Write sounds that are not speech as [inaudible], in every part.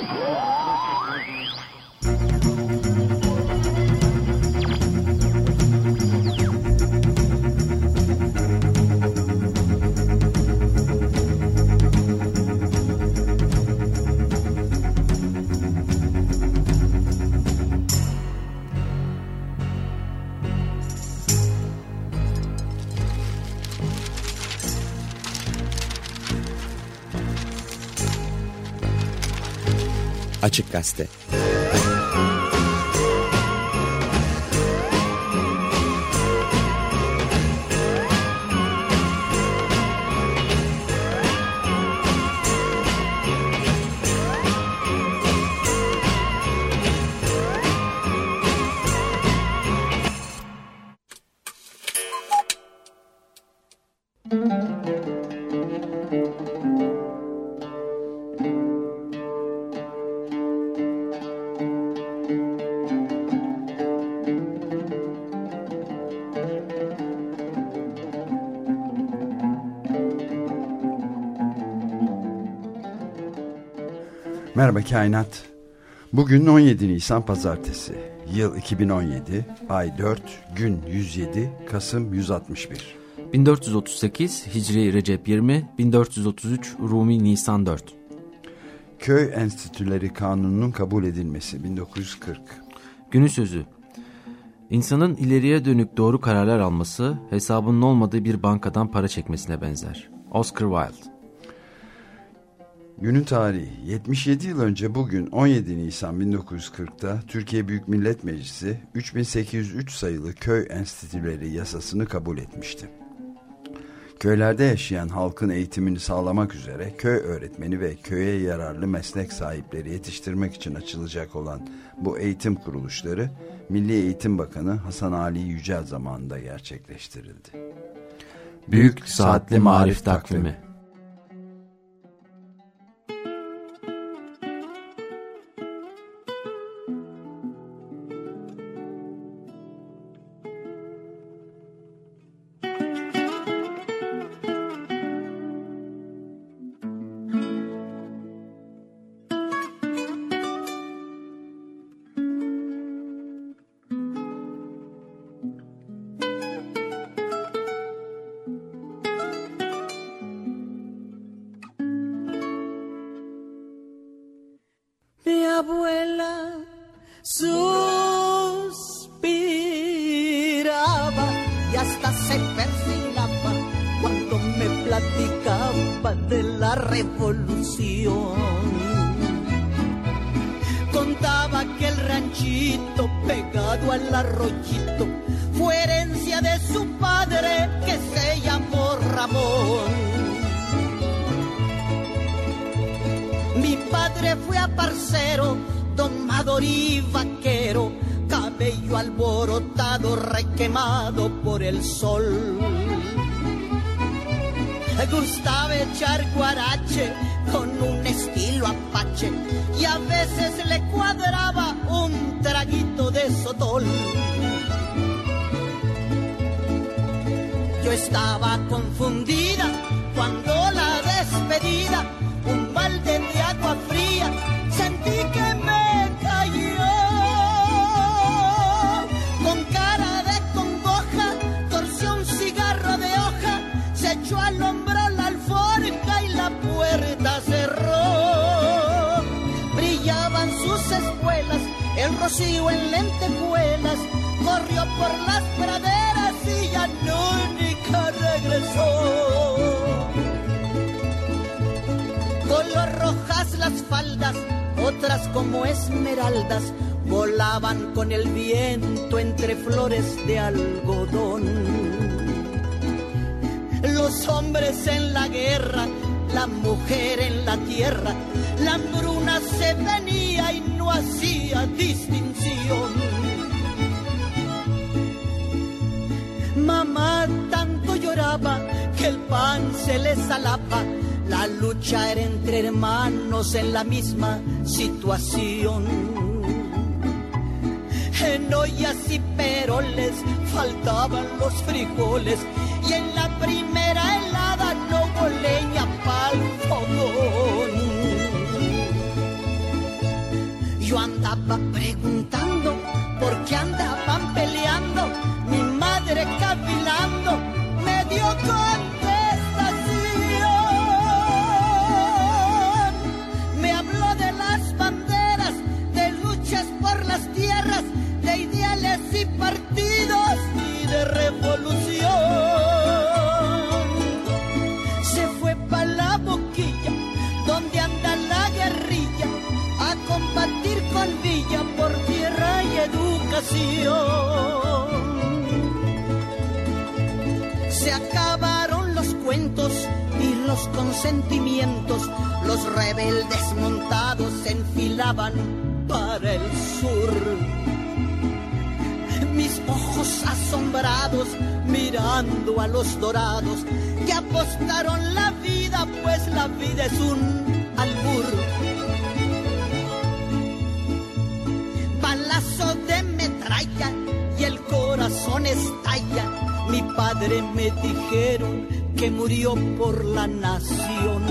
Uhul! Açık Gazete Merhaba Kainat. Bugün 17 Nisan Pazartesi. Yıl 2017, ay 4, gün 107, Kasım 161. 1438 Hicri Recep 20, 1433 Rumi Nisan 4. Köy Enstitüleri Kanunu'nun kabul edilmesi 1940. Günün sözü. İnsanın ileriye dönük doğru kararlar alması hesabının olmadığı bir bankadan para çekmesine benzer. Oscar Wilde. Günün tarihi 77 yıl önce bugün 17 Nisan 1940'ta Türkiye Büyük Millet Meclisi 3803 sayılı köy enstitüleri yasasını kabul etmişti. Köylerde yaşayan halkın eğitimini sağlamak üzere köy öğretmeni ve köye yararlı meslek sahipleri yetiştirmek için açılacak olan bu eğitim kuruluşları Milli Eğitim Bakanı Hasan Ali Yücel zamanında gerçekleştirildi. Büyük Saatli Marif Takvimi gustaba Estaba confundida cuando la despedida, un balde de agua fría, sentí que me cayó. Con cara de congoja, torció un cigarro de hoja, se echó al hombro puerta cerró. Brillaban sus espuelas, el rocío en lentejuelas, corrió por las las faldas, otras como esmeraldas, volaban con el viento entre flores de algodón. Los hombres en la guerra la mujer en la tierra, la hambruna se venía y no hacía distinción. Mamá tanto lloraba que el pan se le salaba, la lucha era entre hermanos en la misma situación. En ollas y peroles faltaban los frijoles y en la primera Se acabaron los cuentos y los consentimientos, los rebeldes montados se enfilaban para el sur. Mis ojos asombrados mirando a los dorados que apostaron la vida, pues la vida es un albur. Estalla. Mi padre me dijeron que murió por la nación.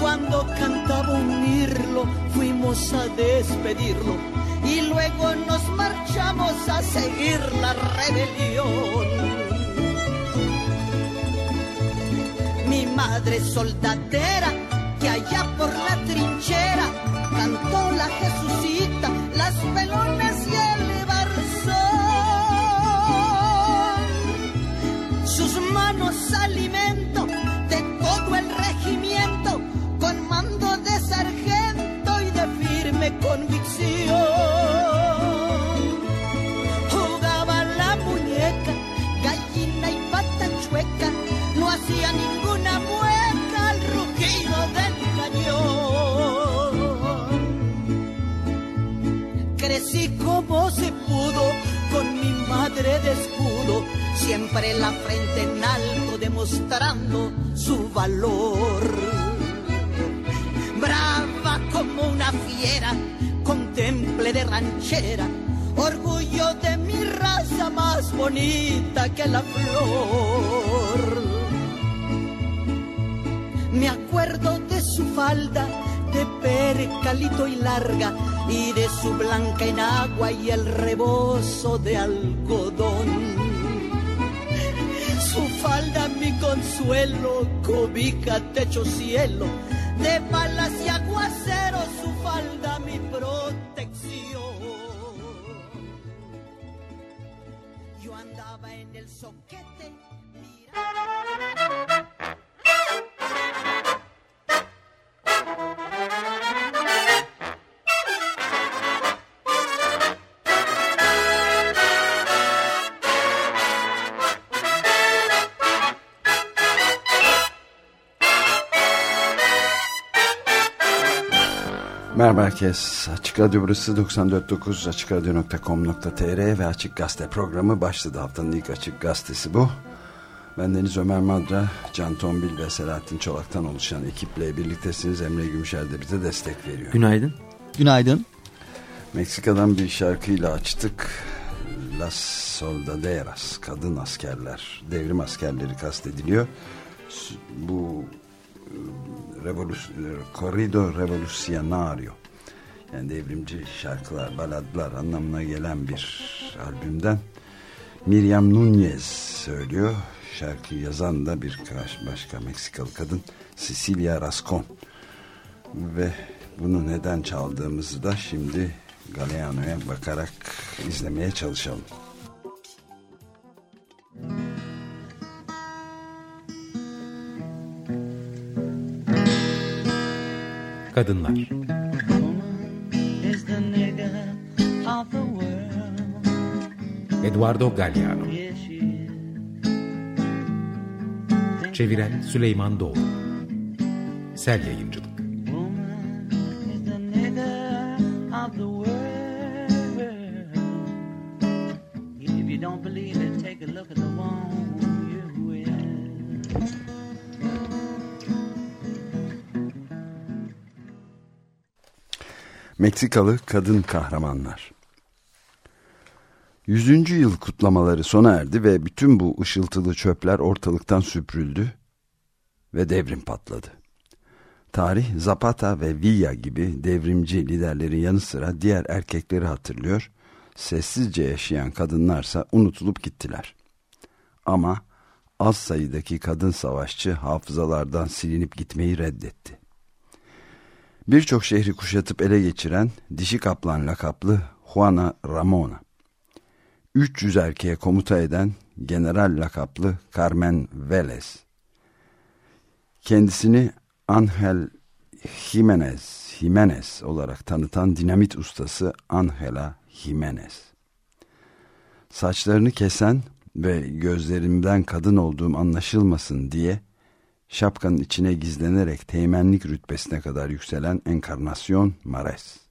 Cuando cantaba un mirlo, fuimos a despedirlo y luego nos marchamos a seguir la rebelión. Mi madre soldadera, que allá por la trinchera cantó la Jesucita, las pelonas y el madre de escudo, siempre la frente en alto demostrando su valor brava como una fiera, con temple de ranchera, orgullo de mi raza más bonita que la flor. Me acuerdo de su falda de percalito y larga y de su blanca enagua y el rebozo de algodón. Su falda mi consuelo, cobija, techo, cielo, de balas y aguaceros, su falda mi protección. Yo andaba en el soquete, Herkes. Açık Radyo burası 94.9 AçıkRadyo.com.tr ve Açık Gazete programı başladı. Haftanın ilk Açık Gazetesi bu. Ben Deniz Ömer Madra, Can Tombil ve Selahattin Çolak'tan oluşan ekiple birliktesiniz. Emre Gümüşer de bize destek veriyor. Günaydın. Günaydın. Meksika'dan bir şarkıyla açtık. Las Soldaderas, kadın askerler, devrim askerleri kastediliyor. Bu Revolus Corrido Revolucionario yani devrimci şarkılar, baladlar anlamına gelen bir albümden Miriam Nunez söylüyor. Şarkıyı yazan da bir başka Meksikalı kadın Cecilia Rascon ve bunu neden çaldığımızı da şimdi Galeano'ya bakarak izlemeye çalışalım. Kadınlar Eduardo Galliano. Çeviren Süleyman Doğru Sel Yayıncılık. Meksikalı kadın kahramanlar. Yüzüncü yıl kutlamaları sona erdi ve bütün bu ışıltılı çöpler ortalıktan süpürüldü ve devrim patladı. Tarih Zapata ve Villa gibi devrimci liderlerin yanı sıra diğer erkekleri hatırlıyor. Sessizce yaşayan kadınlarsa unutulup gittiler. Ama az sayıdaki kadın savaşçı hafızalardan silinip gitmeyi reddetti. Birçok şehri kuşatıp ele geçiren dişi kaplan lakaplı Juana Ramona, 300 erkeğe komuta eden general lakaplı Carmen Velez, kendisini Angel Jimenez, Jimenez olarak tanıtan dinamit ustası Angela Jimenez, saçlarını kesen ve gözlerimden kadın olduğum anlaşılmasın diye şapkanın içine gizlenerek teğmenlik rütbesine kadar yükselen Enkarnasyon Mares.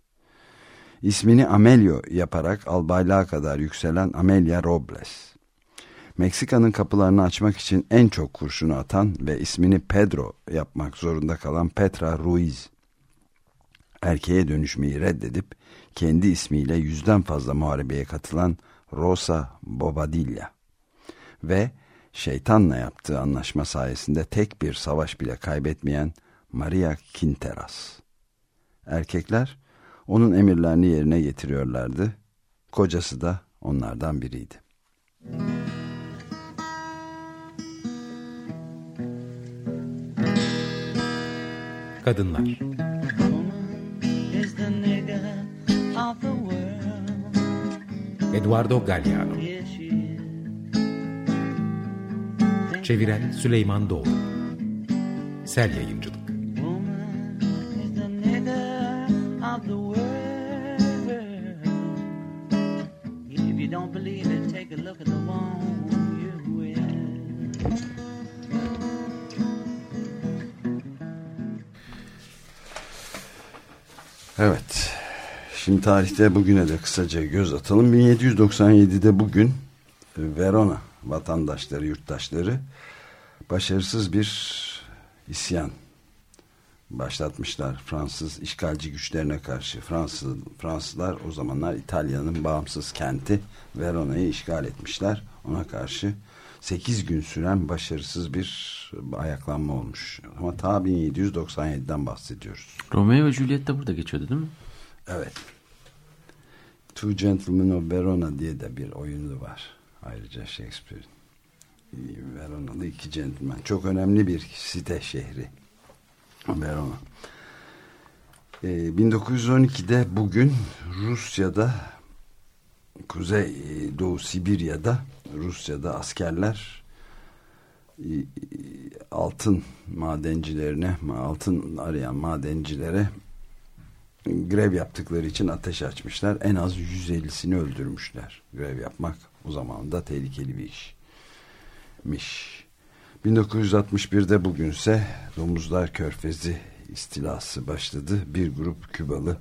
İsmini Amelio yaparak albaylığa kadar yükselen Amelia Robles. Meksika'nın kapılarını açmak için en çok kurşunu atan ve ismini Pedro yapmak zorunda kalan Petra Ruiz. Erkeğe dönüşmeyi reddedip kendi ismiyle yüzden fazla muharebeye katılan Rosa Bobadilla. Ve şeytanla yaptığı anlaşma sayesinde tek bir savaş bile kaybetmeyen Maria Quinteras. Erkekler onun emirlerini yerine getiriyorlardı. Kocası da onlardan biriydi. Kadınlar. Eduardo Galliano. Çeviren Süleyman Doğru Sel Yayıncılık look at the one. Evet. Şimdi tarihte bugüne de kısaca göz atalım. 1797'de bugün e, Verona vatandaşları, yurttaşları başarısız bir isyan başlatmışlar Fransız işgalci güçlerine karşı. Fransız Fransızlar o zamanlar İtalya'nın bağımsız kenti Verona'yı işgal etmişler. Ona karşı 8 gün süren başarısız bir ayaklanma olmuş. Ama ta 1797'den bahsediyoruz. Romeo ve Juliet de burada geçiyordu değil mi? Evet. Two Gentlemen of Verona diye de bir oyunu var. Ayrıca Shakespeare'in. Verona'da iki gentleman. Çok önemli bir site şehri. Verona. Ee, 1912'de bugün Rusya'da Kuzey Doğu Sibirya'da Rusya'da askerler e, e, altın madencilerine altın arayan madencilere grev yaptıkları için ateş açmışlar. En az 150'sini öldürmüşler. Grev yapmak o zaman da tehlikeli bir işmiş. 1961'de bugünse Domuzlar Körfezi istilası başladı. Bir grup Kübalı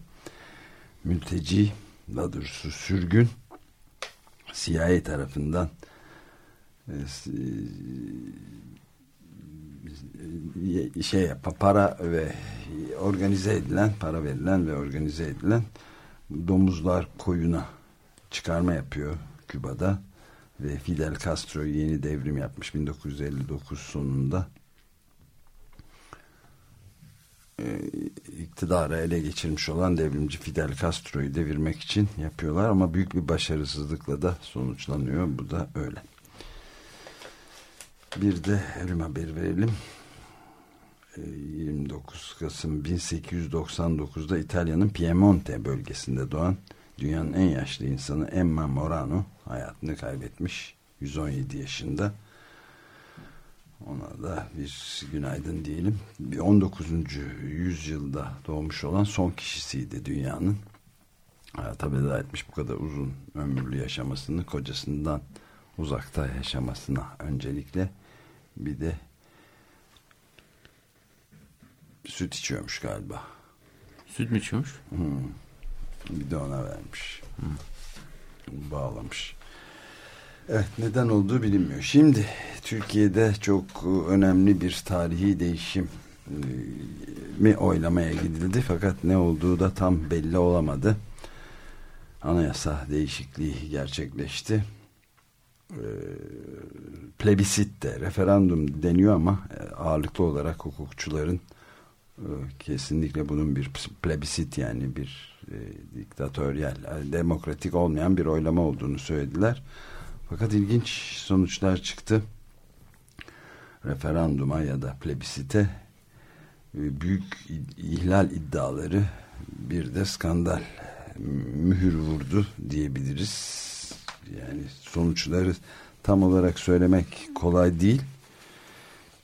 mülteci, daha doğrusu sürgün CIA tarafından e, şey para ve organize edilen para verilen ve organize edilen domuzlar koyuna çıkarma yapıyor Küba'da ve Fidel Castro yeni devrim yapmış 1959 sonunda e, iktidarı ele geçirmiş olan devrimci Fidel Castro'yu devirmek için yapıyorlar ama büyük bir başarısızlıkla da sonuçlanıyor. Bu da öyle. Bir de ölüm haberi verelim. 29 Kasım 1899'da İtalya'nın Piemonte bölgesinde doğan dünyanın en yaşlı insanı Emma Morano hayatını kaybetmiş 117 yaşında. Ona da bir günaydın diyelim. 19. yüzyılda doğmuş olan son kişisiydi dünyanın. Hayata veda etmiş bu kadar uzun ömürlü yaşamasını kocasından uzakta yaşamasına öncelikle bir de süt içiyormuş galiba. Süt mü içiyormuş? Hmm. Bir de ona vermiş. Hmm. Bağlamış. Evet neden olduğu bilinmiyor. Şimdi Türkiye'de çok önemli bir tarihi değişim e, mi oylamaya gidildi fakat ne olduğu da tam belli olamadı. Anayasa değişikliği gerçekleşti. E, plebisit de referandum deniyor ama e, ağırlıklı olarak hukukçuların Ee, Kesinlikle bunun bir plebisit yani bir e, diktatöryel, e, demokratik olmayan bir oylama olduğunu söylediler. Fakat ilginç sonuçlar çıktı. Referanduma ya da plebisite e, büyük ihlal iddiaları bir de skandal mühür vurdu diyebiliriz. Yani sonuçları tam olarak söylemek kolay değil.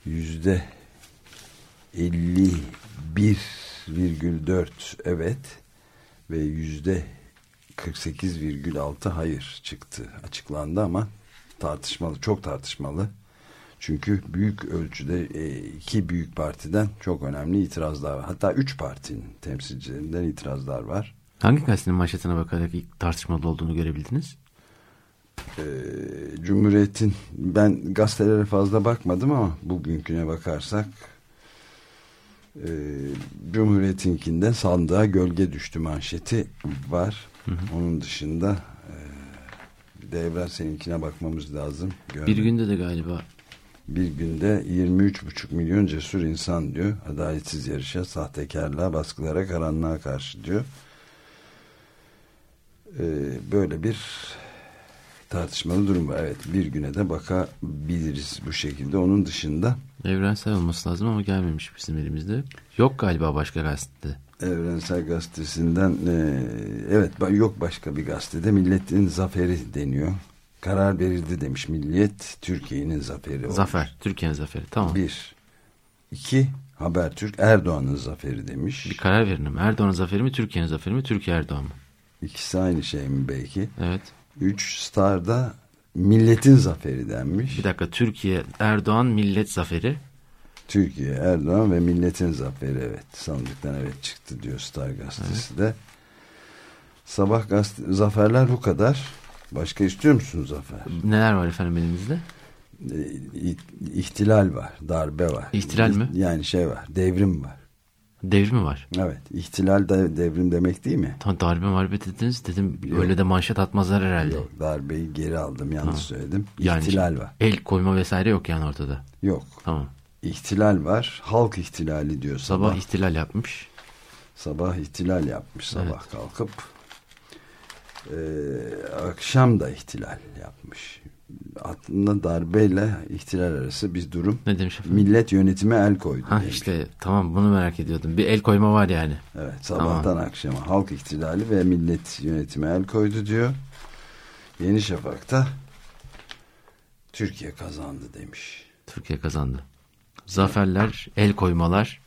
Yüzde 51,4 evet ve yüzde 48,6 hayır çıktı açıklandı ama tartışmalı çok tartışmalı. Çünkü büyük ölçüde e, iki büyük partiden çok önemli itirazlar var. Hatta üç partinin temsilcilerinden itirazlar var. Hangi gazetenin manşetine bakarak ilk tartışmalı olduğunu görebildiniz? Ee, Cumhuriyet'in ben gazetelere fazla bakmadım ama bugünküne bakarsak e, Cumhuriyet'inkinden sandığa gölge düştü manşeti var. Onun dışında e, Devran seninkine bakmamız lazım. Bir Görmedim. günde de galiba Bir günde 23,5 milyon cesur insan diyor. Adaletsiz yarışa, sahtekarlığa, baskılara, karanlığa karşı diyor. Ee, böyle bir tartışmalı durum var. Evet bir güne de bakabiliriz bu şekilde. Onun dışında evrensel olması lazım ama gelmemiş bizim elimizde. Yok galiba başka gazetede. Evrensel Gazetesi'nden e, evet yok başka bir gazetede Milletin Zaferi deniyor. Karar verildi demiş Milliyet Türkiye'nin zaferi olmuş. Zafer. Türkiye'nin zaferi. Tamam. Bir. İki. Habertürk Erdoğan'ın zaferi demiş. Bir karar verin. Erdoğan'ın zaferi mi Türkiye'nin zaferi mi Türkiye Erdoğan mı? İkisi aynı şey mi belki? Evet. Üç. Star'da milletin zaferi denmiş. Bir dakika Türkiye Erdoğan millet zaferi. Türkiye, Erdoğan ve milletin zaferi evet. Sandıktan evet çıktı diyor Star gazetesi de. Sabah gazete, zaferler bu kadar. Başka istiyor musun zafer? Neler var efendim elimizde? İ- İhtilal var, darbe var. İhtilal mi? Yani şey var, devrim var. Devrim mi var? Evet, ihtilal da devrim demek değil mi? Tam darbe marbe dediniz dedim Yok. öyle de manşet atmazlar herhalde. Yok, darbeyi geri aldım, yanlış Ha. söyledim. Yani İhtilal var. El koyma vesaire yok yani ortada. Yok, Tamam. ihtilal var. Halk ihtilali diyor sabah. Sabah ihtilal yapmış. Sabah ihtilal yapmış sabah Evet. kalkıp. Ee, akşam da ihtilal yapmış. Aslında darbeyle ihtilal arası bir durum. Ne demiş efendim? Millet yönetime el koydu. Ha demiş. işte tamam bunu merak ediyordum. Bir el koyma var yani. Evet sabahtan akşama halk ihtilali ve millet yönetime el koydu diyor. Yeni Şafak'ta Türkiye kazandı demiş. Türkiye kazandı. Zaferler, el koymalar,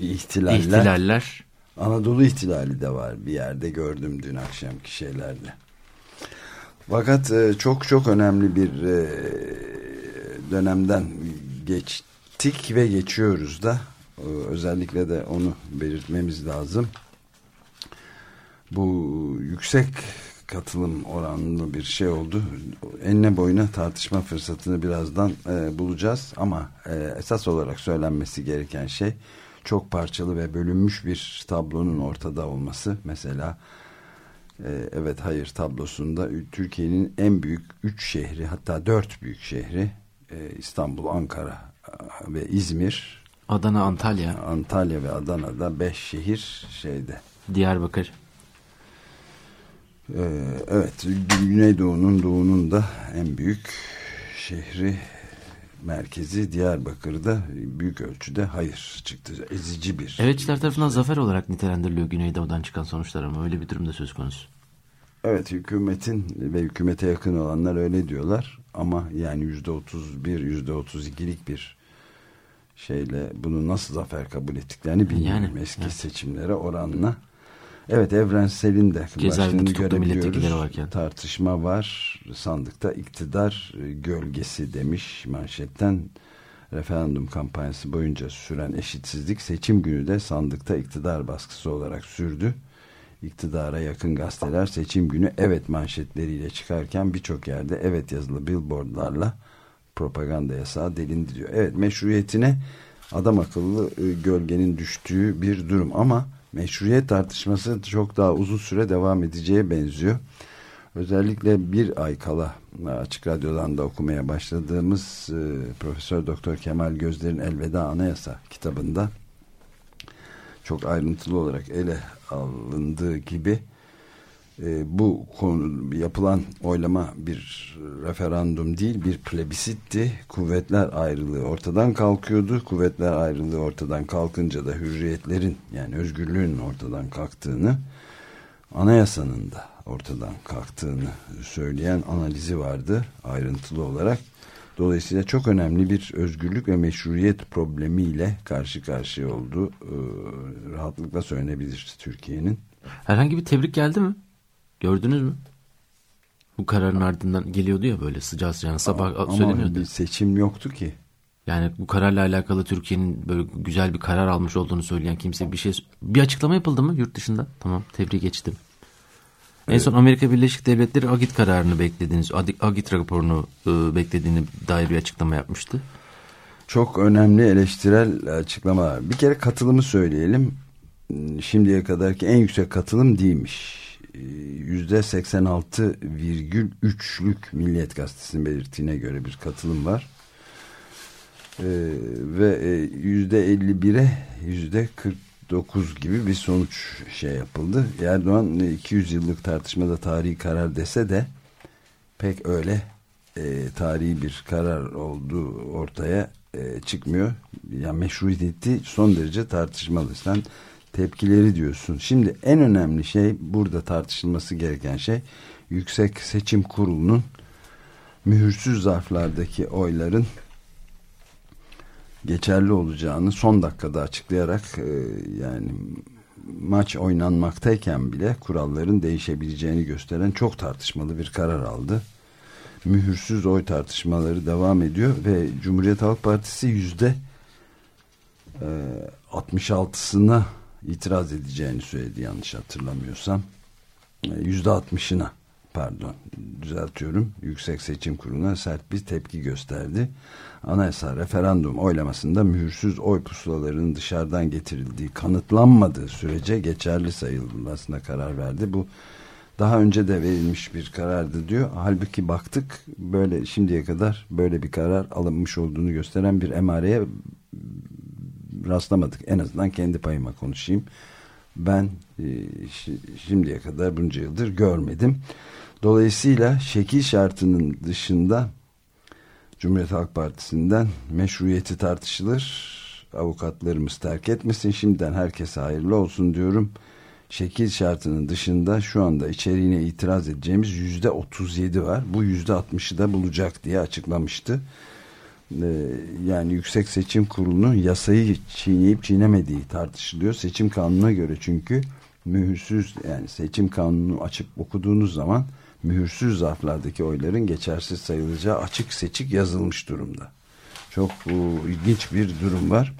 İhtilaller, ihtilaller. Anadolu ihtilali de var bir yerde gördüm dün akşamki şeylerde. Fakat e, çok çok önemli bir e, dönemden geçtik ve geçiyoruz da özellikle de onu belirtmemiz lazım. Bu yüksek katılım oranlı bir şey oldu. Enine boyuna tartışma fırsatını birazdan e, bulacağız ama e, esas olarak söylenmesi gereken şey çok parçalı ve bölünmüş bir tablonun ortada olması. Mesela evet hayır tablosunda Türkiye'nin en büyük üç şehri hatta dört büyük şehri e, İstanbul, Ankara e, ve İzmir, Adana, Antalya, Antalya ve Adana'da beş şehir şeyde. Diyarbakır. Ee, evet Güneydoğu'nun doğunun da en büyük şehri merkezi Diyarbakır'da büyük ölçüde hayır çıktı. Ezici bir. Evetçiler tarafından zafer olarak nitelendiriliyor Güneydoğu'dan çıkan sonuçlar ama öyle bir durumda söz konusu. Evet hükümetin ve hükümete yakın olanlar öyle diyorlar ama yani yüzde otuz bir yüzde otuz ikilik bir şeyle bunu nasıl zafer kabul ettiklerini bilmiyorum Yani, eski evet. seçimlere oranla. Evet evrenselin de başlığını görebiliyoruz. Tartışma var sandıkta iktidar e, gölgesi demiş manşetten referandum kampanyası boyunca süren eşitsizlik seçim günü de sandıkta iktidar baskısı olarak sürdü. İktidara yakın gazeteler seçim günü evet manşetleriyle çıkarken birçok yerde evet yazılı billboardlarla propaganda yasağı delindi diyor. Evet meşruiyetine adam akıllı e, gölgenin düştüğü bir durum ama meşruiyet tartışması çok daha uzun süre devam edeceğe benziyor. Özellikle bir ay kala e, Açık Radyo'dan da okumaya başladığımız e, Profesör Doktor Kemal Gözler'in Elveda Anayasa kitabında çok ayrıntılı olarak ele alındığı gibi e, bu konu yapılan oylama bir referandum değil bir plebisitti. Kuvvetler ayrılığı ortadan kalkıyordu. Kuvvetler ayrılığı ortadan kalkınca da hürriyetlerin yani özgürlüğün ortadan kalktığını anayasanın da ortadan kalktığını söyleyen analizi vardı ayrıntılı olarak. Dolayısıyla çok önemli bir özgürlük ve meşruiyet problemiyle karşı karşıya oldu. Ee, rahatlıkla söylenebilir Türkiye'nin. Herhangi bir tebrik geldi mi? Gördünüz mü? Bu kararın ardından geliyordu ya böyle sıcağı sıcağına sabah Ama söyleniyordu. bir seçim yoktu ki. Yani bu kararla alakalı Türkiye'nin böyle güzel bir karar almış olduğunu söyleyen kimse bir şey bir açıklama yapıldı mı yurt dışında? Tamam tebrik geçtim. En son Amerika Birleşik Devletleri Agit kararını beklediğiniz, Agit raporunu e, beklediğini dair bir açıklama yapmıştı. çok önemli eleştirel açıklamalar. Bir kere katılımı söyleyelim. Şimdiye kadarki en yüksek katılım değilmiş. Yüzde 86,3'lük Milliyet Gazetesi'nin belirttiğine göre bir katılım var. Ee, ve yüzde 51'e yüzde 49 gibi bir sonuç şey yapıldı. Erdoğan 200 yıllık tartışmada tarihi karar dese de pek öyle e, tarihi bir karar olduğu ortaya e, çıkmıyor. Yani meşruiyeti son derece tartışmalı. Sen tepkileri diyorsun. Şimdi en önemli şey burada tartışılması gereken şey Yüksek Seçim Kurulu'nun mühürsüz zarflardaki oyların geçerli olacağını son dakikada açıklayarak e, yani maç oynanmaktayken bile kuralların değişebileceğini gösteren çok tartışmalı bir karar aldı. Mühürsüz oy tartışmaları devam ediyor ve Cumhuriyet Halk Partisi yüzde 66'sına e, itiraz edeceğini söyledi yanlış hatırlamıyorsam. E, yüzde 60'ına pardon düzeltiyorum Yüksek Seçim Kurulu'na sert bir tepki gösterdi. Anayasa referandum oylamasında mühürsüz oy pusulalarının dışarıdan getirildiği kanıtlanmadığı sürece geçerli sayılmasına karar verdi. Bu daha önce de verilmiş bir karardı diyor. Halbuki baktık böyle şimdiye kadar böyle bir karar alınmış olduğunu gösteren bir emareye rastlamadık. En azından kendi payıma konuşayım. Ben e, şimdiye kadar bunca yıldır görmedim. Dolayısıyla şekil şartının dışında Cumhuriyet Halk Partisi'nden meşruiyeti tartışılır. Avukatlarımız terk etmesin. Şimdiden herkese hayırlı olsun diyorum. Şekil şartının dışında şu anda içeriğine itiraz edeceğimiz yüzde 37 var. Bu yüzde 60'ı da bulacak diye açıklamıştı. Ee, yani Yüksek Seçim Kurulu'nun yasayı çiğneyip çiğnemediği tartışılıyor. Seçim kanununa göre çünkü mühürsüz yani seçim kanunu açıp okuduğunuz zaman mühürsüz zarflardaki oyların geçersiz sayılacağı açık seçik yazılmış durumda. Çok uh, ilginç bir durum var.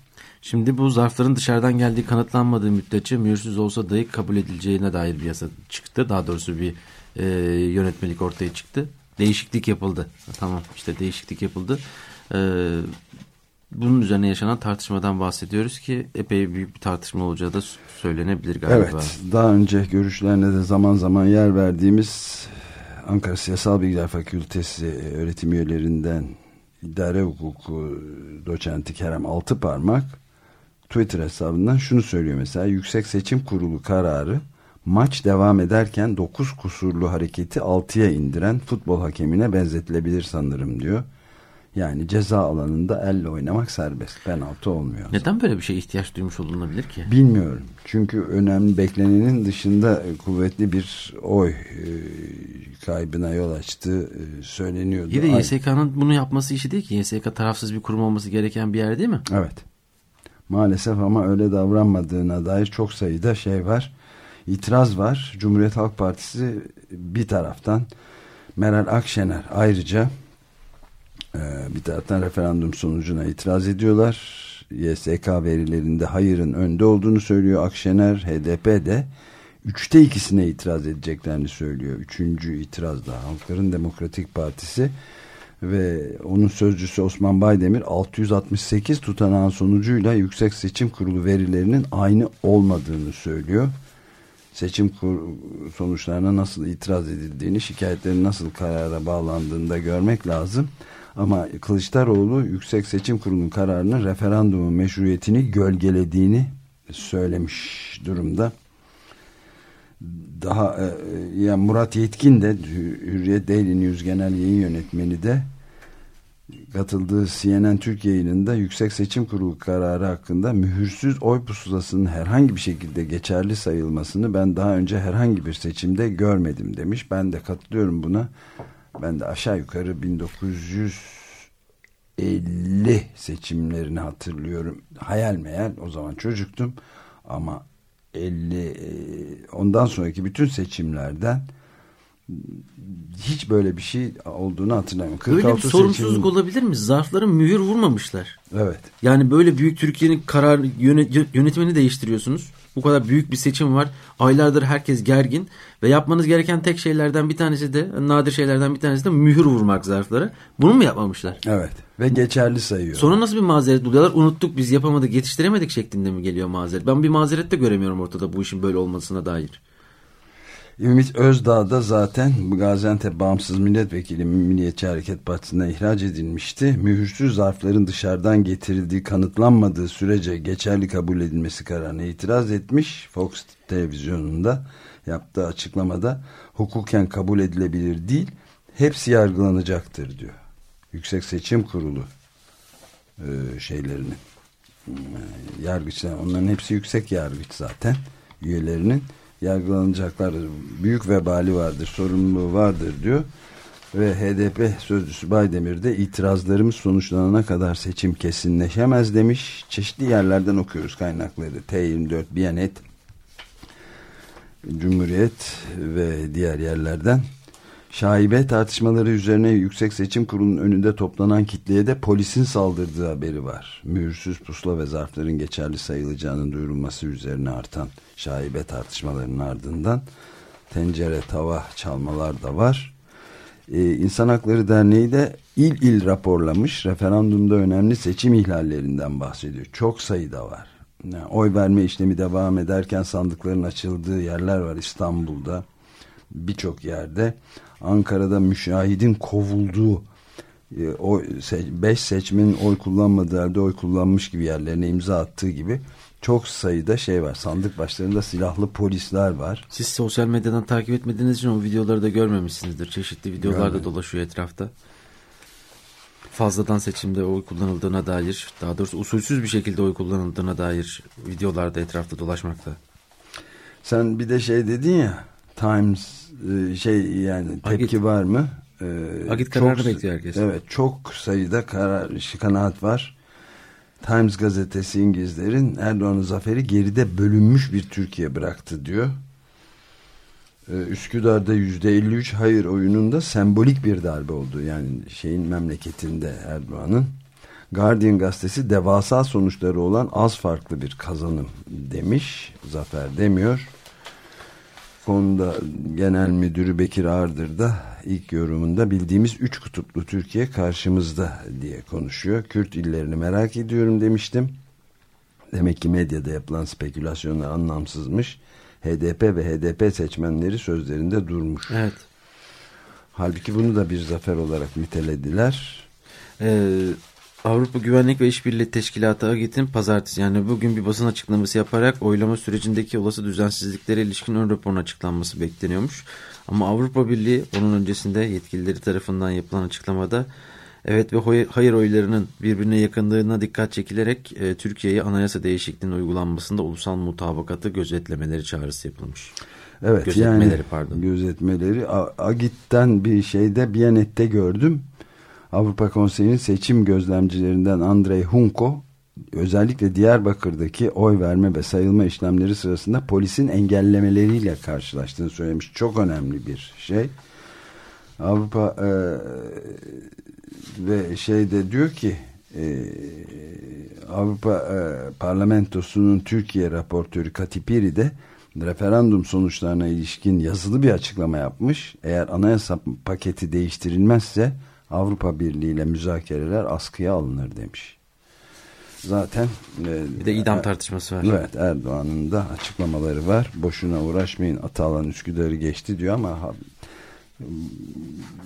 Şimdi bu zarfların dışarıdan geldiği kanıtlanmadığı müddetçe mühürsüz olsa dahi kabul edileceğine dair bir yasa çıktı. Daha doğrusu bir e, yönetmelik ortaya çıktı. Değişiklik yapıldı. Tamam işte değişiklik yapıldı. E, bunun üzerine yaşanan tartışmadan bahsediyoruz ki epey büyük bir tartışma olacağı da söylenebilir galiba. Evet daha önce görüşlerine de zaman zaman yer verdiğimiz Ankara Siyasal Bilgiler Fakültesi öğretim üyelerinden idare hukuku doçenti Kerem Altıparmak Twitter hesabından şunu söylüyor mesela Yüksek Seçim Kurulu kararı maç devam ederken 9 kusurlu hareketi 6'ya indiren futbol hakemine benzetilebilir sanırım diyor. Yani ceza alanında elle oynamak serbest. Penaltı olmuyor. Neden böyle bir şey ihtiyaç duymuş olunabilir ki? Bilmiyorum. Çünkü önemli beklenenin dışında kuvvetli bir oy e, kaybına yol açtığı e, söyleniyordu. İyi de YSK'nın bunu yapması işi değil ki. YSK tarafsız bir kurum olması gereken bir yer değil mi? Evet. Maalesef ama öyle davranmadığına dair çok sayıda şey var. İtiraz var. Cumhuriyet Halk Partisi bir taraftan Meral Akşener ayrıca bir taraftan referandum sonucuna itiraz ediyorlar. YSK verilerinde hayırın önde olduğunu söylüyor Akşener. HDP de üçte ikisine itiraz edeceklerini söylüyor. Üçüncü itiraz da Halkların Demokratik Partisi ve onun sözcüsü Osman Baydemir 668 tutanağın sonucuyla Yüksek Seçim Kurulu verilerinin aynı olmadığını söylüyor. Seçim sonuçlarına nasıl itiraz edildiğini, şikayetlerin nasıl karara bağlandığını da görmek lazım. Ama Kılıçdaroğlu Yüksek Seçim Kurulu'nun kararının referandumun meşruiyetini gölgelediğini söylemiş durumda. Daha e, yani Murat Yetkin de Hürriyet Daily News Genel Yayın Yönetmeni de katıldığı CNN Türk yayınında Yüksek Seçim Kurulu kararı hakkında mühürsüz oy pusulasının herhangi bir şekilde geçerli sayılmasını ben daha önce herhangi bir seçimde görmedim demiş. Ben de katılıyorum buna. Ben de aşağı yukarı 1950 seçimlerini hatırlıyorum. Hayal meyal o zaman çocuktum ama 50 e, ondan sonraki bütün seçimlerden hiç böyle bir şey olduğunu hatırlamıyorum. Böyle bir 46 sorumsuzluk seçim- olabilir mi? Zarflara mühür vurmamışlar. Evet. Yani böyle büyük Türkiye'nin karar yöne- yönetimini değiştiriyorsunuz. Bu kadar büyük bir seçim var. Aylardır herkes gergin ve yapmanız gereken tek şeylerden bir tanesi de nadir şeylerden bir tanesi de mühür vurmak zarflara. Bunu mu yapmamışlar? Evet. Ve geçerli sayıyor. Sonra nasıl bir mazeret buluyorlar? Unuttuk biz yapamadık yetiştiremedik şeklinde mi geliyor mazeret? Ben bir mazeret de göremiyorum ortada bu işin böyle olmasına dair. Ümit Özdağ da zaten Gaziantep Bağımsız Milletvekili Milliyetçi Hareket Partisi'nden ihraç edilmişti. Mühürsüz zarfların dışarıdan getirildiği kanıtlanmadığı sürece geçerli kabul edilmesi kararına itiraz etmiş. Fox televizyonunda yaptığı açıklamada hukuken kabul edilebilir değil, hepsi yargılanacaktır diyor. Yüksek Seçim Kurulu e, şeylerinin e, yargıçlar onların hepsi yüksek yargıç zaten üyelerinin yargılanacaklar. Büyük vebali vardır sorumluluğu vardır diyor. Ve HDP sözcüsü Baydemir de itirazlarımız sonuçlanana kadar seçim kesinleşemez demiş. Çeşitli yerlerden okuyoruz kaynakları. T24 Biyanet Cumhuriyet ve diğer yerlerden Şaibe tartışmaları üzerine Yüksek Seçim Kurulu'nun önünde toplanan kitleye de polisin saldırdığı haberi var. Mühürsüz pusula ve zarfların geçerli sayılacağının duyurulması üzerine artan şaibe tartışmalarının ardından tencere tava çalmalar da var. Ee, İnsan Hakları Derneği de il il raporlamış. Referandumda önemli seçim ihlallerinden bahsediyor. Çok sayıda var. Yani oy verme işlemi devam ederken sandıkların açıldığı yerler var İstanbul'da birçok yerde Ankara'da müşahidin kovulduğu e, o 5 seçmenin oy kullanmadığı halde oy kullanmış gibi yerlerine imza attığı gibi çok sayıda şey var. Sandık başlarında silahlı polisler var. Siz sosyal medyadan takip etmediğiniz için o videoları da görmemişsinizdir. Çeşitli videolar da dolaşıyor etrafta. Fazladan seçimde oy kullanıldığına dair, daha doğrusu usulsüz bir şekilde oy kullanıldığına dair videolar da etrafta dolaşmakta. Sen bir de şey dedin ya Times şey yani tepki Agit. var mı? Ee, Agit çok kararını bekliyor herkes. Evet çok sayıda karar kanaat var. Times gazetesi İngilizlerin Erdoğan'ın zaferi geride bölünmüş bir Türkiye bıraktı diyor. Ee, Üsküdar'da %53 hayır oyununda sembolik bir darbe oldu. Yani şeyin memleketinde Erdoğan'ın. Guardian gazetesi devasa sonuçları olan az farklı bir kazanım demiş. Zafer demiyor. Konuda Genel Müdürü Bekir Ağırdır da ilk yorumunda bildiğimiz üç kutuplu Türkiye karşımızda diye konuşuyor. Kürt illerini merak ediyorum demiştim. Demek ki medyada yapılan spekülasyonlar anlamsızmış. HDP ve HDP seçmenleri sözlerinde durmuş. Evet. Halbuki bunu da bir zafer olarak nitelediler. Ee, Avrupa Güvenlik ve İşbirliği Teşkilatı AGİT'in pazartesi yani bugün bir basın açıklaması yaparak oylama sürecindeki olası düzensizliklere ilişkin ön raporun açıklanması bekleniyormuş. Ama Avrupa Birliği onun öncesinde yetkilileri tarafından yapılan açıklamada evet ve hayır oylarının birbirine yakınlığına dikkat çekilerek e, Türkiye'ye anayasa değişikliğinin uygulanmasında ulusal mutabakatı gözetlemeleri çağrısı yapılmış. Evet Gözetmeleri, yani pardon. gözetmeleri Agit'ten bir şeyde Biyanet'te gördüm. Avrupa Konseyi'nin seçim gözlemcilerinden Andrei Hunko özellikle Diyarbakır'daki oy verme ve sayılma işlemleri sırasında polisin engellemeleriyle karşılaştığını söylemiş. Çok önemli bir şey. Avrupa e, ve şeyde diyor ki e, Avrupa e, Parlamentosu'nun Türkiye raportörü Katipiri de referandum sonuçlarına ilişkin yazılı bir açıklama yapmış. Eğer anayasa paketi değiştirilmezse Avrupa Birliği ile müzakereler askıya alınır demiş. Zaten e, Bir de idam tartışması var. Evet Erdoğan'ın da açıklamaları var. Boşuna uğraşmayın Atalan Üsküdar'ı geçti diyor ama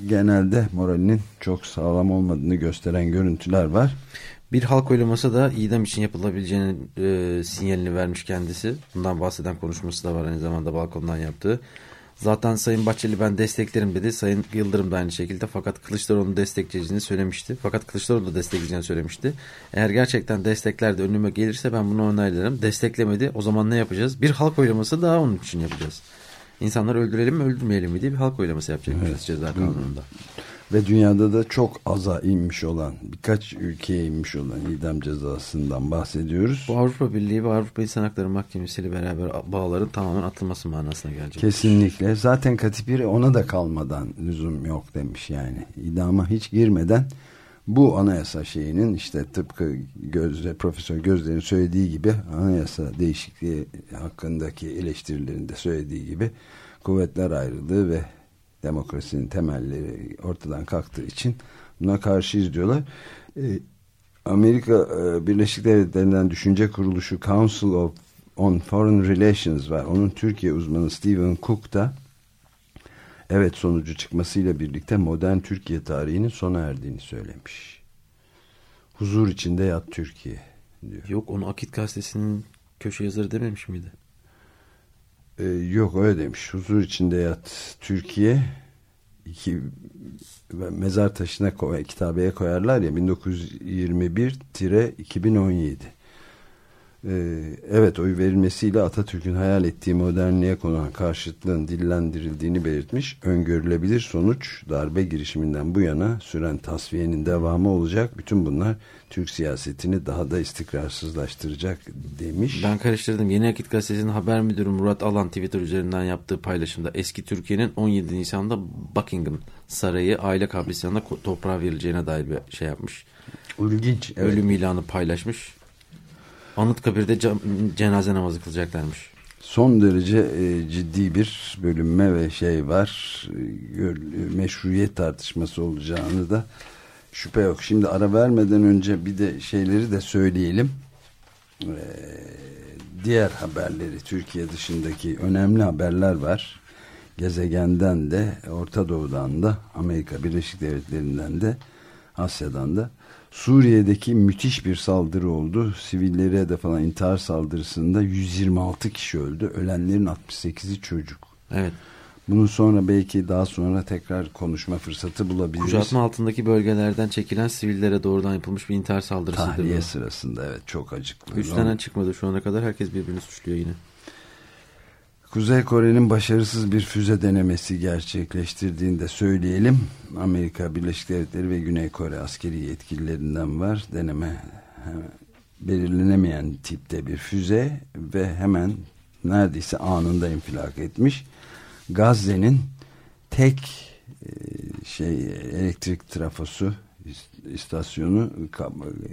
genelde moralinin çok sağlam olmadığını gösteren görüntüler var. Bir halk oylaması da idam için yapılabileceğinin e, sinyalini vermiş kendisi. Bundan bahseden konuşması da var aynı zamanda balkondan yaptığı. Zaten Sayın Bahçeli ben desteklerim dedi. Sayın Yıldırım da aynı şekilde fakat Kılıçdaroğlu'nu destekleyeceğini söylemişti. Fakat Kılıçdaroğlu da destekleyeceğini söylemişti. Eğer gerçekten destekler de önüme gelirse ben bunu onaylarım. Desteklemedi o zaman ne yapacağız? Bir halk oylaması daha onun için yapacağız. İnsanları öldürelim mi öldürmeyelim mi diye bir halk oylaması yapacakmışız Evet. ceza kanununda. Ve dünyada da çok aza inmiş olan, birkaç ülkeye inmiş olan idam cezasından bahsediyoruz. Bu Avrupa Birliği ve Avrupa İnsan Hakları Mahkemesi ile beraber bağların tamamen atılması manasına gelecek. Kesinlikle. Zaten Katipiri ona da kalmadan lüzum yok demiş yani. İdama hiç girmeden bu anayasa şeyinin işte tıpkı Gözde, Profesör Gözler'in söylediği gibi anayasa değişikliği hakkındaki eleştirilerinde söylediği gibi kuvvetler ayrılığı ve demokrasinin temelleri ortadan kalktığı için buna karşıyız diyorlar. Ee, Amerika e, Birleşik Devletleri'nden düşünce kuruluşu Council of on Foreign Relations var. Onun Türkiye uzmanı Stephen Cook da evet sonucu çıkmasıyla birlikte modern Türkiye tarihinin sona erdiğini söylemiş. Huzur içinde yat Türkiye diyor. Yok onu Akit Gazetesi'nin köşe yazarı dememiş miydi? Ee, yok öyle demiş. Huzur içinde yat Türkiye iki mezar taşına koy, kitabeye koyarlar ya 1921-2017 Ee, evet oy verilmesiyle Atatürk'ün hayal ettiği modernliğe konan karşıtlığın dillendirildiğini belirtmiş. Öngörülebilir sonuç darbe girişiminden bu yana süren tasfiyenin devamı olacak. Bütün bunlar Türk siyasetini daha da istikrarsızlaştıracak demiş. Ben karıştırdım. Yeni Akit Gazetesi'nin haber müdürü Murat Alan Twitter üzerinden yaptığı paylaşımda eski Türkiye'nin 17 Nisan'da Buckingham Sarayı aile kabristanına toprağa verileceğine dair bir şey yapmış. İlginç. Evet. Ölüm ilanı paylaşmış. Anıtkabir'de ce- cenaze namazı kılacaklarmış. son derece e, ciddi bir bölünme ve şey var. E, meşruiyet tartışması olacağını da şüphe yok. Şimdi ara vermeden önce bir de şeyleri de söyleyelim. E, diğer haberleri Türkiye dışındaki önemli haberler var. Gezegenden de Orta Doğu'dan da Amerika Birleşik Devletleri'nden de Asya'dan da Suriye'deki müthiş bir saldırı oldu. Sivillere hedef alan intihar saldırısında 126 kişi öldü. Ölenlerin 68'i çocuk. Evet. Bunun sonra belki daha sonra tekrar konuşma fırsatı bulabiliriz. Kuşatma altındaki bölgelerden çekilen sivillere doğrudan yapılmış bir intihar saldırısıdır. Tahliye bu. sırasında evet çok acıklı. Üstlenen çıkmadı şu ana kadar. Herkes birbirini suçluyor yine. Kuzey Kore'nin başarısız bir füze denemesi gerçekleştirdiğini de söyleyelim. Amerika Birleşik Devletleri ve Güney Kore askeri yetkililerinden var. Deneme belirlenemeyen tipte bir füze ve hemen neredeyse anında infilak etmiş. Gazze'nin tek e, şey elektrik trafosu ist- istasyonu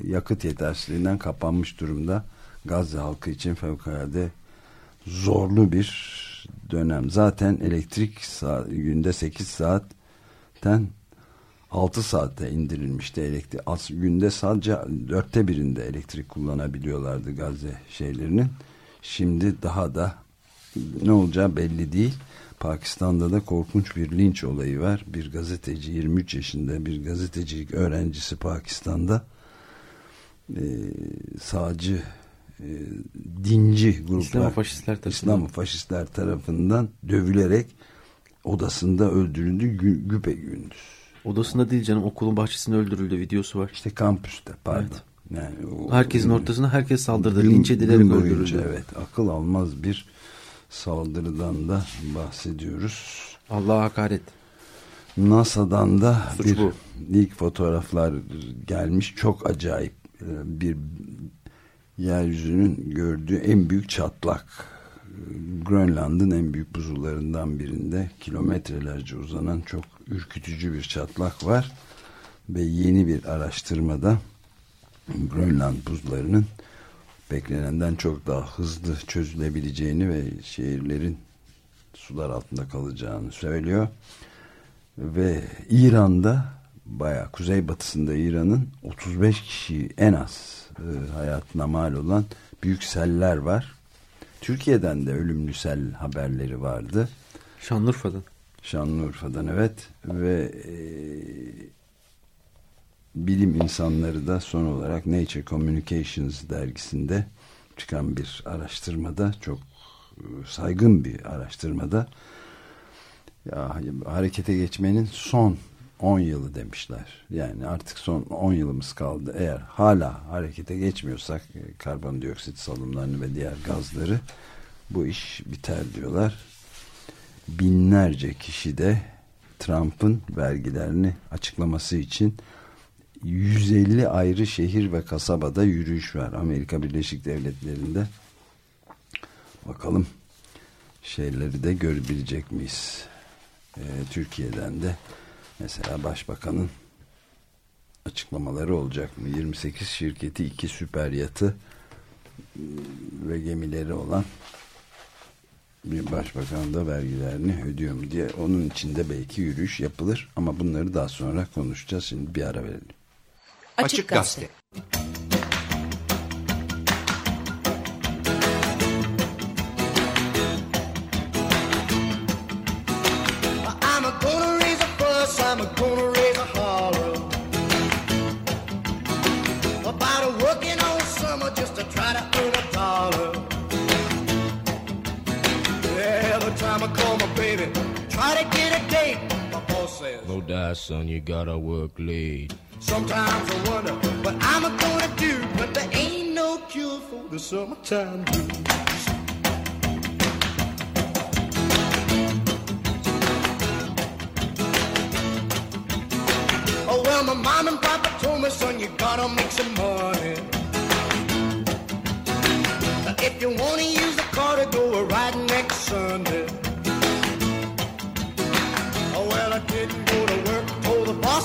yakıt yetersizliğinden kapanmış durumda. Gazze halkı için fevkalade zorlu bir dönem. Zaten elektrik saat, günde 8 saatten 6 saate indirilmişti elektrik. Az, günde sadece dörtte birinde elektrik kullanabiliyorlardı Gazze şeylerinin. Şimdi daha da ne olacağı belli değil. Pakistan'da da korkunç bir linç olayı var. Bir gazeteci 23 yaşında bir gazetecilik öğrencisi Pakistan'da e, sağcı e, dinci gruplar İslam-faşistler tarafından. İslam-faşistler tarafından dövülerek odasında öldürüldü gü, güpe gündüz. Odasında değil canım okulun bahçesinde öldürüldü videosu var. İşte kampüste pardon. Evet. Yani o- Herkesin ortasına herkes saldırdı. Gün- Linç edilerek gün boyunca, öldürüldü. Evet akıl almaz bir saldırıdan da bahsediyoruz. Allah'a hakaret. NASA'dan da Suç bir bu. ilk fotoğraflar gelmiş. Çok acayip e, bir yeryüzünün gördüğü en büyük çatlak. Grönland'ın en büyük buzullarından birinde kilometrelerce uzanan çok ürkütücü bir çatlak var. Ve yeni bir araştırmada Grönland buzlarının beklenenden çok daha hızlı çözülebileceğini ve şehirlerin sular altında kalacağını söylüyor. Ve İran'da baya kuzeybatısında İran'ın 35 kişi en az e, hayatına mal olan büyük seller var. Türkiye'den de ölümlü sel haberleri vardı. Şanlıurfa'dan. Şanlıurfa'dan evet ve e, bilim insanları da son olarak Nature Communications dergisinde çıkan bir araştırmada çok e, saygın bir araştırmada ya, harekete geçmenin son 10 yılı demişler. Yani artık son 10 yılımız kaldı. Eğer hala harekete geçmiyorsak e, karbondioksit salımlarını ve diğer gazları bu iş biter diyorlar. Binlerce kişi de Trump'ın vergilerini açıklaması için 150 ayrı şehir ve kasabada yürüyüş var Amerika Birleşik Devletleri'nde. Bakalım şeyleri de görebilecek miyiz? Ee, Türkiye'den de mesela başbakanın açıklamaları olacak mı? 28 şirketi, iki süper yatı ıı, ve gemileri olan bir başbakan da vergilerini ödüyor mu diye onun içinde belki yürüyüş yapılır ama bunları daha sonra konuşacağız. Şimdi bir ara verelim. Açık Gazete. I'm to get a date, my boss says. No die, son, you gotta work late. Sometimes I wonder what I'm gonna do, but there ain't no cure for the summertime blues. Oh well, my mom and papa told me, son, you gotta make some money. If you wanna use the car to go a riding next Sunday.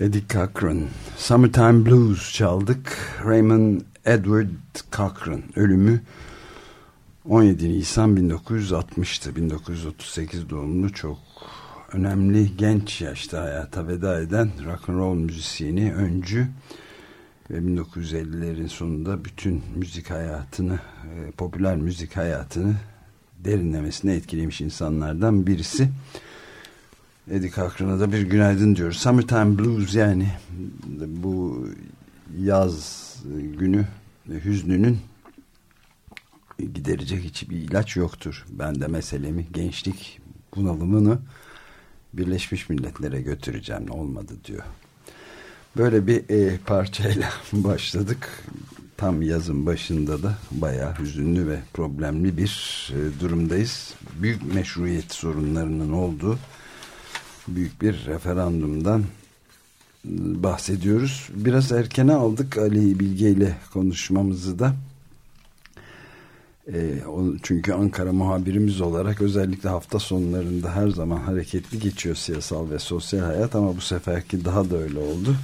Eddie Cochran, Summertime Blues çaldık. Raymond Edward Cochran ölümü 17 Nisan 1960'tı. 1938 doğumlu çok önemli genç yaşta hayata veda eden rock and roll müzisyeni, öncü ve 1950'lerin sonunda bütün müzik hayatını, e, popüler müzik hayatını derinlemesine etkilemiş insanlardan birisi. Eddie Cochran'a da bir günaydın diyoruz. Summertime Blues yani bu yaz günü hüznünün giderecek hiçbir ilaç yoktur. Ben de meselemi gençlik bunalımını Birleşmiş Milletler'e götüreceğim olmadı diyor. Böyle bir e, parçayla [laughs] başladık. Tam yazın başında da bayağı hüzünlü ve problemli bir e, durumdayız. Büyük meşruiyet sorunlarının olduğu büyük bir referandumdan bahsediyoruz. Biraz erkene aldık Ali Bilge ile konuşmamızı da. E, çünkü Ankara muhabirimiz olarak özellikle hafta sonlarında her zaman hareketli geçiyor siyasal ve sosyal hayat ama bu seferki daha da öyle oldu.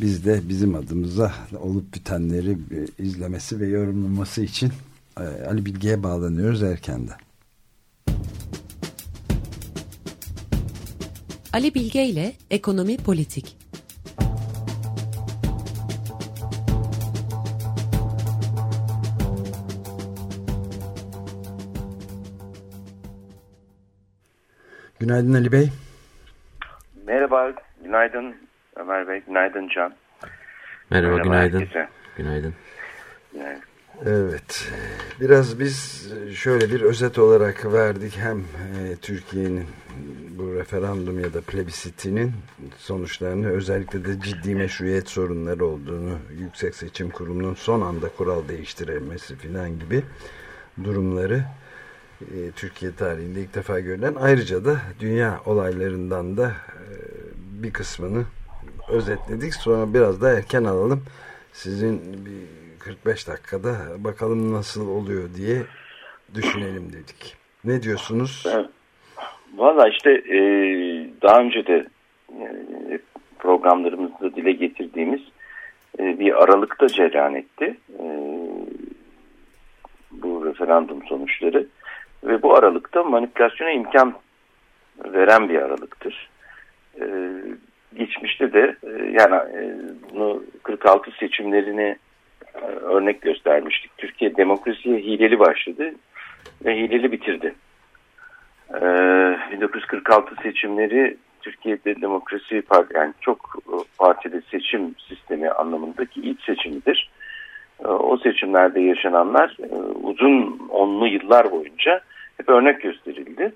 Biz de bizim adımıza olup bitenleri e, izlemesi ve yorumlaması için e, Ali Bilge'ye bağlanıyoruz erkenden. Ali Bilge ile Ekonomi Politik. Günaydın Ali Bey. Merhaba, günaydın Ömer Bey, günaydın Can. Merhaba, Merhaba günaydın. herkese. Günaydın. Yani, Evet. Biraz biz şöyle bir özet olarak verdik hem e, Türkiye'nin bu referandum ya da plebisitinin sonuçlarını özellikle de ciddi meşruiyet sorunları olduğunu Yüksek Seçim Kurulu'nun son anda kural değiştirilmesi filan gibi durumları e, Türkiye tarihinde ilk defa görülen ayrıca da dünya olaylarından da e, bir kısmını özetledik. Sonra biraz da erken alalım. Sizin bir 45 dakikada bakalım nasıl oluyor diye düşünelim dedik. Ne diyorsunuz? Valla işte e, daha önce de e, programlarımızda dile getirdiğimiz e, bir aralıkta cereyan etti. E, bu referandum sonuçları ve bu aralıkta manipülasyona imkan veren bir aralıktır. E, geçmişte de e, yani e, bunu 46 seçimlerini örnek göstermiştik. Türkiye demokrasiye hileli başladı ve hileli bitirdi. Ee, 1946 seçimleri Türkiye'de demokrasi yani çok partili seçim sistemi anlamındaki ilk seçimidir. Ee, o seçimlerde yaşananlar e, uzun onlu yıllar boyunca hep örnek gösterildi.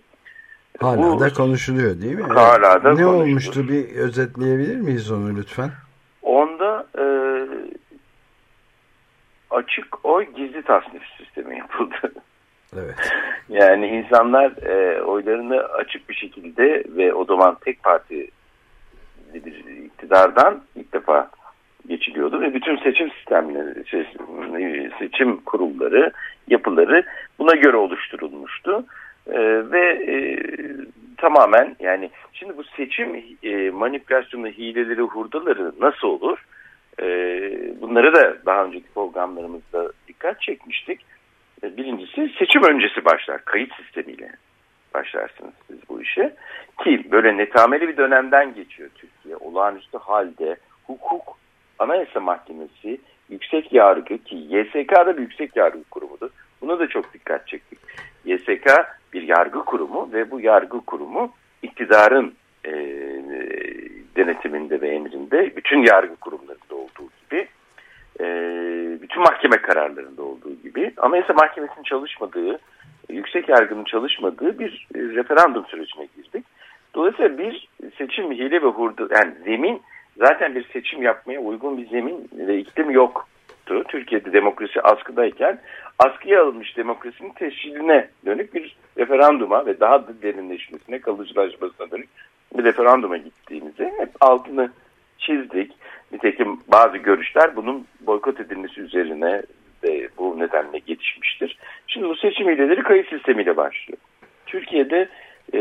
Hala Bu, da konuşuluyor değil mi? Hala da Ne olmuştu bir özetleyebilir miyiz onu lütfen? Onda e, açık oy gizli tasnif sistemi yapıldı. [laughs] Evet. Yani insanlar e, oylarını açık bir şekilde ve o zaman tek parti bir iktidardan ilk defa geçiliyordu ve bütün seçim sistemleri, seçim kurulları, yapıları buna göre oluşturulmuştu. E, ve e, tamamen yani şimdi bu seçim e, manipülasyonu, hileleri, hurdaları nasıl olur? E, bunları da daha önceki programlarımızda dikkat çekmiştik e, birincisi seçim öncesi başlar. Kayıt sistemiyle başlarsınız siz bu işe. Ki böyle netameli bir dönemden geçiyor Türkiye. Olağanüstü halde hukuk, anayasa mahkemesi, yüksek yargı ki YSK da bir yüksek yargı kurumudur. Buna da çok dikkat çektik. YSK bir yargı kurumu ve bu yargı kurumu iktidarın e, denetiminde ve emrinde bütün yargı kurumlarında olduğu gibi e, bütün mahkeme kararlarında olduğu gibi Anayasa Mahkemesi'nin çalışmadığı, yüksek yargının çalışmadığı bir e, referandum sürecine girdik. Dolayısıyla bir seçim hile ve hurda, yani zemin zaten bir seçim yapmaya uygun bir zemin ve iklim yoktu. Türkiye'de demokrasi askıdayken askıya alınmış demokrasinin teşhiline dönük bir referanduma ve daha da derinleşmesine, kalıcılaşmasına dönük bir referanduma gittiğimizi hep altını çizdik. Nitekim bazı görüşler bunun boykot edilmesi üzerine de bu nedenle gelişmiştir. Şimdi bu seçim hileleri kayıt sistemiyle başlıyor. Türkiye'de e,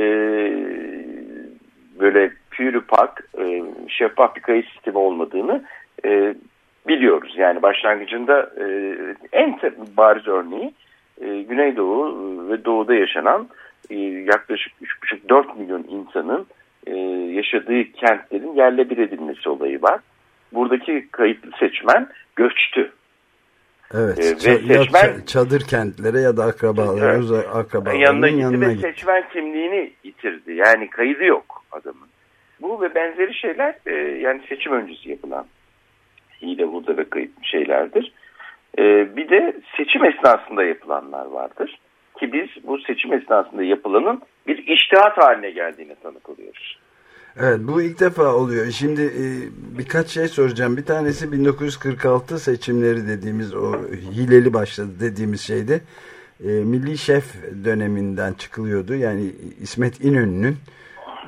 böyle pürü pak, e, şeffaf bir kayıt sistemi olmadığını e, biliyoruz. Yani başlangıcında e, en bariz örneği e, Güneydoğu ve Doğu'da yaşanan e, yaklaşık 3,5-4 milyon insanın e, yaşadığı kentlerin yerle bir edilmesi olayı var. Buradaki kayıtlı seçmen göçtü. Evet. Ee, ve seçmen, çadır kentlere ya da akrabaları, evet, akrabalarının yanına gitti yanına ve gitti. seçmen kimliğini yitirdi. Yani kaydı yok adamın. Bu ve benzeri şeyler e, yani seçim öncesi yapılan hile burada ve kayıt şeylerdir. E, bir de seçim esnasında yapılanlar vardır. Ki biz bu seçim esnasında yapılanın bir iştihat haline geldiğine tanık oluyoruz. Evet bu ilk defa oluyor. Şimdi e, birkaç şey soracağım. Bir tanesi 1946 seçimleri dediğimiz o hileli başladı dediğimiz şeyde e, Milli Şef döneminden çıkılıyordu. Yani İsmet İnönü'nün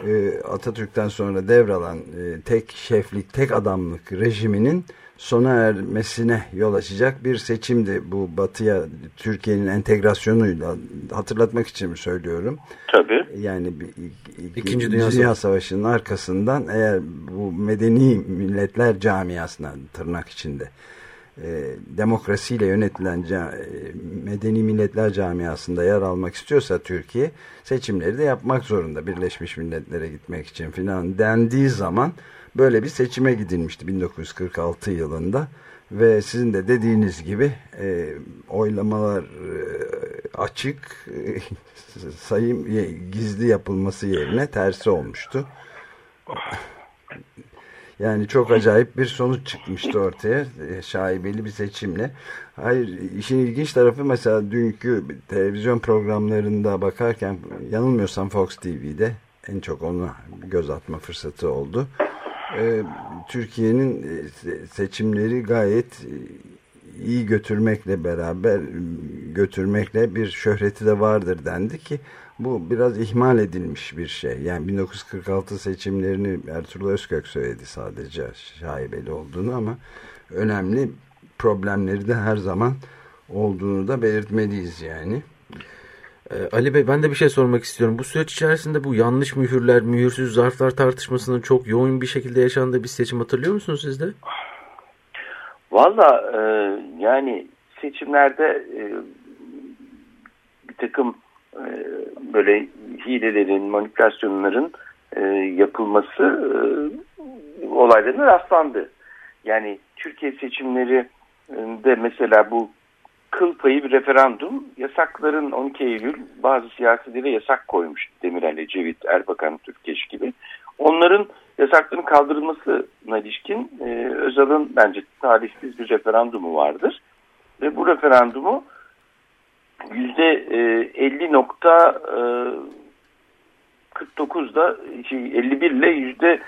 e, Atatürk'ten sonra devralan tek şeflik, tek adamlık rejiminin sona ermesine yol açacak bir seçimdi bu batıya Türkiye'nin entegrasyonuyla hatırlatmak için mi söylüyorum? Tabii. Yani İkinci Dünya, Dünya Savaşı'nın arkasından eğer bu medeni milletler camiasına tırnak içinde e, demokrasiyle yönetilen e, medeni milletler camiasında yer almak istiyorsa Türkiye seçimleri de yapmak zorunda Birleşmiş Milletler'e gitmek için filan dendiği zaman böyle bir seçime gidilmişti 1946 yılında ve sizin de dediğiniz gibi e, oylamalar e, açık e, [laughs] sayım gizli yapılması yerine tersi olmuştu. Yani çok acayip bir sonuç çıkmıştı ortaya e, şaibeli bir seçimle. Hayır işin ilginç tarafı mesela dünkü televizyon programlarında bakarken yanılmıyorsam Fox TV'de en çok ona göz atma fırsatı oldu. E, Türkiye'nin e, seçimleri gayet e, iyi götürmekle beraber götürmekle bir şöhreti de vardır dendi ki bu biraz ihmal edilmiş bir şey. Yani 1946 seçimlerini Ertuğrul Özkök söyledi sadece şaibeli olduğunu ama önemli problemleri de her zaman olduğunu da belirtmeliyiz yani. Ee, Ali Bey ben de bir şey sormak istiyorum. Bu süreç içerisinde bu yanlış mühürler, mühürsüz zarflar tartışmasının çok yoğun bir şekilde yaşandığı bir seçim hatırlıyor musunuz siz de? Valla e, yani seçimlerde e, bir takım e, böyle hilelerin, manipülasyonların e, yapılması e, olaylarına rastlandı. Yani Türkiye seçimleri de mesela bu kıl payı bir referandum yasakların 12 Eylül bazı siyasilere yasak koymuş Demirel, Ecevit, Erbakan, Türkeş gibi. Onların yasakların kaldırılmasına ilişkin e, Özal'ın bence talihsiz bir referandumu vardır. Ve bu referandumu yüzde 50.49'da şey, 51 ile yüzde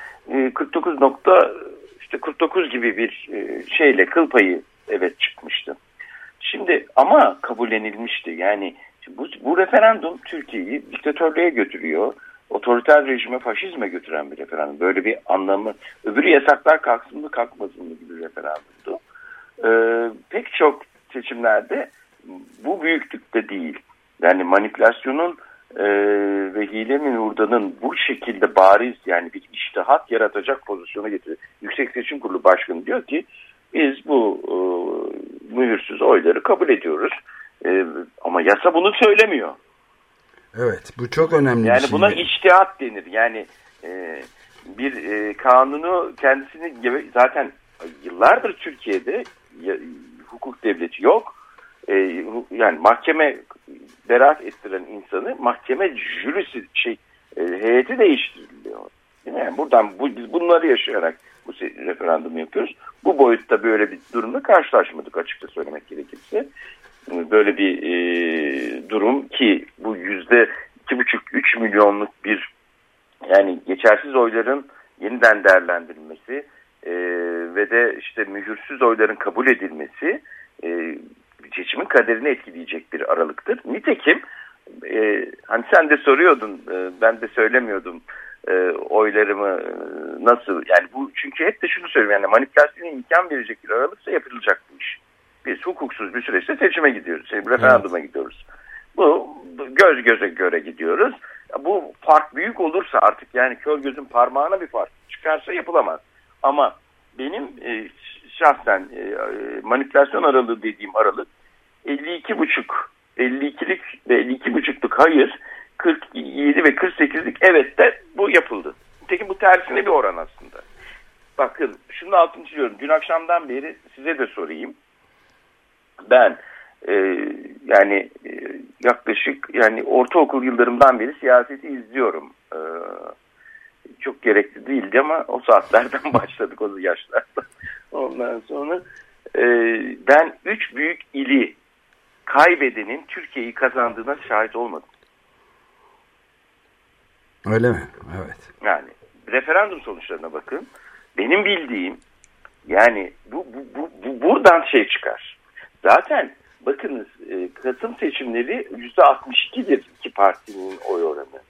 49 nokta işte 49 gibi bir e, şeyle kıl payı evet çıkmıştı. Şimdi ama kabullenilmişti. Yani bu, bu referandum Türkiye'yi diktatörlüğe götürüyor. Otoriter rejime, faşizme götüren bir referandum. Böyle bir anlamı. Öbürü yasaklar kalksın mı kalkmasın mı gibi bir referandumdu. Ee, pek çok seçimlerde bu büyüklükte değil. Yani manipülasyonun e, ve hilenin urdanın bu şekilde bariz yani bir iştihat yaratacak pozisyona getiriyor. Yüksek Seçim Kurulu Başkanı diyor ki biz bu e, mühürsüz oyları kabul ediyoruz. E, ama yasa bunu söylemiyor. Evet bu çok önemli yani bir şey. buna içtihat denir. Yani e, bir e, kanunu kendisini zaten yıllardır Türkiye'de ya, hukuk devleti yok. E, yani mahkeme beraat ettiren insanı mahkeme jürisi şey e, heyeti değiştiriliyor. Değil mi? Yani buradan bu, biz bunları yaşayarak bu referandumu yapıyoruz. Bu boyutta böyle bir durumla karşılaşmadık açıkça söylemek gerekirse. Böyle bir e, durum ki bu yüzde iki buçuk üç milyonluk bir yani geçersiz oyların yeniden değerlendirilmesi e, ve de işte mühürsüz oyların kabul edilmesi e, seçimin kaderini etkileyecek bir aralıktır. Nitekim e, hani sen de soruyordun e, ben de söylemiyordum e, oylarımı e, nasıl yani bu çünkü hep de şunu söylüyorum yani manipülasyona imkan verecek bir aralıksa yapılacak bu iş. Biz hukuksuz bir süreçte seçime gidiyoruz, şey, referanduma evet. gidiyoruz. Bu göz göze göre gidiyoruz. Bu fark büyük olursa artık yani kör gözün parmağına bir fark çıkarsa yapılamaz. Ama benim e, şahsen e, manipülasyon aralığı dediğim aralık 52 buçuk 52'lik ve 52 buçukluk hayır 47 ve 48'lik evet de bu yapıldı. Peki bu tersine bir oran aslında. Bakın şunu altını çiziyorum. Dün akşamdan beri size de sorayım. Ben e, yani e, yaklaşık yani ortaokul yıllarımdan beri siyaseti izliyorum. E, çok gerekli değildi ama o saatlerden [laughs] başladık o yaşlarda. Ondan sonra e, ben üç büyük ili kaybedenin Türkiye'yi kazandığına şahit olmadım. Öyle mi? Evet. Yani referandum sonuçlarına bakın. Benim bildiğim yani bu, bu, bu, bu buradan şey çıkar. Zaten bakınız e, Kasım seçimleri %62'dir iki partinin oy oranı.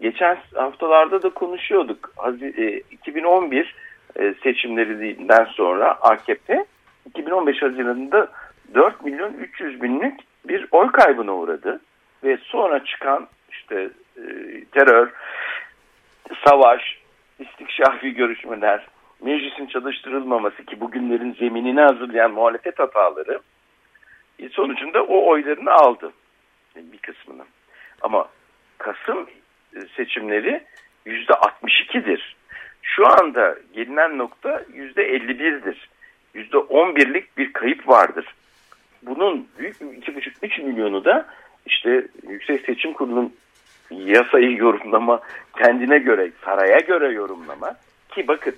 Geçen haftalarda da konuşuyorduk. E, 2011 e, seçimlerinden sonra AKP 2015 Haziran'da 4 milyon 300 binlik bir oy kaybına uğradı. Ve sonra çıkan işte e, terör, savaş, istikşafi görüşmeler, meclisin çalıştırılmaması ki bugünlerin zeminini hazırlayan muhalefet hataları e, sonucunda o oylarını aldı bir kısmını. Ama Kasım e, seçimleri yüzde 62'dir. Şu anda gelinen nokta yüzde 51'dir. Yüzde 11'lik bir kayıp vardır. Bunun büyük 2,5-3 milyonu da işte Yüksek Seçim Kurulu'nun yasayı yorumlama, kendine göre, saraya göre yorumlama ki bakın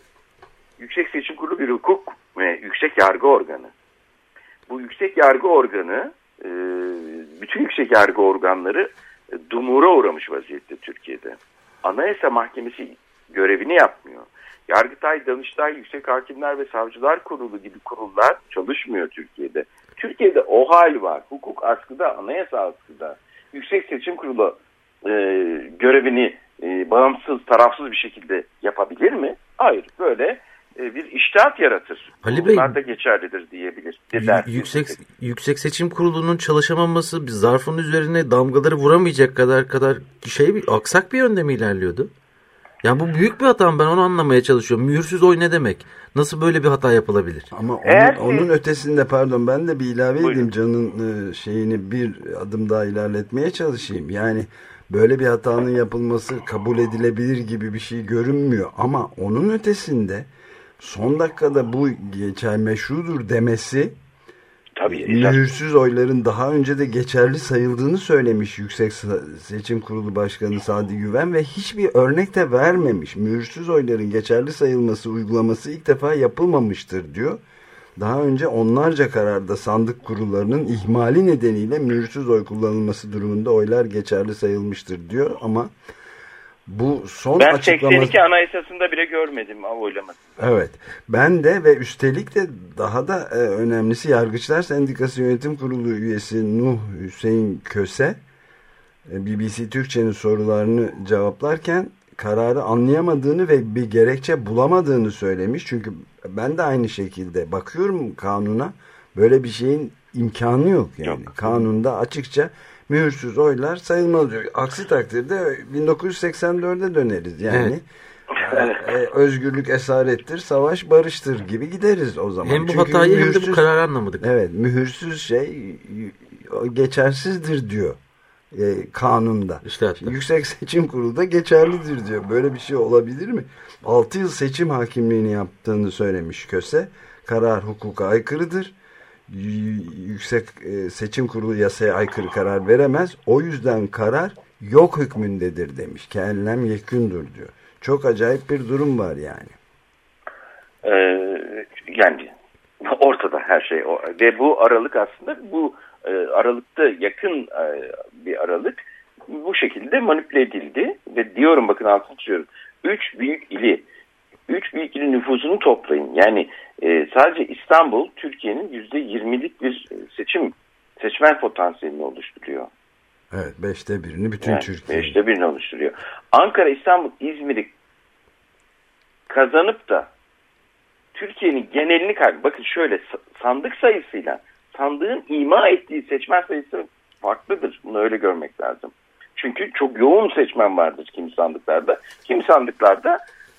Yüksek Seçim Kurulu bir hukuk ve yüksek yargı organı. Bu yüksek yargı organı e, bütün yüksek yargı organları e, dumura uğramış vaziyette Türkiye'de. Anayasa Mahkemesi görevini yapmıyor. Yargıtay, Danıştay, Yüksek Hakimler ve Savcılar Kurulu gibi kurullar çalışmıyor Türkiye'de. Türkiye'de o hal var. Hukuk askıda, anayasa askıda. Yüksek Seçim Kurulu e, görevini e, bağımsız, tarafsız bir şekilde yapabilir mi? Hayır. Böyle e, bir iştahat yaratır. Ali Bey, Bunlar da geçerlidir diyebilir. Yüksek Yüksek Seçim Kurulu'nun çalışamaması bir zarfın üzerine damgaları vuramayacak kadar kadar şey bir aksak bir yönde mi ilerliyordu? Yani bu büyük bir hata mı? ben onu anlamaya çalışıyorum. Mühürsüz oy ne demek? Nasıl böyle bir hata yapılabilir? Ama onun, Eğer- onun ötesinde pardon ben de bir ilave Buyurun. edeyim canın e, şeyini bir adım daha ilerletmeye çalışayım. Yani böyle bir hatanın yapılması kabul edilebilir gibi bir şey görünmüyor. Ama onun ötesinde son dakikada bu geçer meşrudur demesi Tabii. esas- mühürsüz oyların daha önce de geçerli sayıldığını söylemiş Yüksek Seçim Kurulu Başkanı Sadi Güven ve hiçbir örnek de vermemiş. Mühürsüz oyların geçerli sayılması uygulaması ilk defa yapılmamıştır diyor. Daha önce onlarca kararda sandık kurullarının ihmali nedeniyle mühürsüz oy kullanılması durumunda oylar geçerli sayılmıştır diyor ama bu son Ben açıklaması... 82 Anayasası'nda bile görmedim oylaması. Evet. Ben de ve üstelik de daha da e, önemlisi Yargıçlar Sendikası Yönetim Kurulu üyesi Nuh Hüseyin Köse e, BBC Türkçe'nin sorularını cevaplarken kararı anlayamadığını ve bir gerekçe bulamadığını söylemiş. Çünkü ben de aynı şekilde bakıyorum kanuna böyle bir şeyin imkanı yok yani. Kanunda açıkça mühürsüz oylar sayılmaz diyor. Aksi takdirde 1984'e döneriz yani. E, özgürlük esarettir, savaş barıştır gibi gideriz o zaman. Hem bu Çünkü hatayı hem de bu mühürsüz- kararı anlamadık. Evet, mühürsüz şey geçersizdir diyor e, kanunda. İşte. Yüksek Seçim Kurulu da geçerlidir diyor. Böyle bir şey olabilir mi? 6 yıl seçim hakimliğini yaptığını söylemiş Köse. Karar hukuka aykırıdır. Yüksek e, Seçim Kurulu yasaya aykırı karar veremez. O yüzden karar yok hükmündedir demiş. Kellem yekündür diyor. Çok acayip bir durum var yani. Ee, yani ortada her şey o. ve bu aralık aslında bu e, aralıkta yakın e, bir aralık bu şekilde manipüle edildi ve diyorum bakın altını çiziyorum. Üç büyük ili üç büyük ilin nüfusunu toplayın. Yani e, sadece İstanbul Türkiye'nin yüzde yirmilik bir seçim seçmen potansiyelini oluşturuyor. Evet, beşte birini bütün Yani Türkiye. Beşte birini oluşturuyor. Ankara, İstanbul, İzmir'i kazanıp da Türkiye'nin genelini kaybı. Bakın şöyle sa- sandık sayısıyla sandığın ima ettiği seçmen sayısı farklıdır. Bunu öyle görmek lazım. Çünkü çok yoğun seçmen vardır kimi sandıklarda. Kimi sandıklarda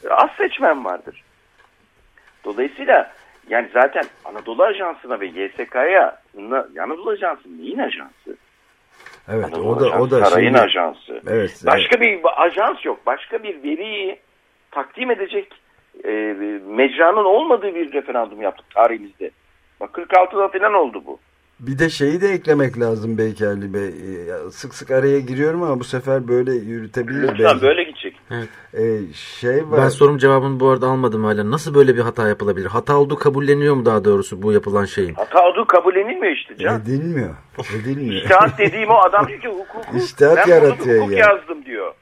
az seçmen vardır. Dolayısıyla yani zaten Anadolu Ajansı'na ve YSK'ya Anadolu Ajansı neyin ajansı? Evet, Anadolu o da o Ajansı, da sarayın şimdi- ajansı. Evet, Başka bir ajans yok. Başka bir veriyi takdim edecek e, mecranın olmadığı bir referandum yaptık tarihimizde. Bak 46'da falan oldu bu. Bir de şeyi de eklemek lazım belki Ali Bey. Ee, Sık sık araya giriyorum ama bu sefer böyle yürütebiliriz Lütfen belki. böyle gidecek. Ee, şey var. Ben sorum cevabını bu arada almadım hala. Nasıl böyle bir hata yapılabilir? Hata olduğu kabulleniyor mu daha doğrusu bu yapılan şeyin? Hata olduğu kabullenilmiyor işte can. Edilmiyor. Edilmiyor. İştihat dediğim o adam diyor ki hukuku [laughs] İştihat ben bunu yaratıyor hukuk yani. yazdım diyor.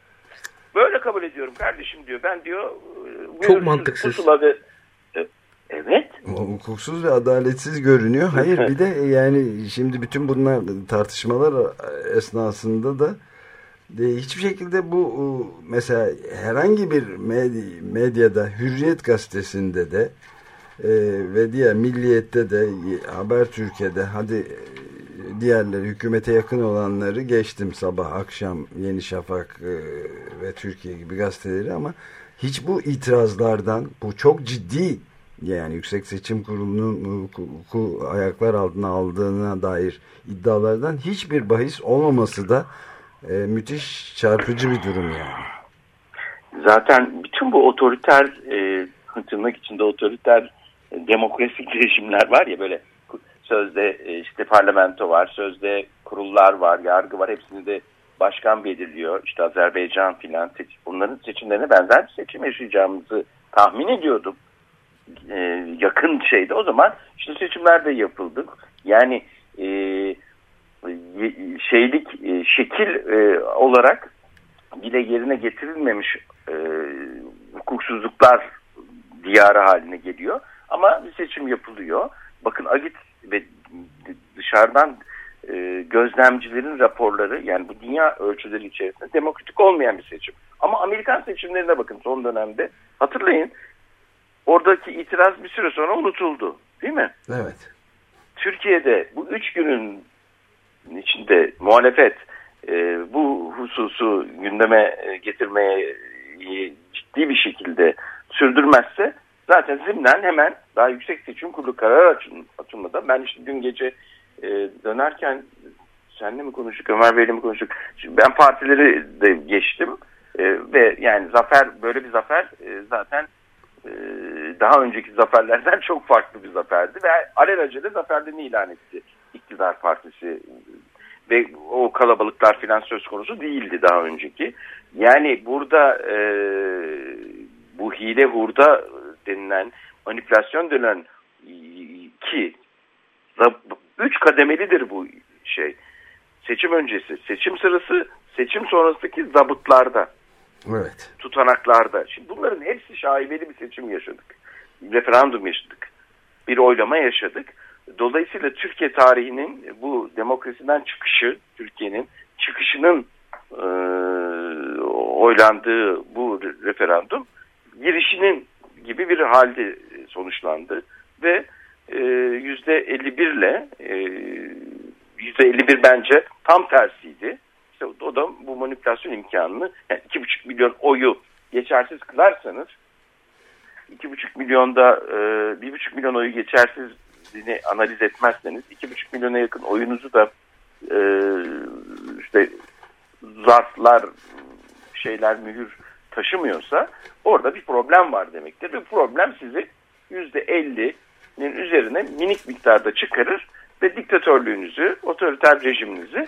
Böyle kabul ediyorum kardeşim diyor. Ben diyor e, Çok mantıksız. pusula ve- Evet. Hukuksuz ve adaletsiz görünüyor. Hayır bir de yani şimdi bütün bunlar tartışmalar esnasında da de hiçbir şekilde bu e, mesela herhangi bir med- medyada Hürriyet gazetesinde de e, ve diğer Milliyet'te de Haber Türkiye'de hadi e, diğerleri hükümete yakın olanları geçtim sabah akşam Yeni Şafak e, ve Türkiye gibi gazeteleri ama hiç bu itirazlardan bu çok ciddi yani Yüksek Seçim Kurulu'nun hukuku ayaklar altına aldığına dair iddialardan hiçbir bahis olmaması da e, müthiş çarpıcı bir durum yani. Zaten bütün bu otoriter e, tırnak içinde otoriter e, demokrasik rejimler var ya böyle sözde e, işte parlamento var, sözde kurullar var, yargı var. Hepsini de başkan belirliyor. İşte Azerbaycan filan bunların seçimlerine benzer bir seçim yaşayacağımızı tahmin ediyordum. E, yakın şeyde o zaman işte seçimler de yapıldı. Yani e, şeylik e, şekil e, olarak bile yerine getirilmemiş e, hukuksuzluklar diyarı haline geliyor. Ama bir seçim yapılıyor. Bakın Agit ve dışarıdan e, gözlemcilerin raporları yani bu dünya ölçüleri içerisinde demokratik olmayan bir seçim. Ama Amerikan seçimlerine bakın son dönemde hatırlayın oradaki itiraz bir süre sonra unutuldu değil mi? Evet. Türkiye'de bu üç günün içinde muhalefet e, bu hususu gündeme e, getirmeye ciddi bir şekilde sürdürmezse zaten zimnen hemen daha yüksek seçim kurulu karar atılmadan ben işte dün gece e, dönerken senle mi konuştuk Ömer Bey'le mi konuştuk Şimdi ben partileri de geçtim e, ve yani zafer böyle bir zafer e, zaten daha önceki zaferlerden çok farklı bir zaferdi ve alelacele zaferlerini ilan etti iktidar partisi ve o kalabalıklar filan söz konusu değildi daha önceki. Yani burada e, bu hile hurda denilen manipülasyon denen ki üç kademelidir bu şey. Seçim öncesi, seçim sırası, seçim sonrasındaki zabıtlarda. Evet. Tutanaklarda. Şimdi bunların hepsi şaibeli bir seçim yaşadık. Referandum yaşadık. Bir oylama yaşadık. Dolayısıyla Türkiye tarihinin bu demokrasiden çıkışı, Türkiye'nin çıkışının e, oylandığı bu referandum girişinin gibi bir halde sonuçlandı ve yüzde 51 ile yüzde 51 bence tam tersiydi. İşte o da bu manipülasyon imkanını yani 2,5 milyon oyu geçersiz kılarsanız 2,5 milyonda 1,5 milyon oyu geçersizliğini analiz etmezseniz 2,5 milyona yakın oyunuzu da işte zarflar şeyler mühür taşımıyorsa orada bir problem var demektir. Ve problem sizi %50'nin üzerine minik miktarda çıkarır ve diktatörlüğünüzü, otoriter rejiminizi e,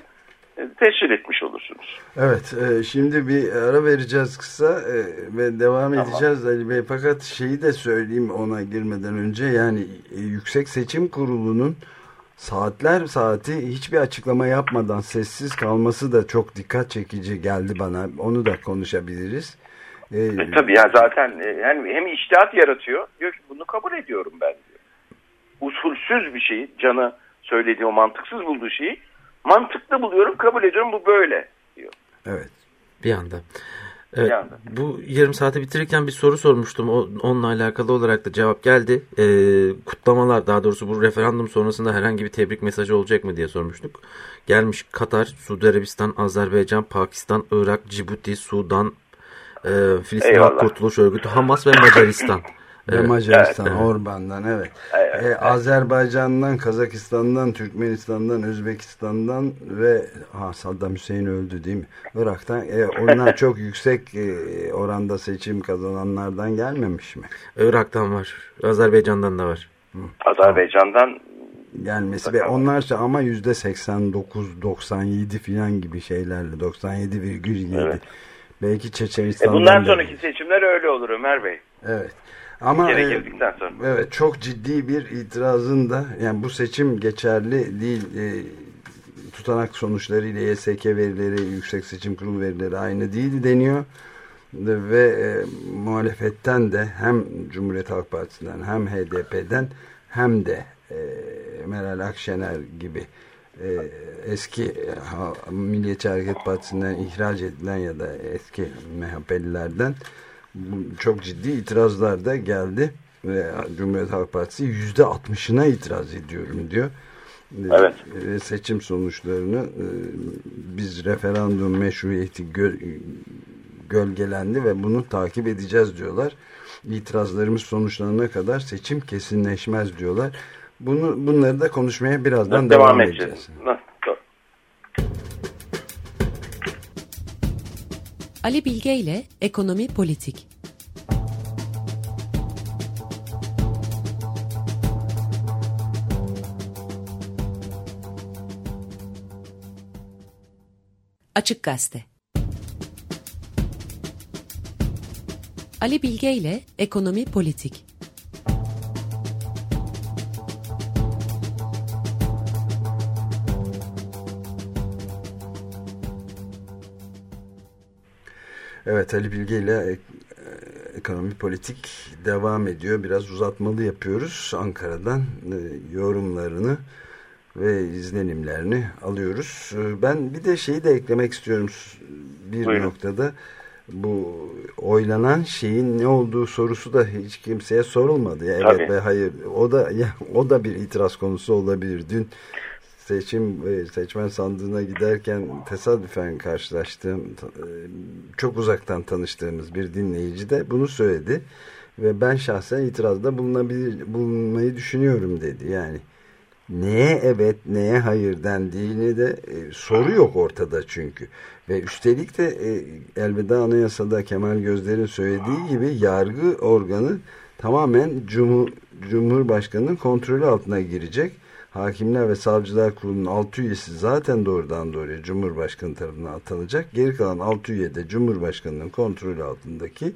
teşhir etmiş olursunuz. Evet, e, şimdi bir ara vereceğiz kısa e, ve devam tamam. edeceğiz Ali Bey. Fakat şeyi de söyleyeyim ona girmeden önce yani Yüksek Seçim Kurulu'nun saatler saati hiçbir açıklama yapmadan sessiz kalması da çok dikkat çekici geldi bana. Onu da konuşabiliriz. Ee, e, tabii ya zaten e, yani hem iştihat yaratıyor diyor ki bunu kabul ediyorum ben diyor. Usulsüz bir şeyi canı söylediği o mantıksız bulduğu şeyi mantıklı buluyorum kabul ediyorum bu böyle diyor. Evet. Bir anda. Evet, bu yarım saati bitirirken bir soru sormuştum. O, onunla alakalı olarak da cevap geldi. Ee, kutlamalar daha doğrusu bu referandum sonrasında herhangi bir tebrik mesajı olacak mı diye sormuştuk. Gelmiş Katar, Suudi Arabistan, Azerbaycan, Pakistan, Irak, Cibuti, Sudan, e, Filistin Eyvallah. Kurtuluş Örgütü, Hamas ve Macaristan. [laughs] Ve Macaristan, evet. Orban'dan evet. evet, ee, evet. Azerbaycan'dan, Kazakistan'dan, Türkmenistan'dan, Özbekistan'dan ve ha, Saddam Hüseyin öldü değil mi? Irak'tan. E, onlar [laughs] çok yüksek e, oranda seçim kazananlardan gelmemiş mi? Irak'tan var. Azerbaycan'dan da var. Hı. Azerbaycan'dan gelmesi ve onlar ama yüzde 89 97 filan gibi şeylerle 97,7 evet. belki Çeçenistan'dan e bundan sonraki seçimler öyle olur Ömer Bey. Evet. Ama e, evet çok ciddi bir itirazın da yani bu seçim geçerli değil e, tutanak sonuçları ile YSK verileri Yüksek Seçim Kurulu verileri aynı değil deniyor. Ve e, muhalefetten de hem Cumhuriyet Halk Partisi'nden hem HDP'den hem de e, Meral Akşener gibi e, eski ha, Milliyetçi Hareket Partisi'nden ihraç edilen ya da eski MHP'lilerden çok ciddi itirazlar da geldi. Ve Cumhuriyet Halk Partisi yüzde altmışına itiraz ediyorum diyor. Evet. Ve seçim sonuçlarını e, biz referandum meşruiyeti gö gölgelendi ve bunu takip edeceğiz diyorlar. İtirazlarımız sonuçlanana kadar seçim kesinleşmez diyorlar. Bunu bunları da konuşmaya birazdan devam, devam edeceğiz. edeceğiz. Ali Bilge ile Ekonomi Politik. Açık Gazete Ali Bilge ile Ekonomi Politik Evet Ali Bilge ile e, ekonomi politik devam ediyor. Biraz uzatmalı yapıyoruz. Ankara'dan e, yorumlarını ve izlenimlerini alıyoruz. E, ben bir de şeyi de eklemek istiyorum bir Buyurun. noktada. Bu oylanan şeyin ne olduğu sorusu da hiç kimseye sorulmadı. Ya, evet Tabii. ve hayır. O da [laughs] ya, o da bir itiraz konusu olabilir. Dün seçim ve seçmen sandığına giderken tesadüfen karşılaştığım e, çok uzaktan tanıştığımız bir dinleyici de bunu söyledi ve ben şahsen itirazda bulunabilir bulunmayı düşünüyorum dedi. Yani neye evet neye hayır dendiğini de e, soru yok ortada çünkü. Ve üstelik de e, elveda anayasada Kemal Gözler'in söylediği gibi yargı organı tamamen Cumhur, Cumhurbaşkanı'nın kontrolü altına girecek. Hakimler ve Savcılar Kurulu'nun 6 üyesi zaten doğrudan doğruya Cumhurbaşkanı tarafından atanacak. Geri kalan 6 üye de Cumhurbaşkanı'nın kontrolü altındaki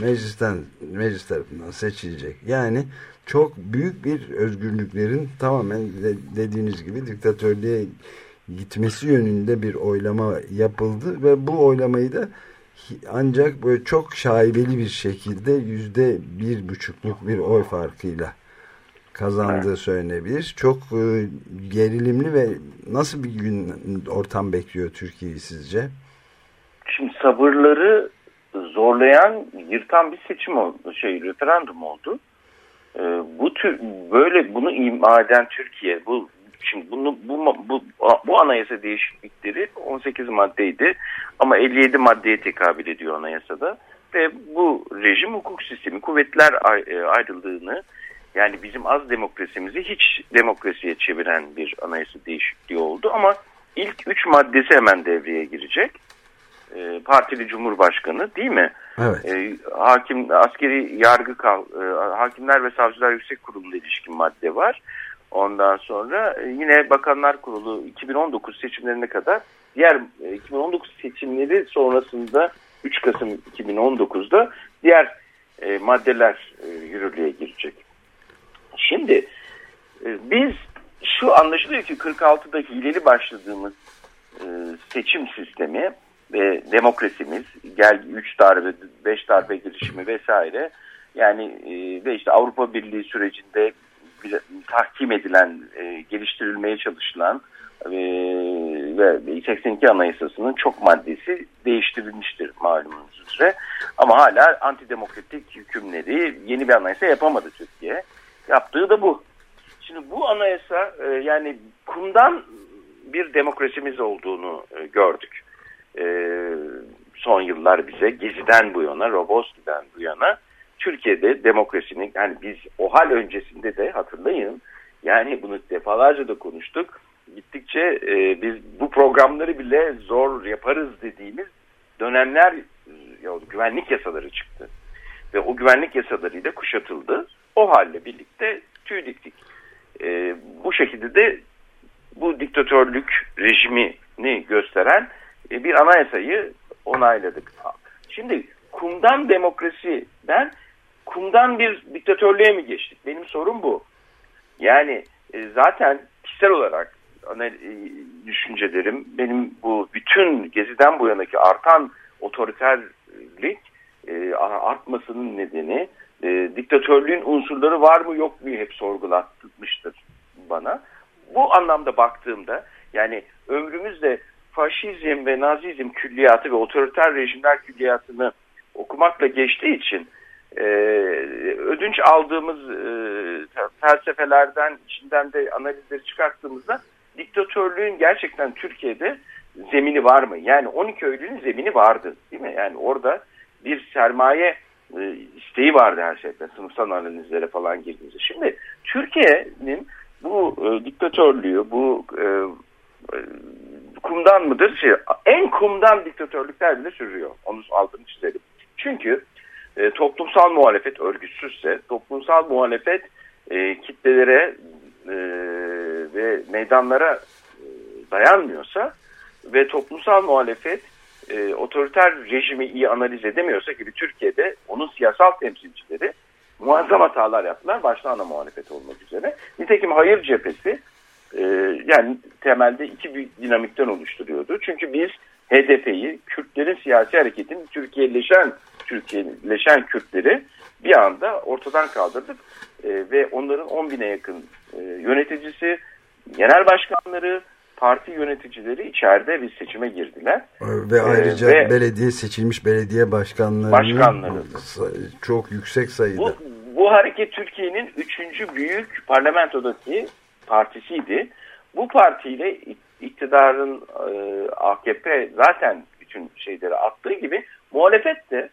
meclisten meclis tarafından seçilecek. Yani çok büyük bir özgürlüklerin tamamen de- dediğiniz gibi diktatörlüğe gitmesi yönünde bir oylama yapıldı ve bu oylamayı da ancak böyle çok şaibeli bir şekilde yüzde bir buçukluk bir oy farkıyla kazandığı söylenebilir. Çok e, gerilimli ve nasıl bir gün ortam bekliyor Türkiye'yi sizce? Şimdi sabırları zorlayan, yırtan bir seçim oldu, şey referandum oldu. Ee, bu tür böyle bunu ima eden Türkiye bu şimdi bunu bu bu bu anayasa değişiklikleri 18 maddeydi ama 57 maddeye tekabül ediyor anayasada ve bu rejim hukuk sistemi kuvvetler e, ayrılığını yani bizim az demokrasimizi hiç demokrasiye çeviren bir anayasa değişikliği oldu ama ilk üç maddesi hemen devreye girecek. Ee, partili cumhurbaşkanı değil mi? Evet. E, hakim askeri yargı kal, e, hakimler ve savcılar yüksek kuruluna ilişkin madde var. Ondan sonra e, yine Bakanlar Kurulu 2019 seçimlerine kadar diğer e, 2019 seçimleri sonrasında 3 Kasım 2019'da diğer e, maddeler e, yürürlüğe girecek. Şimdi e, biz şu anlaşılıyor ki 46'da hileli başladığımız e, seçim sistemi ve demokrasimiz gel 3 darbe 5 darbe girişimi vesaire yani e, ve işte Avrupa Birliği sürecinde tahkim edilen e, geliştirilmeye çalışılan e, ve 82 Anayasası'nın çok maddesi değiştirilmiştir malumunuz üzere. Ama hala antidemokratik hükümleri yeni bir anayasa yapamadı Türkiye. Yaptığı da bu. Şimdi bu anayasa yani kumdan bir demokrasimiz olduğunu gördük. E, son yıllar bize Gezi'den bu yana, Roboski'den bu yana Türkiye'de demokrasinin yani biz o hal öncesinde de hatırlayın yani bunu defalarca da konuştuk. Gittikçe e, biz bu programları bile zor yaparız dediğimiz dönemler e, ya, güvenlik yasaları çıktı. Ve o güvenlik yasalarıyla kuşatıldı. O halle birlikte tüy diktik. E, bu şekilde de bu diktatörlük rejimini gösteren e, bir anayasayı onayladık. Şimdi kumdan demokrasiden kumdan bir diktatörlüğe mi geçtik? Benim sorum bu. Yani e, zaten kişisel olarak ana, e, düşüncelerim benim bu bütün geziden bu yanaki artan otoriterlik e, artmasının nedeni diktatörlüğün unsurları var mı yok mu hep sorgulatmıştır bana. Bu anlamda baktığımda yani ömrümüzde faşizm ve nazizm külliyatı ve otoriter rejimler külliyatını okumakla geçtiği için e, ödünç aldığımız e, felsefelerden içinden de analizleri çıkarttığımızda diktatörlüğün gerçekten Türkiye'de zemini var mı? Yani 12 Eylül'ün zemini vardı değil mi? Yani orada bir sermaye e, isteği vardı her şeyden sınıfsal analizlere falan girdiğimizde. Şimdi Türkiye'nin bu e, diktatörlüğü, bu e, kumdan mıdır? Şey, en kumdan diktatörlükler bile sürüyor. Onu aldığını çizelim. Çünkü e, toplumsal muhalefet örgütsüzse, toplumsal muhalefet e, kitlelere e, ve meydanlara e, dayanmıyorsa ve toplumsal muhalefet e, otoriter rejimi iyi analiz edemiyorsa gibi Türkiye'de onun siyasal temsilcileri muazzam hatalar yaptılar. Başta ana muhalefet olmak üzere. Nitekim hayır cephesi e, yani temelde iki büyük dinamikten oluşturuyordu. Çünkü biz HDP'yi, Kürtlerin siyasi hareketini, Türkiye'leşen, Türkiye'leşen Kürtleri bir anda ortadan kaldırdık. E, ve onların 10 bine yakın e, yöneticisi, genel başkanları, parti yöneticileri içeride bir seçime girdiler. Ve ayrıca Ee, ve- belediye seçilmiş belediye başkanlarının Başkanları. çok yüksek sayıda. Bu, bu hareket Türkiye'nin üçüncü büyük parlamentodaki partisiydi. Bu partiyle iktidarın e, AKP zaten bütün şeyleri attığı gibi muhalefet de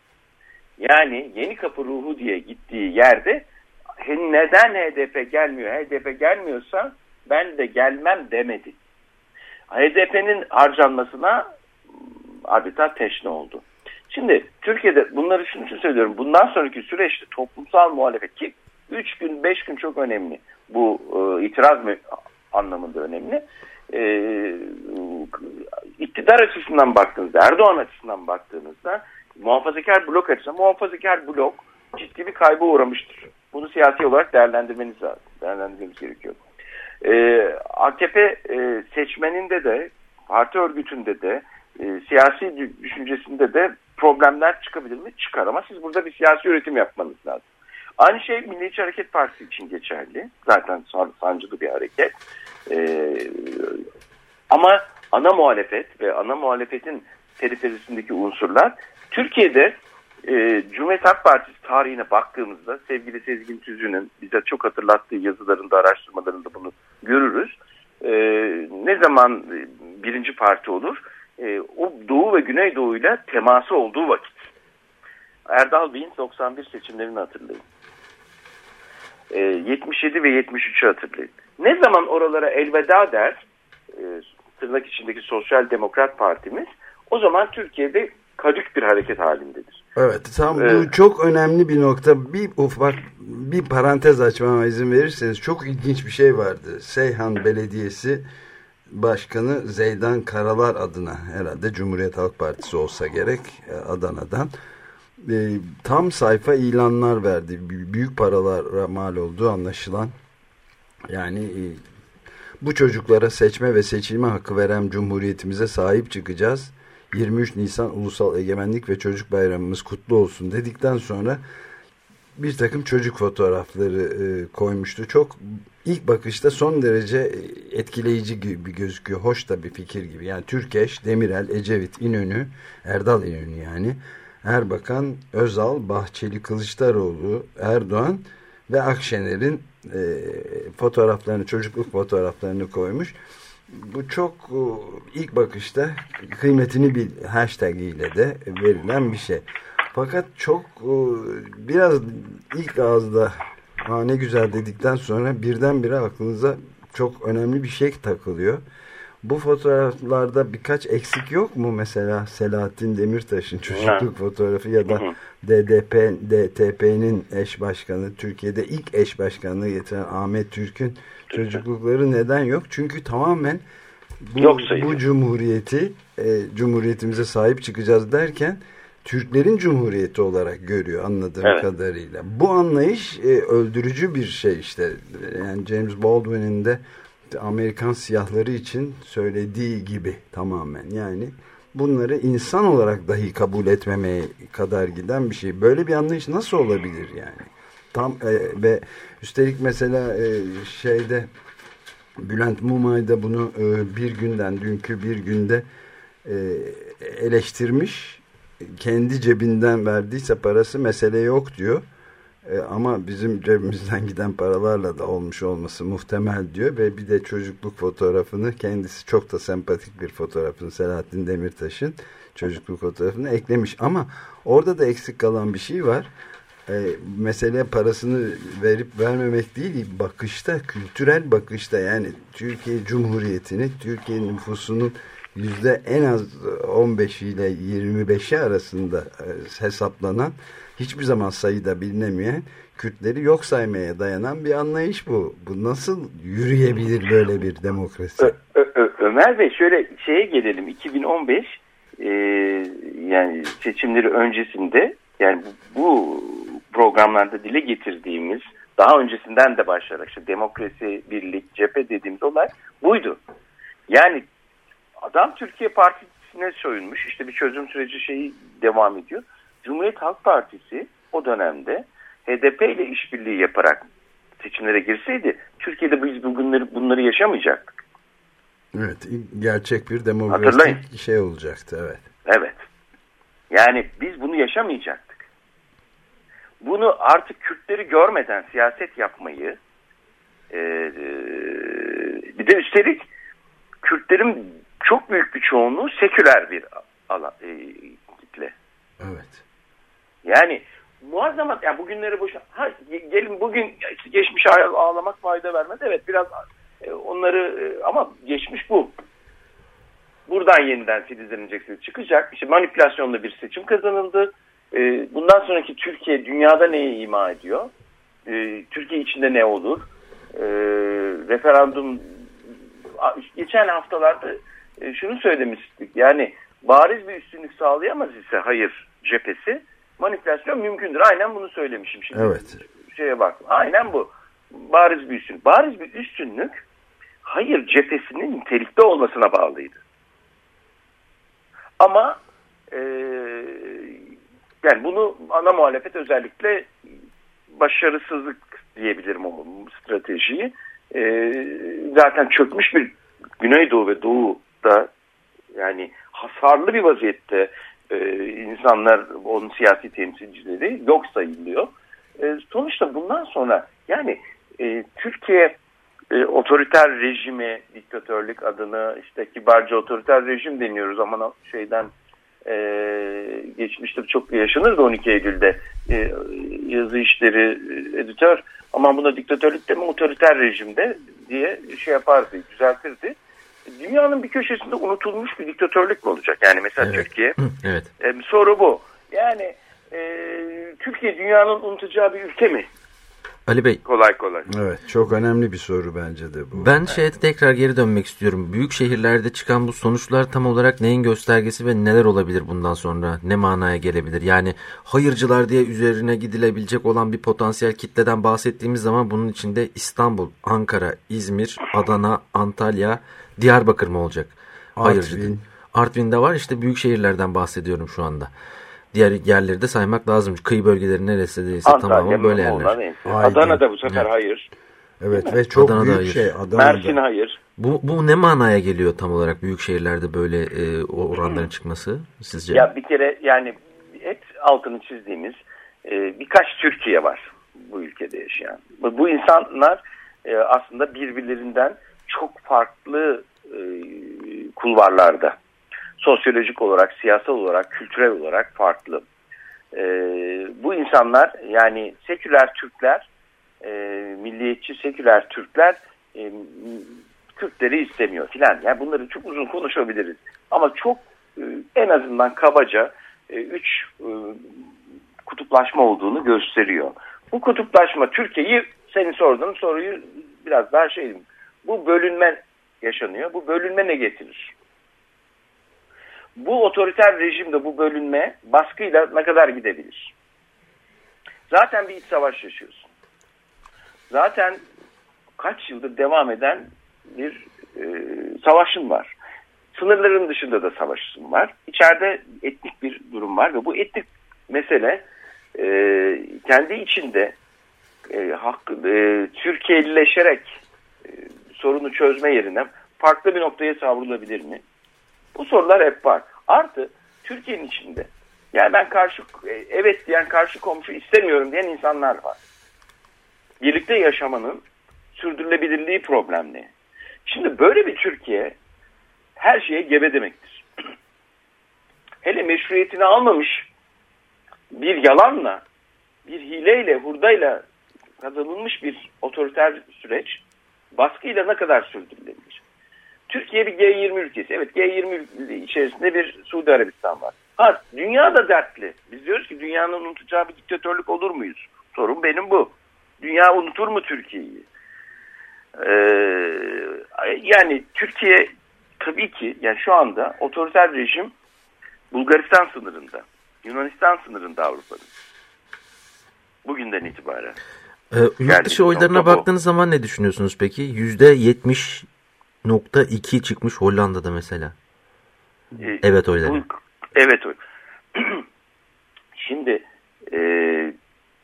yani yeni kapı ruhu diye gittiği yerde neden HDP gelmiyor? HDP gelmiyorsa ben de gelmem demedi. HDP'nin harcanmasına adeta teşne oldu. Şimdi Türkiye'de bunları şunun için söylüyorum. Bundan sonraki süreçte toplumsal muhalefet ki 3 gün 5 gün çok önemli. Bu e, itiraz mı anlamında önemli. E, iktidar açısından baktığınızda, Erdoğan açısından baktığınızda muhafazakar blok açısından muhafazakar blok ciddi bir kayba uğramıştır. Bunu siyasi olarak değerlendirmeniz lazım. Değerlendirmeniz gerekiyor. E, AKP e, seçmeninde de parti örgütünde de e, siyasi dü- düşüncesinde de problemler çıkabilir mi? Çıkar ama siz burada bir siyasi üretim yapmanız lazım. Aynı şey Milliyetçi Hareket Partisi için geçerli. Zaten san- sancılı bir hareket. E, ama ana muhalefet ve ana muhalefetin periferisindeki unsurlar Türkiye'de e, Cumhuriyet Halk Partisi tarihine baktığımızda sevgili Sezgin Tüzü'nün bize çok hatırlattığı yazılarında, araştırmalarında bunu görürüz. E, ne zaman birinci parti olur? E, o Doğu ve Güneydoğu'yla teması olduğu vakit. Erdal Bey'in 91 seçimlerini hatırlayın. E, 77 ve 73'ü hatırlayın. Ne zaman oralara elveda der, e, tırnak içindeki Sosyal Demokrat Partimiz, o zaman Türkiye'de kadük bir hareket halindedir. Evet tam Evet. bu çok önemli bir nokta. Bir ufak bir parantez açmama izin verirseniz çok ilginç bir şey vardı. Seyhan Belediyesi Başkanı Zeydan Karalar adına herhalde Cumhuriyet Halk Partisi olsa gerek e, Adana'dan e, tam sayfa ilanlar verdi. Büyük paralara mal olduğu anlaşılan. Yani e, bu çocuklara seçme ve seçilme hakkı veren cumhuriyetimize sahip çıkacağız. 23 Nisan Ulusal Egemenlik ve Çocuk Bayramımız kutlu olsun dedikten sonra bir takım çocuk fotoğrafları e, koymuştu. Çok ilk bakışta son derece e, etkileyici gibi gözüküyor. Hoş da bir fikir gibi. Yani Türkeş, Demirel, Ecevit, İnönü, Erdal İnönü yani. Erbakan, Özal, Bahçeli, Kılıçdaroğlu, Erdoğan ve Akşener'in e, fotoğraflarını, çocukluk fotoğraflarını koymuş. Bu çok e, ilk bakışta kıymetini bir hashtag ile de verilen bir şey. Fakat çok e, biraz ilk ağızda ne güzel dedikten sonra birdenbire aklınıza çok önemli bir şey takılıyor. Bu fotoğraflarda birkaç eksik yok mu mesela Selahattin Demirtaş'ın çocukluk fotoğrafı ya da DDP, DTP'nin eş başkanı Türkiye'de ilk eş başkanlığı getiren Ahmet Türk'ün çocuklukları neden yok? Çünkü tamamen bu, Yok bu cumhuriyeti e, cumhuriyetimize sahip çıkacağız derken Türklerin cumhuriyeti olarak görüyor anladığım Evet. kadarıyla. Bu anlayış e, öldürücü bir şey işte. Yani James Baldwin'in de Amerikan siyahları için söylediği gibi tamamen. Yani bunları insan olarak dahi kabul etmemeye kadar giden bir şey. Böyle bir anlayış nasıl olabilir yani? Tam e, ve üstelik mesela e, şeyde Bülent Mumay da bunu e, bir günden dünkü bir günde e, eleştirmiş. Kendi cebinden verdiyse parası mesele yok diyor. E, ama bizim cebimizden giden paralarla da olmuş olması muhtemel diyor ve bir de çocukluk fotoğrafını kendisi çok da sempatik bir fotoğrafını Selahattin Demirtaş'ın çocukluk fotoğrafını eklemiş ama orada da eksik kalan bir şey var. E, mesele parasını verip vermemek değil bakışta kültürel bakışta yani Türkiye Cumhuriyeti'ni Türkiye nüfusunun yüzde en az 15 ile 25'i arasında e, hesaplanan hiçbir zaman sayıda bilinemeyen Kürtleri yok saymaya dayanan bir anlayış bu. Bu nasıl yürüyebilir böyle bir demokrasi? Ö- Ö- Ö- Ömer Bey şöyle şeye gelelim 2015 e, yani seçimleri öncesinde yani bu, programlarda dile getirdiğimiz daha öncesinden de başlayarak işte demokrasi, birlik, cephe dediğimiz olay buydu. Yani adam Türkiye Partisi Partisi'ne soyunmuş. İşte bir çözüm süreci şeyi devam ediyor. Cumhuriyet Halk Partisi o dönemde HDP ile işbirliği yaparak seçimlere girseydi Türkiye'de biz bugünleri bunları yaşamayacaktık. Evet, gerçek bir Hatırlayın. demokratik şey olacaktı, evet. Evet. Yani biz bunu yaşamayacaktık. Bunu artık Kürtleri görmeden siyaset yapmayı e, e, bir de üstelik Kürtlerin çok büyük bir çoğunluğu seküler bir alan, e, kitle. Evet. Yani muazzamat yani bugünleri boş ha, ge- gelin bugün işte geçmiş ağ- ağlamak fayda vermez. Evet biraz e, onları e, ama geçmiş bu. Buradan yeniden filizlenecek çıkacak. İşte manipülasyonla bir seçim kazanıldı. E, bundan sonraki Türkiye dünyada neyi ima ediyor? Türkiye içinde ne olur? Referandum geçen haftalarda şunu söylemiştik. Yani bariz bir üstünlük sağlayamaz ise hayır cephesi manipülasyon mümkündür. Aynen bunu söylemişim şimdi. Evet. Şeye bak. Aynen bu. Bariz bir üstünlük. Bariz bir üstünlük hayır cephesinin nitelikte olmasına bağlıydı. Ama e, yani bunu ana muhalefet özellikle başarısızlık diyebilirim o stratejiyi. E, zaten çökmüş bir Güneydoğu ve Doğu'da yani hasarlı bir vaziyette e, insanlar onun siyasi temsilcileri yok sayılıyor. E, sonuçta bundan sonra yani e, Türkiye e, otoriter rejimi, diktatörlük adını işte kibarca otoriter rejim deniyoruz ama şeyden e, geçmişte çok yaşanırdı 12 Eylül'de e, yazı işleri e, editör ama buna diktatörlük deme otoriter rejimde diye şey yapardı, düzeltirdi. Dünyanın bir köşesinde unutulmuş bir diktatörlük mü olacak? Yani mesela Evet. Türkiye Evet. e, soru bu. Yani e, Türkiye dünyanın unutacağı bir ülke mi? Ali Bey Kolay kolay. Evet, çok önemli bir soru bence de bu. ben şeye tekrar geri dönmek istiyorum. Büyük şehirlerde çıkan bu sonuçlar tam olarak neyin göstergesi ve neler olabilir bundan sonra? Ne manaya gelebilir? Yani hayırcılar diye üzerine gidilebilecek olan bir potansiyel kitleden bahsettiğimiz zaman bunun içinde İstanbul, Ankara, İzmir, Adana, Antalya, Diyarbakır mı olacak? Hayırcı. Artvin. Artvin'de var işte büyük şehirlerden bahsediyorum şu anda. Diğer yerleri de saymak lazım. Kıyı bölgeleri neresindeyse Antalya, tamamen böyle yerler. Adana'da bu sefer Evet. hayır. Evet ve çok Adana'da büyük hayır. şey. Adana'da. Mersin hayır. Bu, bu ne manaya geliyor tam olarak büyük şehirlerde böyle e, o oranların [clears throat] çıkması sizce? Ya bir kere yani hep altını çizdiğimiz e, birkaç Türkiye var bu ülkede yaşayan. Bu, bu insanlar e, aslında birbirlerinden çok farklı e, kulvarlarda. Sosyolojik olarak, siyasal olarak, kültürel olarak farklı. E, bu insanlar yani seküler Türkler, e, milliyetçi seküler Türkler e, Kürtleri istemiyor filan. Yani bunları çok uzun konuşabiliriz. Ama çok e, en azından kabaca e, üç e, kutuplaşma olduğunu gösteriyor. Bu kutuplaşma Türkiye'yi senin sorduğun soruyu biraz daha şey bu bölünme yaşanıyor. Bu bölünme ne getirir? Bu otoriter rejimde bu bölünme baskıyla ne kadar gidebilir? Zaten bir iç savaş yaşıyorsun. Zaten kaç yıldır devam eden bir e, savaşın var. Sınırların dışında da savaşın var. İçeride etnik bir durum var ve bu etnik mesele e, kendi içinde e, hak, e, Türkiye'lileşerek e, sorunu çözme yerine farklı bir noktaya savrulabilir mi? Bu sorular hep var. Artı Türkiye'nin içinde yani ben karşı e, evet diyen karşı komşu istemiyorum diyen insanlar var. Birlikte yaşamanın sürdürülebilirliği problemli. Şimdi böyle bir Türkiye her şeye gebe demektir. [clears throat] Hele meşruiyetini almamış bir yalanla, bir hileyle, hurdayla kazanılmış bir otoriter süreç baskıyla ne kadar sürdürülebilir? Türkiye bir G20 ülkesi. Evet G20 içerisinde bir Suudi Arabistan var. Ha, dünya da dertli. Biz diyoruz ki dünyanın unutacağı bir diktatörlük olur muyuz? Sorun benim bu. Dünya unutur mu Türkiye'yi? Ee, yani Türkiye tabii ki yani şu anda otoriter rejim Bulgaristan sınırında, Yunanistan sınırında Avrupa'nın. Bugünden itibaren. Ee, yurt dışı oylarına nokta bu. baktığınız zaman ne düşünüyorsunuz peki? %70.2 çıkmış Hollanda'da mesela. E, Evet oyları. bu- evet oy. [clears throat] Şimdi e,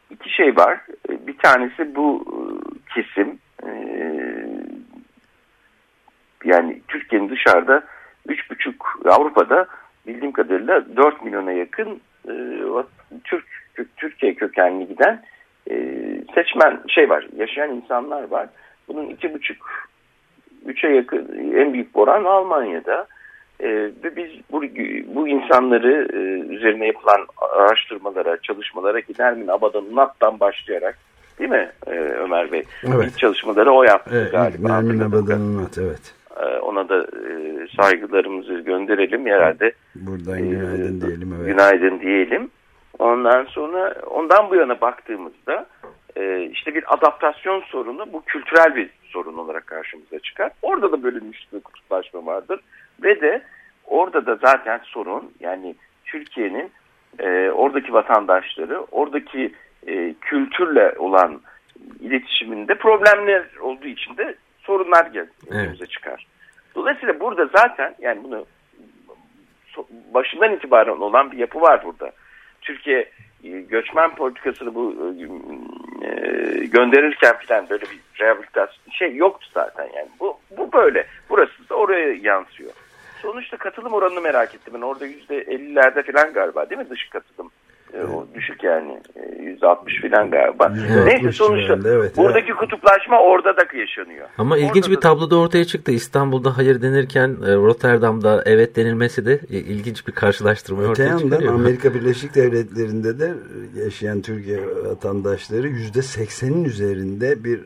iki şey var. E, Bir tanesi bu e, kesim e, yani Türkiye'nin dışarıda üç buçuk Avrupa'da bildiğim kadarıyla 4 milyona yakın e, Türk Türkiye kökenli giden e, seçmen şey var, yaşayan insanlar var. Bunun iki buçuk üçe yakın en büyük oran Almanya'da. E, ve biz bu, bu insanları e, üzerine yapılan araştırmalara, çalışmalara Gidermin Abadan Unat'tan başlayarak değil mi e, Ömer Bey? Evet. İlk çalışmaları o yaptı Evet, galiba. Hatırladığım Abadan Unat, evet. ee, Ona da e, saygılarımızı gönderelim herhalde. Buradan günaydın diyelim. Evet. Günaydın diyelim. Ondan sonra ondan bu yana baktığımızda e, işte bir adaptasyon sorunu bu kültürel bir sorun olarak karşımıza çıkar. Orada da bölünmüş bir kutuplaşma vardır. Ve de orada da zaten sorun yani Türkiye'nin e, oradaki vatandaşları oradaki e, kültürle olan iletişiminde problemler olduğu için de sorunlar gel- önümüze çıkar. Dolayısıyla burada zaten yani bunu başından itibaren olan bir yapı var burada. Türkiye göçmen politikasını bu e, e, gönderirken falan böyle bir rehabilitasyon şey yoktu zaten yani. Bu, bu böyle. Burası da oraya yansıyor. Sonuçta katılım oranını merak ettim. Ben orada yüzde ellilerde falan galiba değil mi dış katılım? E, O düşük yani E, yüzde altmış falan galiba. Evet. Neyse sonuçta civarında, evet, buradaki kutuplaşma orada da yaşanıyor. Ama ilginç Orada bir da- tablo da ortaya çıktı. İstanbul'da hayır denirken e, Rotterdam'da evet denilmesi de ilginç bir karşılaştırma Öte ortaya yandan çıkarıyor. Amerika Birleşik Devletleri'nde de yaşayan Türkiye vatandaşları yüzde seksenin üzerinde bir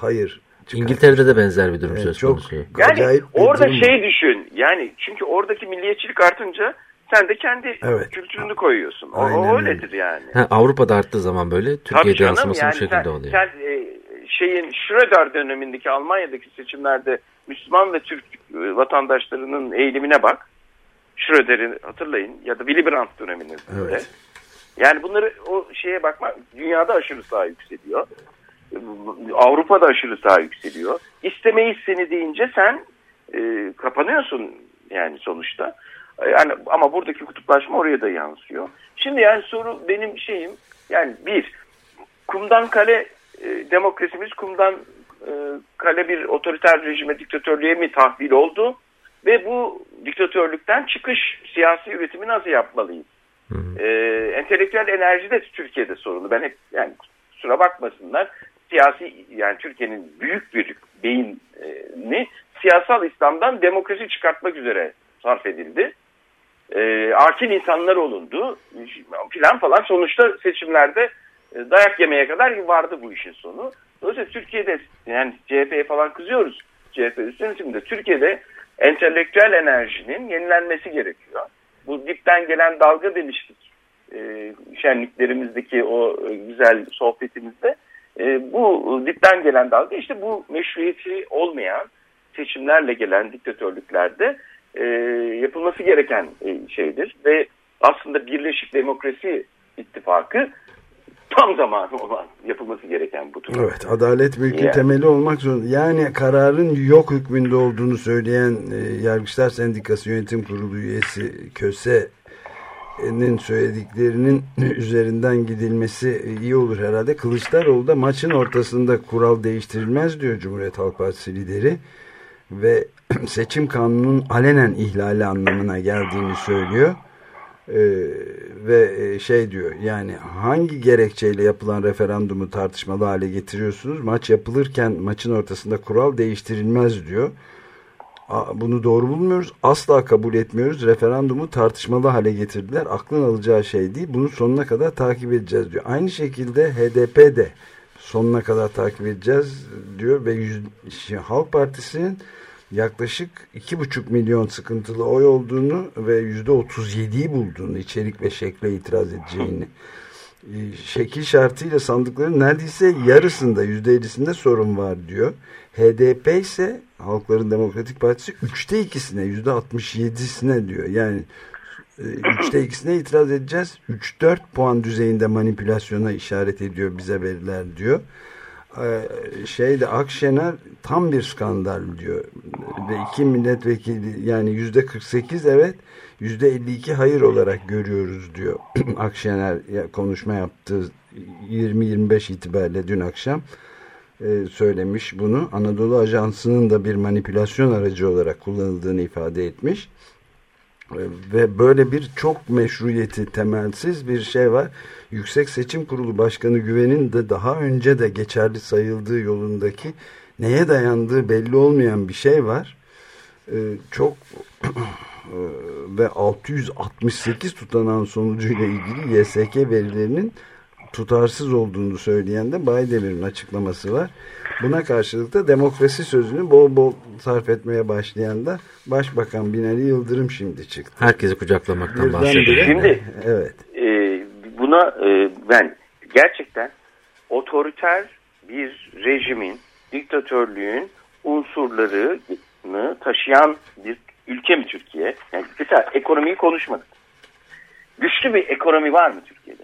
hayır. İngiltere'de de benzer bir durum Evet, söz çok konusu. Yani orada şey düşün. Yani çünkü oradaki milliyetçilik artınca sen de kendi Evet. kültürünü koyuyorsun. O, Aynen o öyle. öyledir yani. Ha, Avrupa'da arttığı zaman böyle Türkiye'de yansıması yani bu şekilde sen, oluyor. sen e, şeyin Schröder dönemindeki Almanya'daki seçimlerde Müslüman ve Türk e, vatandaşlarının eğilimine bak. Schröder'i hatırlayın ya da Willy Brandt döneminde. Evet. Yani bunları o şeye bakma dünyada aşırı sağ yükseliyor. Avrupa'da aşırı sağ yükseliyor. İstemeyiz seni deyince sen e, kapanıyorsun yani sonuçta. Yani ama buradaki kutuplaşma oraya da yansıyor. Şimdi yani soru benim şeyim yani bir kumdan kale e, demokrasimiz kumdan e, kale bir otoriter rejime diktatörlüğe mi tahvil oldu ve bu diktatörlükten çıkış siyasi üretimi nasıl yapmalıyız? E, entelektüel enerji de Türkiye'de sorunu. Ben hep yani kusura bakmasınlar siyasi yani Türkiye'nin büyük bir beyni siyasal İslam'dan demokrasi çıkartmak üzere sarf edildi. E, akil insanlar olundu filan falan sonuçta seçimlerde e, dayak yemeye kadar vardı bu işin sonu. Dolayısıyla Türkiye'de yani CHP'ye falan kızıyoruz. CHP üst yönetiminde Türkiye'de entelektüel enerjinin yenilenmesi gerekiyor. Bu dipten gelen dalga demiştik e, şenliklerimizdeki o e, güzel sohbetimizde. E, bu dipten gelen dalga işte bu meşruiyeti olmayan seçimlerle gelen diktatörlüklerde e, yapılması gereken e, şeydir. Ve aslında Birleşik Demokrasi İttifakı tam zamanı olan yapılması gereken bu durum. Evet, adalet mülkün Yani. temeli olmak zorunda. Yani kararın yok hükmünde olduğunu söyleyen e, Yargıçlar Sendikası Yönetim Kurulu üyesi Köse'nin söylediklerinin [clears throat] üzerinden gidilmesi iyi olur herhalde. Kılıçdaroğlu da maçın ortasında kural değiştirilmez diyor Cumhuriyet Halk Partisi lideri ve [clears throat] seçim kanunun alenen ihlali anlamına geldiğini söylüyor. Ee, ve e, şey diyor yani hangi gerekçeyle yapılan referandumu tartışmalı hale getiriyorsunuz? Maç yapılırken maçın ortasında kural değiştirilmez diyor. Bunu doğru bulmuyoruz. Asla kabul etmiyoruz. Referandumu tartışmalı hale getirdiler. Aklın alacağı şey değil. Bunu sonuna kadar takip edeceğiz diyor. Aynı şekilde HDP de sonuna kadar takip edeceğiz diyor ve yüz, Şimdi Halk Partisi'nin yaklaşık iki buçuk milyon sıkıntılı oy olduğunu ve yüzde otuz yediyi bulduğunu içerik ve şekle itiraz edeceğini [laughs] e, şekil şartıyla sandıkların neredeyse yarısında yüzde ellisinde sorun var diyor. HDP ise Halkların Demokratik Partisi üçte ikisine yüzde altmış yedisine diyor. Yani e, üçte ikisine itiraz edeceğiz. 3-4 puan düzeyinde manipülasyona işaret ediyor bize veriler diyor. E, şeyde Akşener tam bir skandal diyor. Ve iki milletvekili yani yüzde 48 evet yüzde 52 hayır olarak görüyoruz diyor. [clears throat] Akşener konuşma yaptığı 20-25 itibariyle dün akşam e, söylemiş bunu. Anadolu Ajansı'nın da bir manipülasyon aracı olarak kullanıldığını ifade etmiş. E, Ve böyle bir çok meşruiyeti temelsiz bir şey var. Yüksek Seçim Kurulu Başkanı Güven'in de daha önce de geçerli sayıldığı yolundaki neye dayandığı belli olmayan bir şey var. E, Çok [clears throat] e, ve 668 tutanan sonucuyla ilgili YSK verilerinin tutarsız olduğunu söyleyen de Baydemir'in açıklaması var. Buna karşılık da demokrasi sözünü bol bol sarf etmeye başlayan da Başbakan Binali Yıldırım şimdi çıktı. Herkesi kucaklamaktan bahsediyor. Şimdi Evet. e, buna e, ben gerçekten otoriter bir rejimin, diktatörlüğün unsurlarını taşıyan bir ülke mi Türkiye? Yani mesela ekonomiyi konuşmadık. Güçlü bir ekonomi var mı Türkiye'de?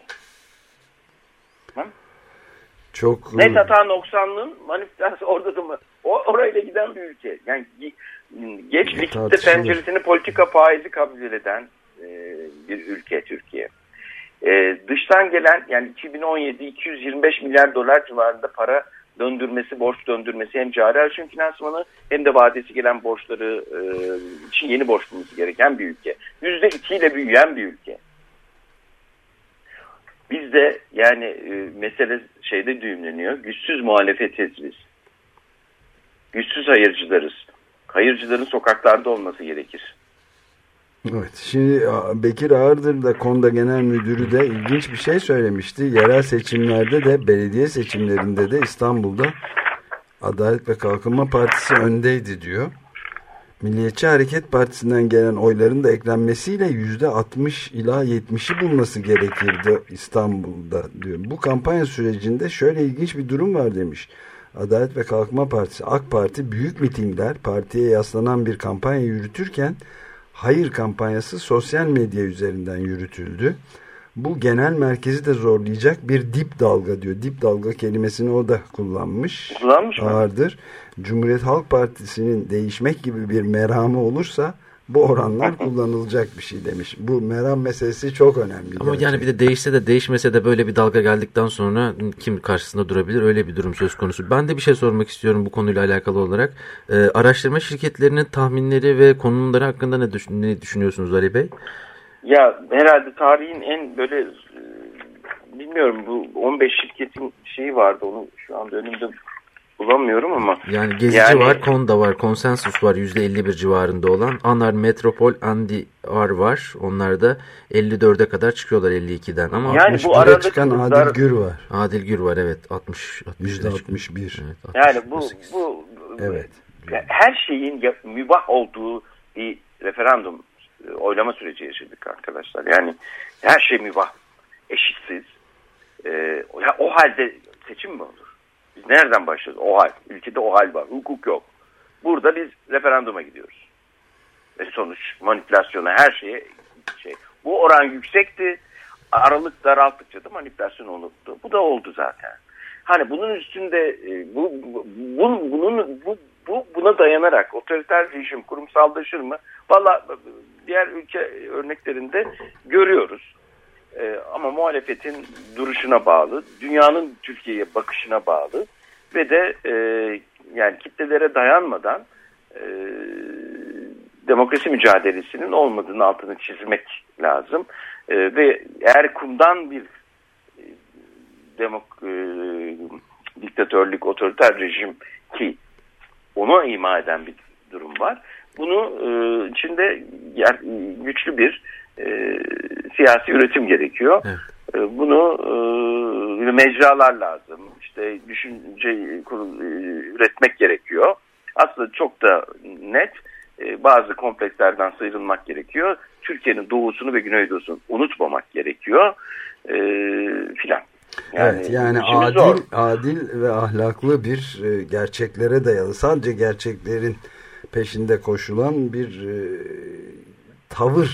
Çok Net hata noksanlığın manifestası [laughs] orada da mı? O, orayla giden bir ülke. Yani ge- geç likitte penceresini politika faizi kabul eden e, bir ülke Türkiye. E, dıştan gelen yani 2017 225 milyar dolar civarında para döndürmesi, borç döndürmesi hem cari açığın finansmanı hem de vadesi gelen borçları e, için yeni borç bulması gereken bir ülke. %2 ile büyüyen bir ülke. Bizde yani e, mesele şeyde düğümleniyor. Güçsüz muhalefetiz biz. Güçsüz hayırcılarız. Hayırcıların sokaklarda olması gerekir. Evet. Şimdi Bekir Ağırdır da Konda Genel Müdürü de ilginç bir şey söylemişti. Yerel seçimlerde de belediye seçimlerinde de İstanbul'da Adalet ve Kalkınma Partisi öndeydi diyor. Milliyetçi Hareket Partisi'nden gelen oyların da eklenmesiyle yüzde 60 ila 70'i bulması gerekirdi İstanbul'da diyor. Bu kampanya sürecinde şöyle ilginç bir durum var demiş. Adalet ve Kalkınma Partisi, AK Parti büyük mitingler, partiye yaslanan bir kampanya yürütürken hayır kampanyası sosyal medya üzerinden yürütüldü. Bu genel merkezi de zorlayacak bir dip dalga diyor. Dip dalga kelimesini o da kullanmış. Kullanmış mı? Ağırdır. Cumhuriyet Halk Partisi'nin değişmek gibi bir meramı olursa bu oranlar [laughs] kullanılacak bir şey demiş. Bu meram meselesi çok önemli. Ama yani bir de değişse de değişmese de böyle bir dalga geldikten sonra kim karşısında durabilir öyle bir durum söz konusu. Ben de bir şey sormak istiyorum bu konuyla alakalı olarak. Ee, araştırma şirketlerinin tahminleri ve konumları hakkında ne, düşün- ne düşünüyorsunuz Ali Bey? Ya herhalde tarihin en böyle e, bilmiyorum bu 15 şirketin şeyi vardı onu şu anda önümde bulamıyorum ama Yani Gezici Yani- var, Konda var, Konsensus var %51 civarında olan. Anar, Metropol, Andiar var. Onlar da 54'e kadar çıkıyorlar 52'den ama Yani bu 61'e arada çıkan kızlar- Adil Gür var. Adil Gür var evet 60 60'e Yüzde çıkıyor. 61. Evet, 60, yani bu 68. bu Evet. her şeyin mübah olduğu bir referandum oylama süreci yaşadık arkadaşlar. Yani her şey mübah, eşitsiz. E, o- halde seçim mi olur? Biz nereden başlıyoruz? O hal. Ülkede o hal var. Hukuk yok. Burada biz referanduma gidiyoruz. Ve sonuç manipülasyona her şeye şey. Bu oran yüksekti. Aralık daralttıkça da manipülasyon olurdu. Bu da oldu zaten. Hani bunun üstünde e, bu bu- bunun bu, bu buna dayanarak otoriter rejim kurumsallaşır mı? Valla diğer ülke örneklerinde görüyoruz. E, ama muhalefetin duruşuna bağlı, dünyanın Türkiye'ye bakışına bağlı ve de e, yani kitlelere dayanmadan e, demokrasi mücadelesinin olmadığının altını çizmek lazım. E, ve eğer kumdan bir e, demok e, diktatörlük, otoriter rejim ki onu ima eden bir durum var. Bunu e, içinde yer, güçlü bir e, siyasi üretim gerekiyor. Evet. E, bunu e, mecralar lazım. İşte düşünce kurul, e, üretmek gerekiyor. Aslında çok da net e, bazı komplekslerden sıyrılmak gerekiyor. Türkiye'nin doğusunu ve güneydoğusunu unutmamak gerekiyor. E, filan. evet yani adil zor. adil ve ahlaklı bir e, gerçeklere dayalı sadece gerçeklerin peşinde koşulan bir e, tavır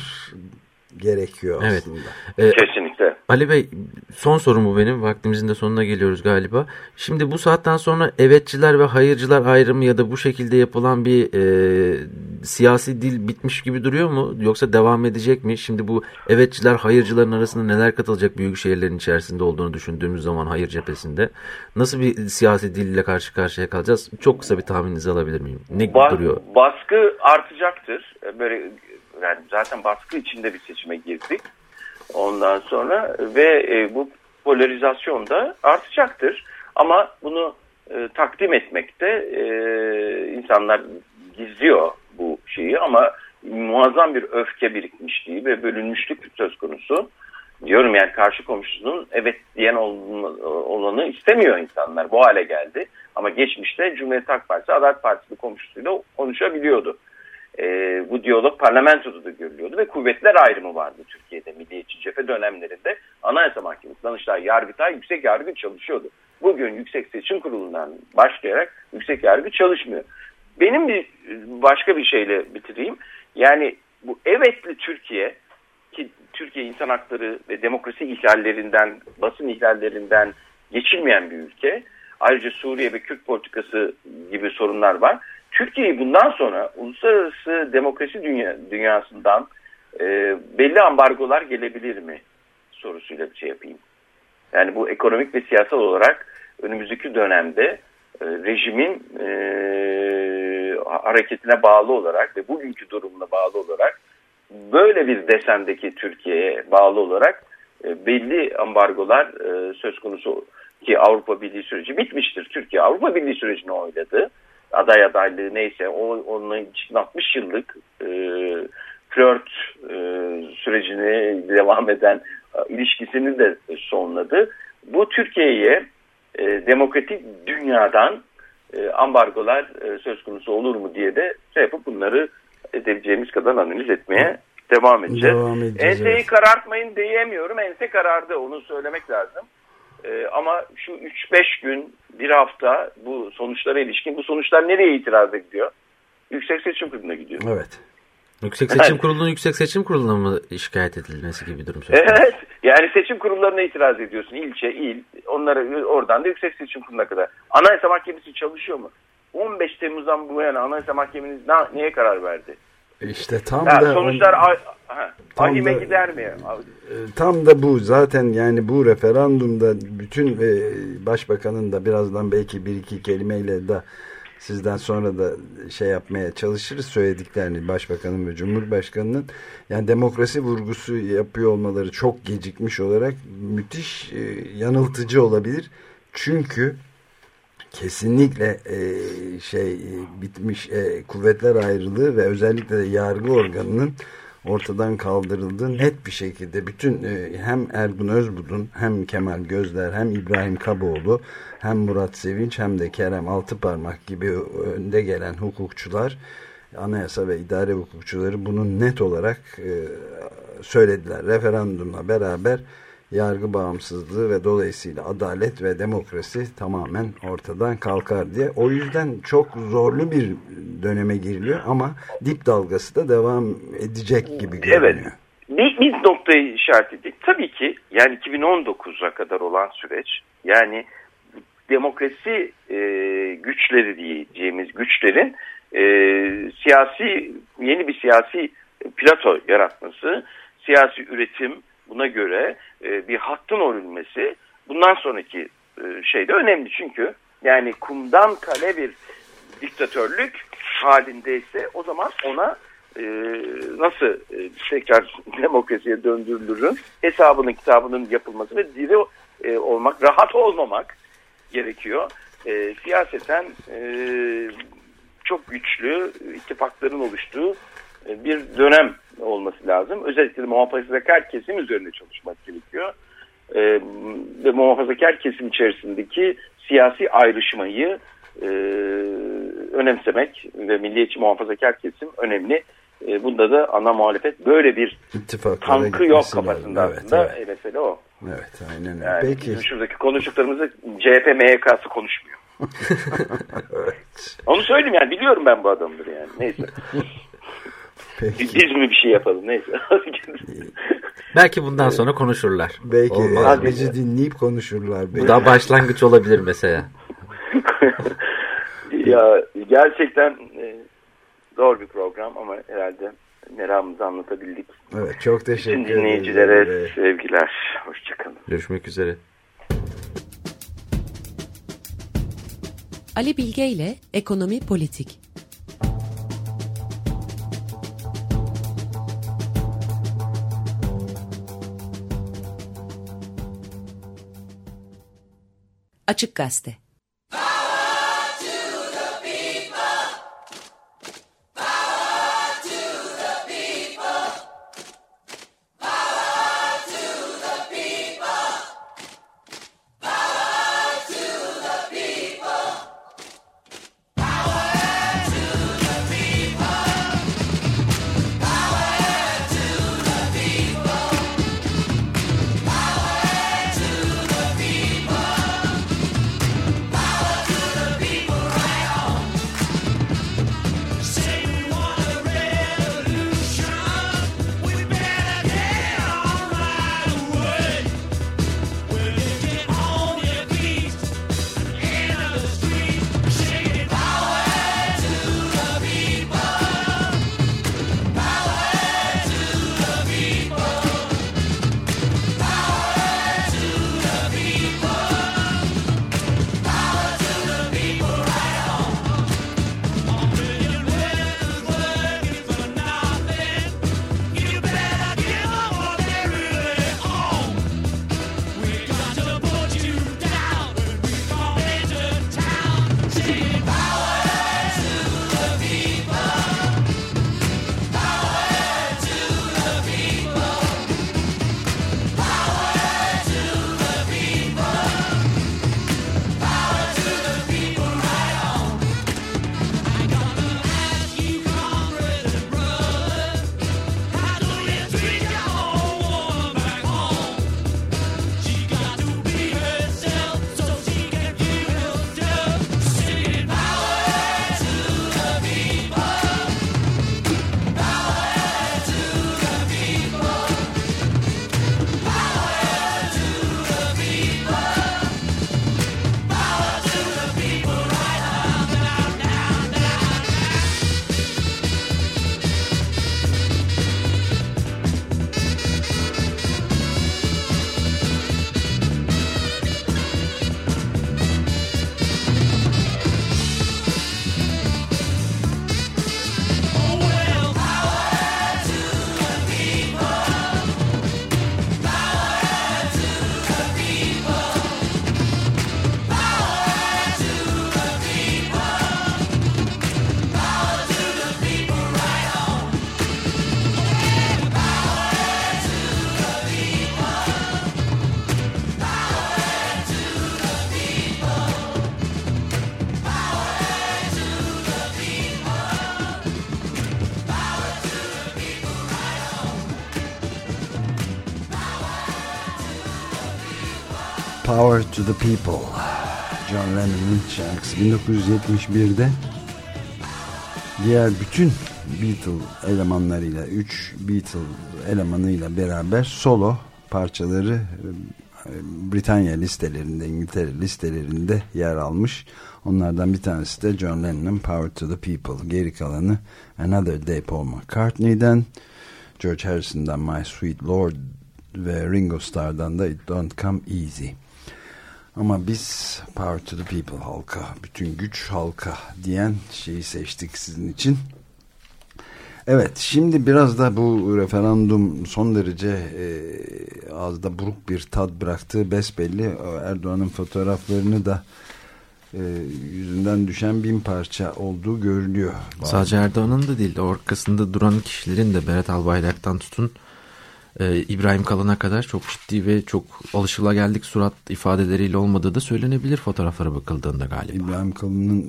gerekiyor Evet. aslında. Ee, Kesinlikle. Ali Bey son sorum bu benim. Vaktimizin de sonuna geliyoruz galiba. Şimdi bu saatten sonra evetçiler ve hayırcılar ayrımı ya da bu şekilde yapılan bir e, siyasi dil bitmiş gibi duruyor mu? Yoksa devam edecek mi? Şimdi bu evetçiler hayırcıların arasında neler katılacak büyük şehirlerin içerisinde olduğunu düşündüğümüz zaman hayır cephesinde. Nasıl bir siyasi dille karşı karşıya kalacağız? Çok kısa bir tahmininizi alabilir miyim? Ne Ba- duruyor? Baskı artacaktır. Böyle yani zaten baskı içinde bir seçime girdik. Ondan sonra ve e, bu polarizasyon da artacaktır. Ama bunu e, takdim etmekte e, insanlar gizliyor bu şeyi ama muazzam bir öfke birikmişliği ve bölünmüşlük söz konusu. Diyorum yani karşı komşusunun evet diyen ol- olanı istemiyor insanlar. Bu hale geldi. Ama geçmişte Cumhuriyet Halk Partisi Adalet Partisi konuştusuyla konuşabiliyordu. Ee, bu diyalog parlamentoda da görülüyordu ve kuvvetler ayrımı vardı Türkiye'de milliyetçi cephe dönemlerinde. Anayasa Mahkemesi, Danıştay, Yargıtay, Yüksek Yargı çalışıyordu. Bugün Yüksek Seçim Kurulu'ndan başlayarak Yüksek Yargı çalışmıyor. Benim bir başka bir şeyle bitireyim. Yani bu evetli Türkiye ki Türkiye insan hakları ve demokrasi ihlallerinden, basın ihlallerinden geçilmeyen bir ülke. Ayrıca Suriye ve Kürt politikası gibi sorunlar var. Türkiye'yi bundan sonra uluslararası demokrasi dünya, dünyasından e, belli ambargolar gelebilir mi sorusuyla bir şey yapayım. Yani bu ekonomik ve siyasal olarak önümüzdeki dönemde e, rejimin e, hareketine bağlı olarak ve bugünkü durumuna bağlı olarak böyle bir desendeki Türkiye'ye bağlı olarak e, belli ambargolar e, söz konusu ki Avrupa Birliği süreci bitmiştir. Türkiye Avrupa Birliği sürecini oyladı. Aday adaylığı neyse o, onun için 60 yıllık e, flört e, sürecini devam eden e, ilişkisini de sonladı. Bu Türkiye'ye e, demokratik dünyadan e, ambargolar e, söz konusu olur mu diye de şey yapıp bunları edebileceğimiz kadar analiz etmeye devam edeceğiz. Devam edeceğiz, Enseyi evet. karartmayın diyemiyorum. Ense karardı onu söylemek lazım. Ee, ama şu 3-5 gün, bir hafta bu sonuçlara ilişkin bu sonuçlar nereye itiraz ediyor? Yüksek Seçim Kurulu'na gidiyor. Evet. Yüksek Seçim Kurulu'nun Yüksek Seçim Kurulu'na mı şikayet edilmesi gibi bir durum söz konusu? Evet. Yani seçim kurullarına itiraz ediyorsun. İlçe, il. Onlara oradan da Yüksek Seçim Kurulu'na kadar. Anayasa Mahkemesi çalışıyor mu? 15 Temmuz'dan bu yana Anayasa Mahkemesi ne, neye karar verdi? İşte tam Ha, da sonuçlar Tam ahime da- gider mi? E, Tam da bu zaten yani bu referandumda bütün e, başbakanın da birazdan belki bir iki kelimeyle de sizden sonra da şey yapmaya çalışırız söylediklerini başbakanın ve cumhurbaşkanının yani demokrasi vurgusu yapıyor olmaları çok gecikmiş olarak müthiş e, yanıltıcı olabilir. Çünkü kesinlikle e, şey e, bitmiş e, kuvvetler ayrılığı ve özellikle de yargı organının ortadan kaldırıldığı net bir şekilde bütün e, hem Ergun Özbudun hem Kemal Gözler hem İbrahim Kaboğlu hem Murat Sevinç hem de Kerem Altıparmak gibi önde gelen hukukçular anayasa ve idare hukukçuları bunu net olarak e, söylediler. Referandumla beraber yargı bağımsızlığı ve dolayısıyla adalet ve demokrasi tamamen ortadan kalkar diye. O yüzden çok zorlu bir döneme giriliyor ama dip dalgası da devam edecek gibi görünüyor. Evet. Bir, bir noktayı işaret edeyim. Tabii ki yani 2019'a kadar olan süreç yani demokrasi e, güçleri diyeceğimiz güçlerin e, siyasi yeni bir siyasi plato yaratması, siyasi üretim buna göre e, bir hattın örülmesi bundan sonraki e, şey de önemli çünkü yani kumdan kale bir diktatörlük halindeyse o zaman ona e, nasıl e, tekrar [laughs] demokrasiye döndürülürün hesabının kitabının yapılması ve diri e, olmak, rahat olmamak gerekiyor. E, siyaseten e, çok güçlü ittifakların oluştuğu e, bir dönem olması lazım. Özellikle muhafazakar kesim üzerinde çalışmak gerekiyor. E, ve muhafazakar kesim içerisindeki siyasi ayrışmayı e, önemsemek ve milliyetçi muhafazakar kesim önemli. E, bunda da ana muhalefet böyle bir İttifaklara tankı yok kafasında lazım. aslında. Evet, evet. E, mesele o. Evet, aynen öyle. Yani Peki. şuradaki konuştuklarımızı CHP MYK'sı konuşmuyor. [laughs] evet. Onu söyleyeyim yani biliyorum ben bu adamdır yani. Neyse. [laughs] Peki. Biz mi bir şey yapalım neyse. [laughs] Belki bundan sonra konuşurlar. Belki Olmaz mı? bizi dinleyip konuşurlar. Bu Belki. da başlangıç olabilir mesela. [laughs] ya gerçekten e, zor bir program ama herhalde meramımızı anlatabildik. Evet, çok teşekkür ederim. dinleyicilere sevgiler. Hoşçakalın. Görüşmek üzere. Ali Bilge ile Ekonomi Politik. Açık Gazete to the People. John Lennon'ın şarkısı 1971'de diğer bütün Beatle elemanlarıyla 3 Beatle elemanıyla beraber solo parçaları e, Britanya listelerinde İngiltere listelerinde yer almış. Onlardan bir tanesi de John Lennon'ın Power to the People. Geri kalanı Another Day Paul McCartney'den George Harrison'dan My Sweet Lord ve Ringo Starr'dan da It Don't Come Easy. Ama biz Power to the People halka, bütün güç halka diyen şeyi seçtik sizin için. Evet şimdi biraz da bu referandum son derece e, ağızda buruk bir tad bıraktığı besbelli. Erdoğan'ın fotoğraflarını da e, yüzünden düşen bin parça olduğu görülüyor. Sadece Erdoğan'ın da değil arkasında duran kişilerin de Berat Albayrak'tan tutun e, İbrahim Kalın'a kadar çok ciddi ve çok alışılageldik surat ifadeleriyle olmadığı da söylenebilir fotoğraflara bakıldığında galiba. İbrahim Kalın'ın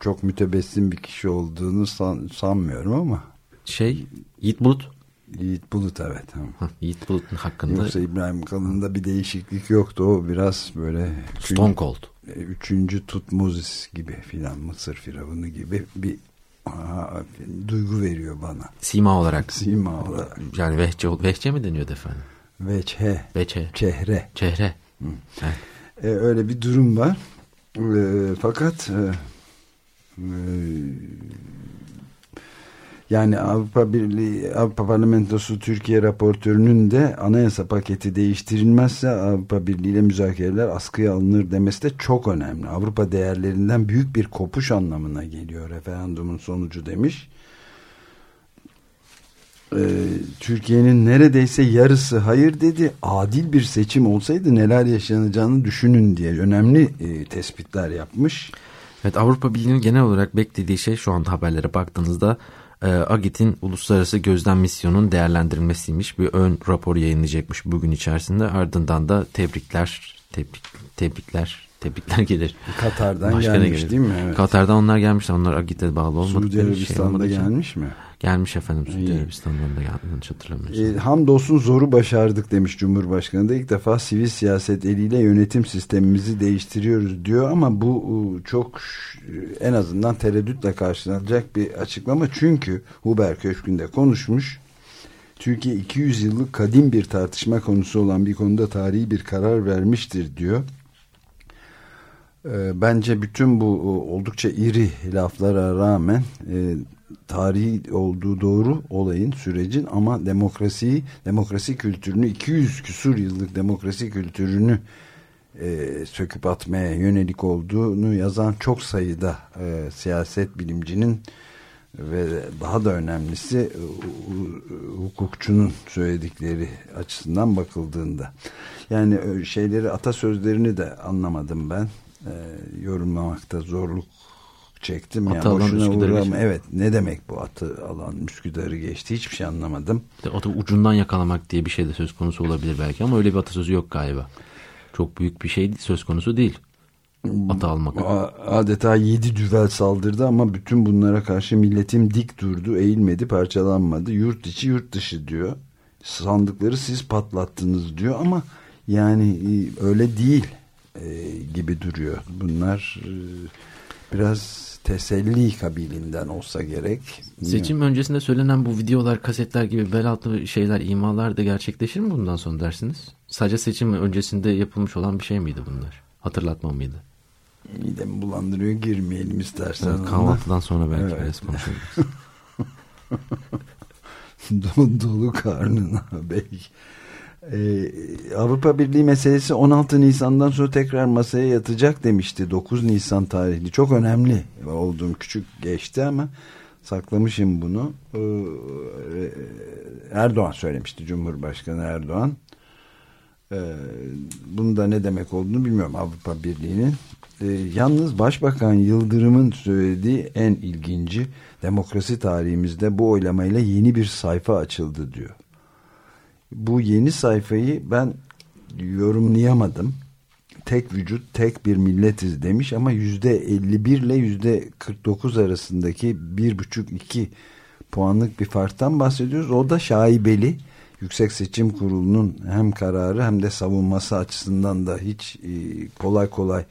çok mütebessim bir kişi olduğunu san, sanmıyorum ama. Şey Yiğit Bulut. Yiğit Bulut evet. Hah, Yiğit Bulut'un hakkında. Yoksa İbrahim Kalın'da bir değişiklik yoktu. O biraz böyle Stone Cold. Üçüncü Tutmozis gibi filan Mısır firavunu gibi bir Duygu veriyor bana. Sima olarak. Sima olarak. Yani vehçe, vehçe mi deniyordu efendim? Veçhe. Veçhe. Çehre. Çehre. Evet. E, öyle bir durum var. E, fakat e, e, yani Avrupa Birliği Avrupa Parlamentosu Türkiye raportörünün de anayasa paketi değiştirilmezse Avrupa Birliği ile müzakereler askıya alınır demesi de çok önemli. Avrupa değerlerinden büyük bir kopuş anlamına geliyor referandumun sonucu demiş. Ee, Türkiye'nin neredeyse yarısı hayır dedi. Adil bir seçim olsaydı neler yaşanacağını düşünün diye önemli e, tespitler yapmış. Evet Avrupa Birliği'nin genel olarak beklediği şey şu anda haberlere baktığınızda e, AGİT'in uluslararası gözlem misyonunun değerlendirilmesiymiş. Bir ön rapor yayınlayacakmış bugün içerisinde. Ardından da tebrikler, tebrik, tebrikler, tebrikler gelir. Katar'dan Başka gelmiş gelir? değil mi? Evet. Katar'dan onlar gelmişler. Onlar AGİT'e bağlı Suudi olmadıkları şey Arabistan'da için- gelmiş mi? Gelmiş efendim Suudi. Arabistan'dan da geldi. Yanlış hatırlamıyorsam. E, hamdolsun zoru başardık demiş Cumhurbaşkanı da ilk defa sivil siyaset eliyle yönetim sistemimizi değiştiriyoruz diyor ama bu e, çok en azından tereddütle karşılanacak bir açıklama çünkü Huber Köşkü'nde konuşmuş Türkiye 200 yıllık kadim bir tartışma konusu olan bir konuda tarihi bir karar vermiştir diyor. E, Bence bütün bu e, oldukça iri laflara rağmen tarihi olduğu doğru olayın sürecin ama demokrasiyi demokrasi kültürünü 200 küsur yıllık demokrasi kültürünü e, söküp atmaya yönelik olduğunu yazan çok sayıda e, siyaset bilimcinin ve daha da önemlisi e, hu- hukukçunun söyledikleri açısından bakıldığında. Yani e, şeyleri atasözlerini de anlamadım ben. E, yorumlamakta zorluk çektim Atı yani alan Üsküdar'ı geçti. evet ne demek bu atı alan Üsküdar'ı geçti hiçbir şey anlamadım da ucundan yakalamak diye bir şey de söz konusu olabilir belki ama öyle bir atasözü yok galiba. Çok büyük bir şey söz konusu değil. Atı almak. Adeta yedi düvel saldırdı ama bütün bunlara karşı milletim dik durdu, eğilmedi, parçalanmadı. Yurt içi yurt dışı diyor. Sandıkları siz patlattınız diyor ama yani e, öyle değil e, gibi duruyor. Bunlar e, biraz teselli kabilinden olsa gerek. Seçim öncesinde söylenen bu videolar, kasetler gibi bel altı şeyler, imalar da gerçekleşir mi bundan sonra dersiniz? Sadece seçim öncesinde yapılmış olan bir şey miydi bunlar? Hatırlatma mıydı? Midemi bulandırıyor girmeyelim istersen. Evet, ona. kahvaltıdan sonra belki Evet. biraz konuşuruz. [laughs] dolu, dolu karnına belki. Ee, Avrupa Birliği meselesi 16 Nisan'dan sonra tekrar masaya yatacak demişti. 9 Nisan tarihli. Çok önemli olduğum küçük geçti ama saklamışım bunu. Ee, Erdoğan söylemişti Cumhurbaşkanı Erdoğan. Ee, bunun da ne demek olduğunu bilmiyorum Avrupa Birliği'nin. Ee, yalnız Başbakan Yıldırım'ın söylediği en ilginci demokrasi tarihimizde bu oylamayla yeni bir sayfa açıldı diyor. Bu yeni sayfayı ben yorumlayamadım. Tek vücut, tek bir milletiz demiş ama yüzde 51 ile yüzde 49 arasındaki bir buçuk iki puanlık bir farktan bahsediyoruz. O da şaibeli. Yüksek Seçim Kurulu'nun hem kararı hem de savunması açısından da hiç e, kolay kolay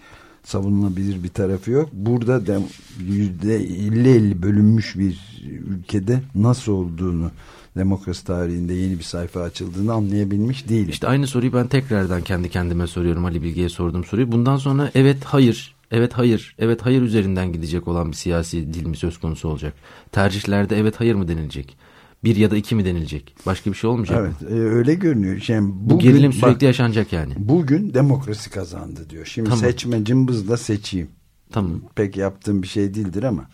savunulabilir bir tarafı yok. Burada da yüzde 50-50 bölünmüş bir ülkede nasıl olduğunu demokrasi tarihinde yeni bir sayfa açıldığını anlayabilmiş değilim. İşte aynı soruyu ben tekrardan kendi kendime soruyorum. Ali Bilge'ye sorduğum soruyu. Bundan sonra evet hayır, evet hayır, evet hayır üzerinden gidecek olan bir siyasi dil mi söz konusu olacak? Tercihlerde evet hayır mı denilecek? Bir ya da iki mi denilecek? Başka bir şey olmayacak mı? Evet, e, öyle görünüyor. Yani Bu bugün, gerilim sürekli bak, yaşanacak yani. Bugün demokrasi kazandı diyor. Şimdi Tamam. seçme cımbızla seçeyim. Tamam. Pek yaptığım bir şey değildir ama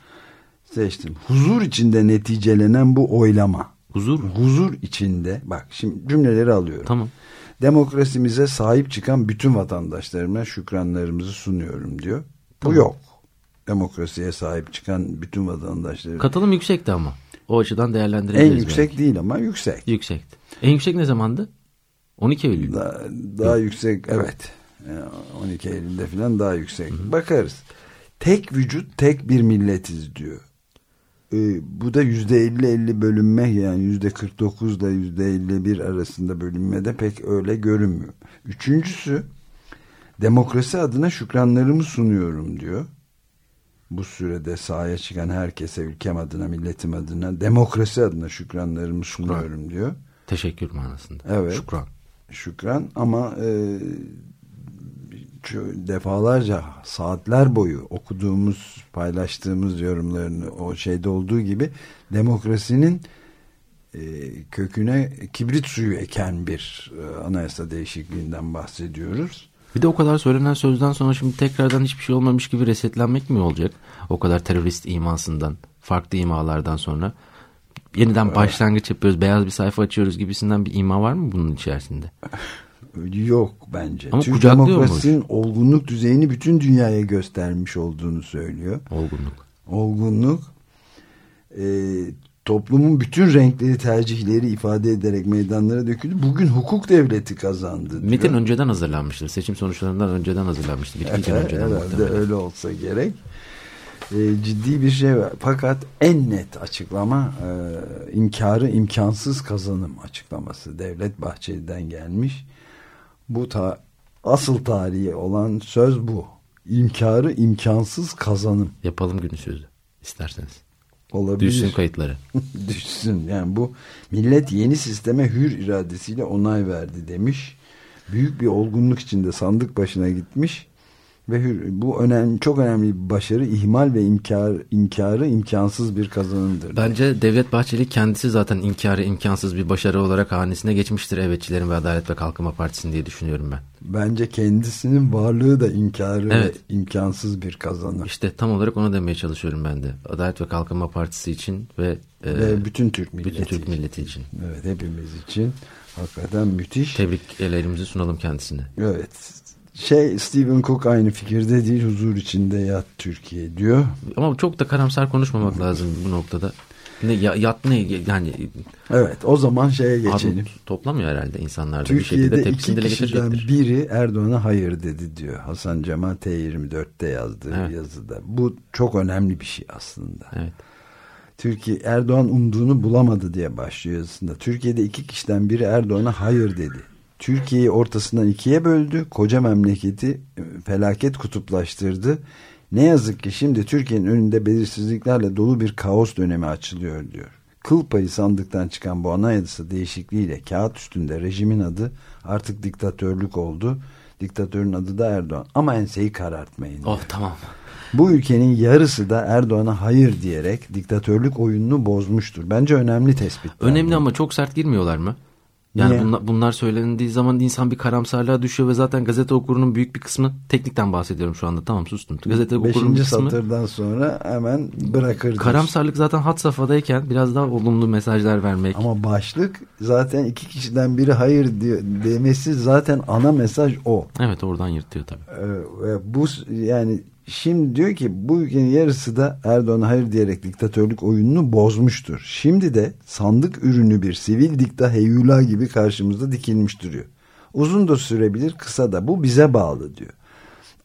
seçtim. Huzur içinde neticelenen bu oylama. Huzur? Huzur içinde. Bak şimdi cümleleri alıyorum. Tamam. Demokrasimize sahip çıkan bütün vatandaşlarıma şükranlarımızı sunuyorum diyor. Bu yok. Demokrasiye sahip çıkan bütün vatandaşları. Katılım yüksekti ama. O açıdan değerlendirebiliriz. en yüksek belki. değil ama yüksek. Yüksekti. En yüksek ne zamandı? 12 Eylül. Daha, daha yüksek evet. Yani 12 Eylül'de falan daha yüksek. Bakarız. Tek vücut tek bir milletiz diyor. Ee, bu da yüzde 50-50 bölünme yani yüzde 49 ile yüzde 51 arasında bölünme de pek öyle görünmüyor. Üçüncüsü demokrasi adına şükranlarımı sunuyorum diyor. Bu sürede sahaya çıkan herkese ülkem adına, milletim adına, demokrasi adına şükranlarımı sunuyorum diyor. Teşekkür manasında. Evet. Şükran. Şükran ama e, defalarca saatler boyu okuduğumuz, paylaştığımız yorumlarını o şeyde olduğu gibi demokrasinin e, köküne kibrit suyu eken bir e, anayasa değişikliğinden bahsediyoruz. Bir de o kadar söylenen sözden sonra şimdi tekrardan hiçbir şey olmamış gibi resetlenmek mi olacak? O kadar terörist imasından, farklı imalardan sonra. Yeniden başlangıç yapıyoruz, beyaz bir sayfa açıyoruz gibisinden bir ima var mı bunun içerisinde? [laughs] Yok bence. Ama Türk demokrasinin olgunluk düzeyini bütün dünyaya göstermiş olduğunu söylüyor. Olgunluk. Olgunluk e, toplumun bütün renkleri tercihleri ifade ederek meydanlara döküldü. Bugün hukuk devleti kazandı. diyor. Metin önceden hazırlanmıştır. Seçim sonuçlarından önceden hazırlanmıştır. Bir Evet, önceden herhalde öyle olsa gerek. E, ciddi bir şey var. Fakat en net açıklama e, inkarı imkansız kazanım açıklaması. Devlet Bahçeli'den gelmiş. Bu ta, asıl tarihi olan söz bu. İnkarı imkansız kazanım. Yapalım günü sözü isterseniz. Olabilir. Düşsün kayıtları. [laughs] Düşsün. Yani bu millet yeni sisteme hür iradesiyle onay verdi demiş. Büyük bir olgunluk içinde sandık başına gitmiş ve hür, bu önemli çok önemli bir başarı ihmal ve inkar inkarı imkansız bir kazanımdır. Bence Devlet Bahçeli kendisi zaten inkarı imkansız bir başarı olarak hanesine geçmiştir evetçilerin ve Adalet ve Kalkınma Partisi'nin diye düşünüyorum ben. Bence kendisinin varlığı da inkarı Evet. ve imkansız bir kazanım. İşte tam olarak onu demeye çalışıyorum ben de. Adalet ve Kalkınma Partisi için ve, e, Ve bütün Türk milleti. bütün Türk milleti için. Evet hepimiz için hakikaten müthiş. Tebriklerimizi sunalım kendisine. Evet. Şey Stephen Cook aynı fikirde değil huzur içinde yat Türkiye diyor. Ama çok da karamsar konuşmamak lazım bu noktada. Ne ya, yat ne yani Evet o zaman şeye geçelim. toplamıyor herhalde insanlar da bir şekilde Türkiye'de tepkisini dile getirecektir. biri Erdoğan'a hayır dedi diyor. Hasan Cemal T24'te yazdığı Evet. yazıda. Bu çok önemli bir şey aslında. Evet. Türkiye Erdoğan umduğunu bulamadı diye başlıyor yazısında. Türkiye'de iki kişiden biri Erdoğan'a hayır dedi. Türkiye'yi ortasından ikiye böldü. Koca memleketi e, felaket kutuplaştırdı. Ne yazık ki şimdi Türkiye'nin önünde belirsizliklerle dolu bir kaos dönemi açılıyor diyor. Kıl payı sandıktan çıkan bu anayasa değişikliğiyle kağıt üstünde rejimin adı artık diktatörlük oldu. Diktatörün adı da Erdoğan. Ama enseyi karartmayın. Oh tamam. Bu ülkenin yarısı da Erdoğan'a hayır diyerek diktatörlük oyununu bozmuştur. Bence önemli tespit. Önemli ama çok sert girmiyorlar mı? Yani Niye? bunlar, bunlar söylendiği zaman insan bir karamsarlığa düşüyor ve zaten gazete okurunun büyük bir kısmı teknikten bahsediyorum şu anda tamam sustum. Gazete okurunun bir kısmı satırdan sonra hemen bırakır. karamsarlık zaten hat safhadayken biraz daha olumlu mesajlar vermek. Ama başlık zaten iki kişiden biri hayır diyor, demesi zaten ana mesaj o. Evet oradan yırtıyor tabii. Ee, bu yani şimdi diyor ki bu ülkenin yarısı da Erdoğan'a hayır diyerek diktatörlük oyununu bozmuştur. Şimdi de sandık ürünü bir sivil dikta heyula gibi karşımızda dikilmiş duruyor. Uzun da sürebilir kısa da bu bize bağlı diyor.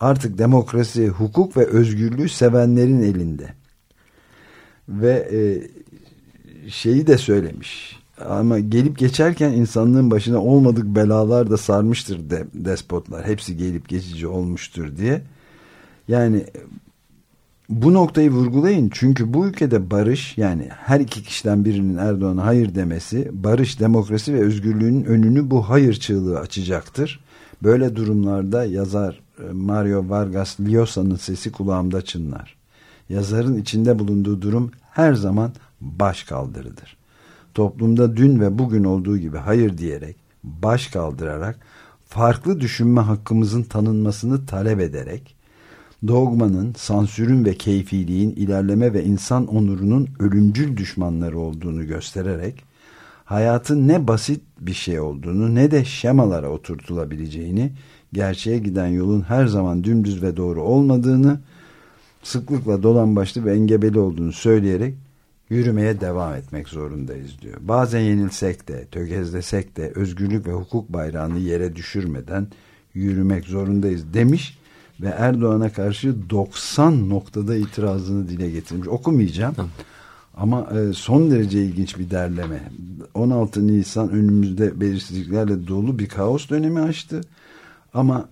Artık demokrasi, hukuk ve özgürlüğü sevenlerin elinde. Ve e, şeyi de söylemiş. Ama gelip geçerken insanlığın başına olmadık belalar da sarmıştır de, despotlar. Hepsi gelip geçici olmuştur diye. Yani bu noktayı vurgulayın. Çünkü bu ülkede barış yani her iki kişiden birinin Erdoğan'a hayır demesi barış, demokrasi ve özgürlüğün önünü bu hayır çığlığı açacaktır. Böyle durumlarda yazar e, Mario Vargas Llosa'nın sesi kulağımda çınlar. Yazarın içinde bulunduğu durum her zaman baş kaldırıdır. Toplumda dün ve bugün olduğu gibi hayır diyerek, baş kaldırarak, farklı düşünme hakkımızın tanınmasını talep ederek, dogmanın, sansürün ve keyfiliğin ilerleme ve insan onurunun ölümcül düşmanları olduğunu göstererek, hayatın ne basit bir şey olduğunu ne de şemalara oturtulabileceğini, gerçeğe giden yolun her zaman dümdüz ve doğru olmadığını, sıklıkla dolan başlı ve engebeli olduğunu söyleyerek yürümeye devam etmek zorundayız diyor. Bazen yenilsek de, tökezlesek de özgürlük ve hukuk bayrağını yere düşürmeden yürümek zorundayız demiş ve Erdoğan'a karşı 90 noktada itirazını dile getirmiş. Okumayacağım. Ama e, son derece ilginç bir derleme. 16 Nisan önümüzde belirsizliklerle dolu bir kaos dönemi açtı. Ama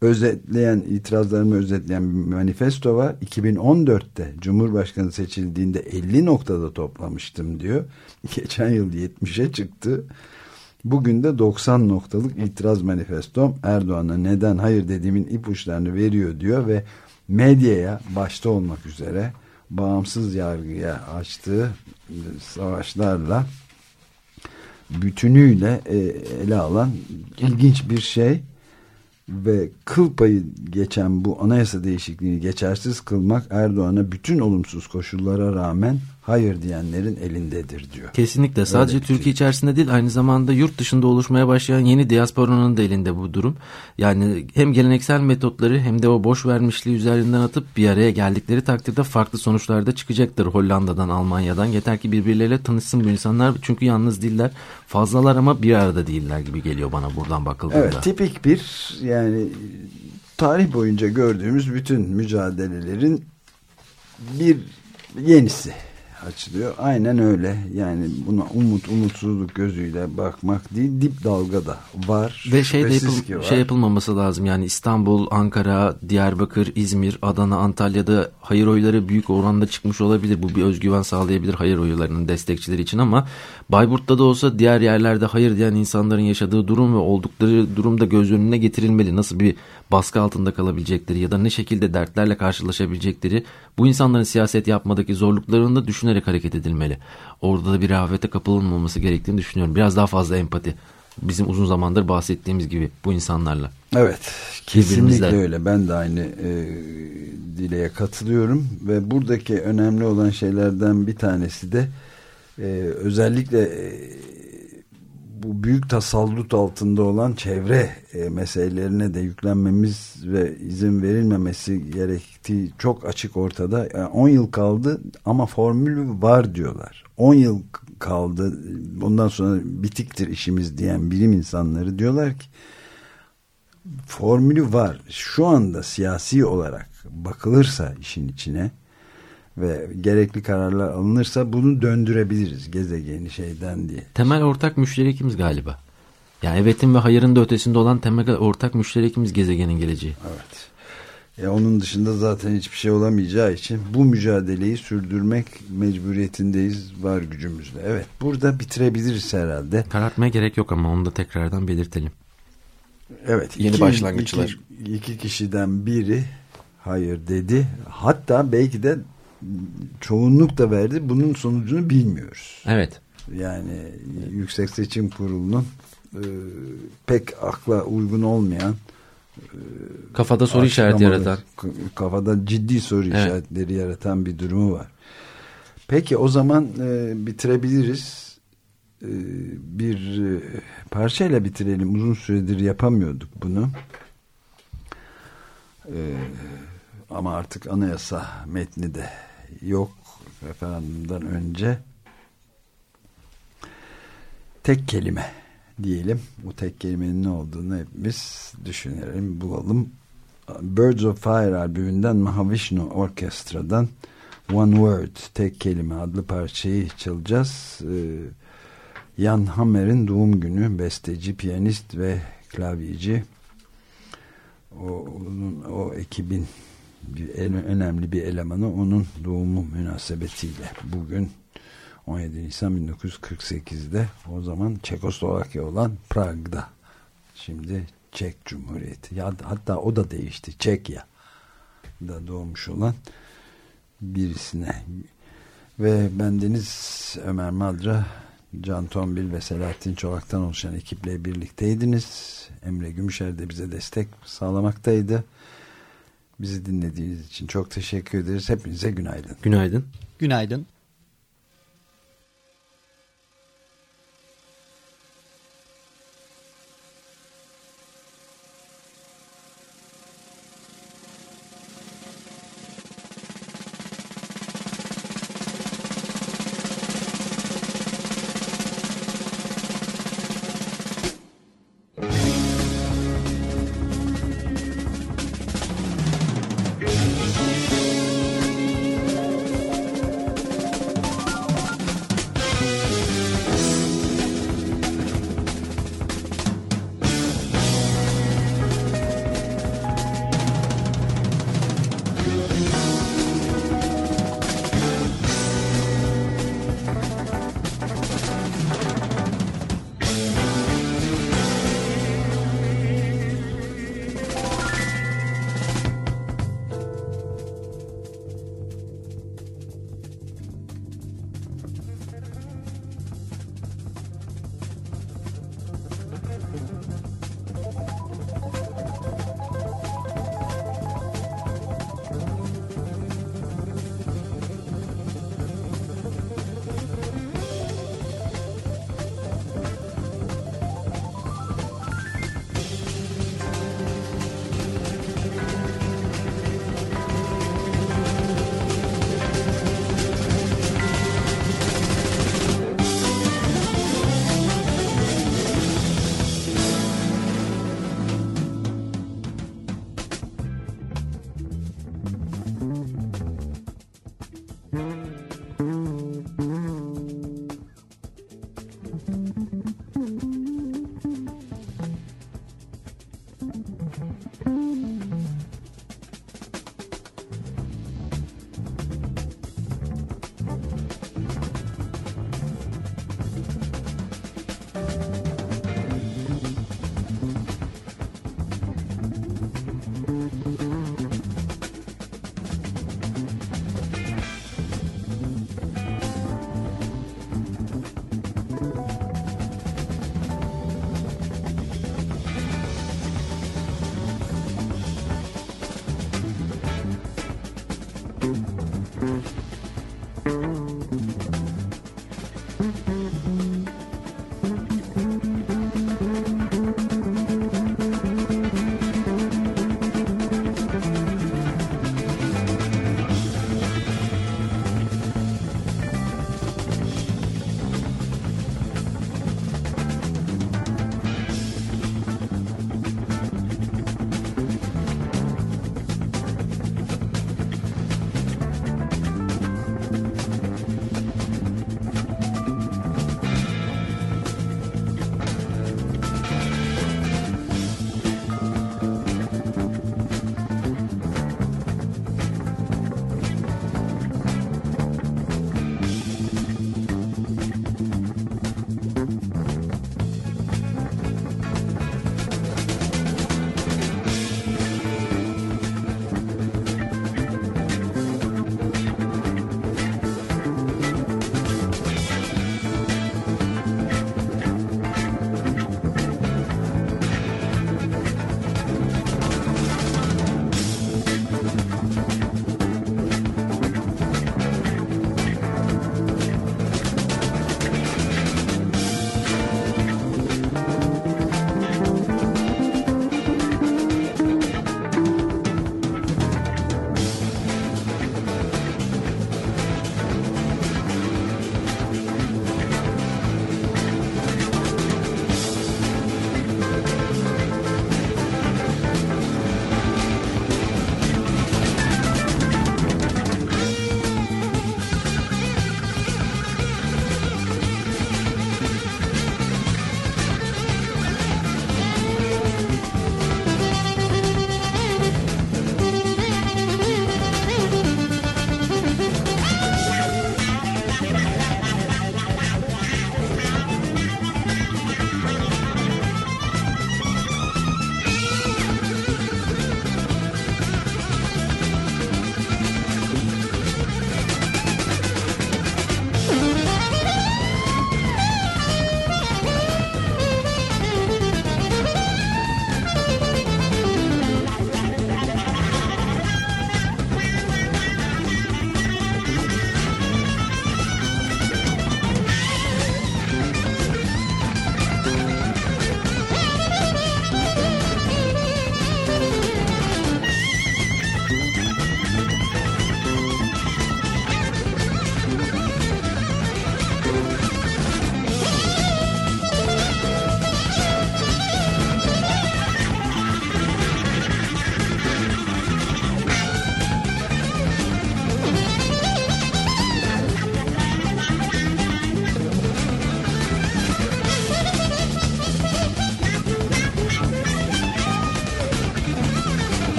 özetleyen, itirazlarımı özetleyen bir manifesto var. 2014'te Cumhurbaşkanı seçildiğinde 50 noktada toplamıştım diyor. [laughs] Geçen yıl 70'e çıktı. Bugün de 90 noktalık itiraz manifestom Erdoğan'a neden hayır dediğimin ipuçlarını veriyor diyor ve medyaya başta olmak üzere bağımsız yargıya açtığı savaşlarla bütünüyle e, ele alan ilginç bir şey ve kıl payı geçen bu anayasa değişikliğini geçersiz kılmak Erdoğan'a bütün olumsuz koşullara rağmen hayır diyenlerin elindedir diyor. Kesinlikle sadece Öyle Türkiye içerisinde değil aynı zamanda yurt dışında oluşmaya başlayan yeni diasporanın da elinde bu durum. Yani hem geleneksel metotları hem de o boş vermişliği üzerinden atıp bir araya geldikleri takdirde farklı sonuçlar da çıkacaktır. Hollanda'dan, Almanya'dan yeter ki birbirleriyle tanışsın bu insanlar çünkü yalnız değiller. Fazlalar ama bir arada değiller gibi geliyor bana buradan bakıldığında. Evet tipik bir yani tarih boyunca gördüğümüz bütün mücadelelerin bir yenisi açılıyor. Aynen öyle. Yani buna umut, umutsuzluk gözüyle bakmak değil, dip dalga da var. Ve şey, de yapıl, şey yapılmaması lazım. Yani İstanbul, Ankara, Diyarbakır, İzmir, Adana, Antalya'da hayır oyları büyük oranda çıkmış olabilir. Bu bir özgüven sağlayabilir hayır oylarının destekçileri için ama Bayburt'ta da olsa diğer yerlerde hayır diyen insanların yaşadığı durum ve oldukları durumda göz önüne getirilmeli. Nasıl bir baskı altında kalabilecekleri ya da ne şekilde dertlerle karşılaşabilecekleri bu insanların siyaset yapmadaki zorluklarını da düşünerek hareket edilmeli. Orada da bir rehavete kapılınmaması gerektiğini düşünüyorum. Biraz daha fazla empati. Bizim uzun zamandır bahsettiğimiz gibi bu insanlarla. Evet kesinlikle öyle. Ben de aynı e, dileye katılıyorum ve buradaki önemli olan şeylerden bir tanesi de e, özellikle e, bu büyük tasallut altında olan çevre e, meselelerine de yüklenmemiz ve izin verilmemesi gerektiği çok açık ortada. Yani 10 yıl kaldı ama formülü var diyorlar. 10 yıl kaldı bundan sonra bitiktir işimiz diyen bilim insanları diyorlar ki formülü var. Şu anda siyasi olarak bakılırsa işin içine ve gerekli kararlar alınırsa bunu döndürebiliriz gezegeni şeyden diye. Temel ortak müşterekimiz galiba. Yani evetin ve hayırın da ötesinde olan temel ortak müşterekimiz gezegenin geleceği. Evet. E onun dışında zaten hiçbir şey olamayacağı için bu mücadeleyi sürdürmek mecburiyetindeyiz var gücümüzle. Evet burada bitirebiliriz herhalde. Karartmaya gerek yok ama onu da tekrardan belirtelim. Evet. Yeni iki, başlangıçlar. Iki, iki kişiden biri hayır dedi. Hatta belki de çoğunluk da verdi. Bunun sonucunu bilmiyoruz. Evet. Yani Yüksek Seçim Kurulu'nun e, pek akla uygun olmayan e, kafada soru işareti yaratan kafada ciddi soru evet. işaretleri yaratan bir durumu var. Peki o zaman e, bitirebiliriz. E, bir e, parçayla bitirelim. Uzun süredir yapamıyorduk bunu. E, ama artık anayasa metni de yok referandumdan önce tek kelime diyelim. Bu tek kelimenin ne olduğunu hepimiz düşünelim, bulalım. Birds of Fire albümünden Mahavishnu Orkestra'dan One Word, tek kelime adlı parçayı çalacağız. Ee, Jan Hammer'in doğum günü, besteci, piyanist ve klavyeci. O, onun, o ekibin bir önemli bir elemanı onun doğumu münasebetiyle. Bugün 17 Nisan 1948'de o zaman Çekoslovakya olan Prag'da. Şimdi Çek Cumhuriyeti. Ya hatta o da değişti. Çekya da doğmuş olan birisine. Ve bendeniz Ömer Madra Can Tombil ve Selahattin Çolak'tan oluşan ekiple birlikteydiniz. Emre Gümüşer de bize destek sağlamaktaydı. Bizi dinlediğiniz için çok teşekkür ederiz. Hepinize günaydın. Günaydın. Günaydın.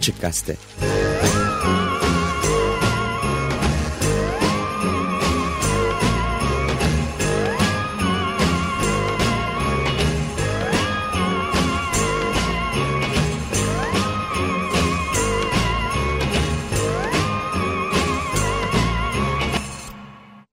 Açık Gazete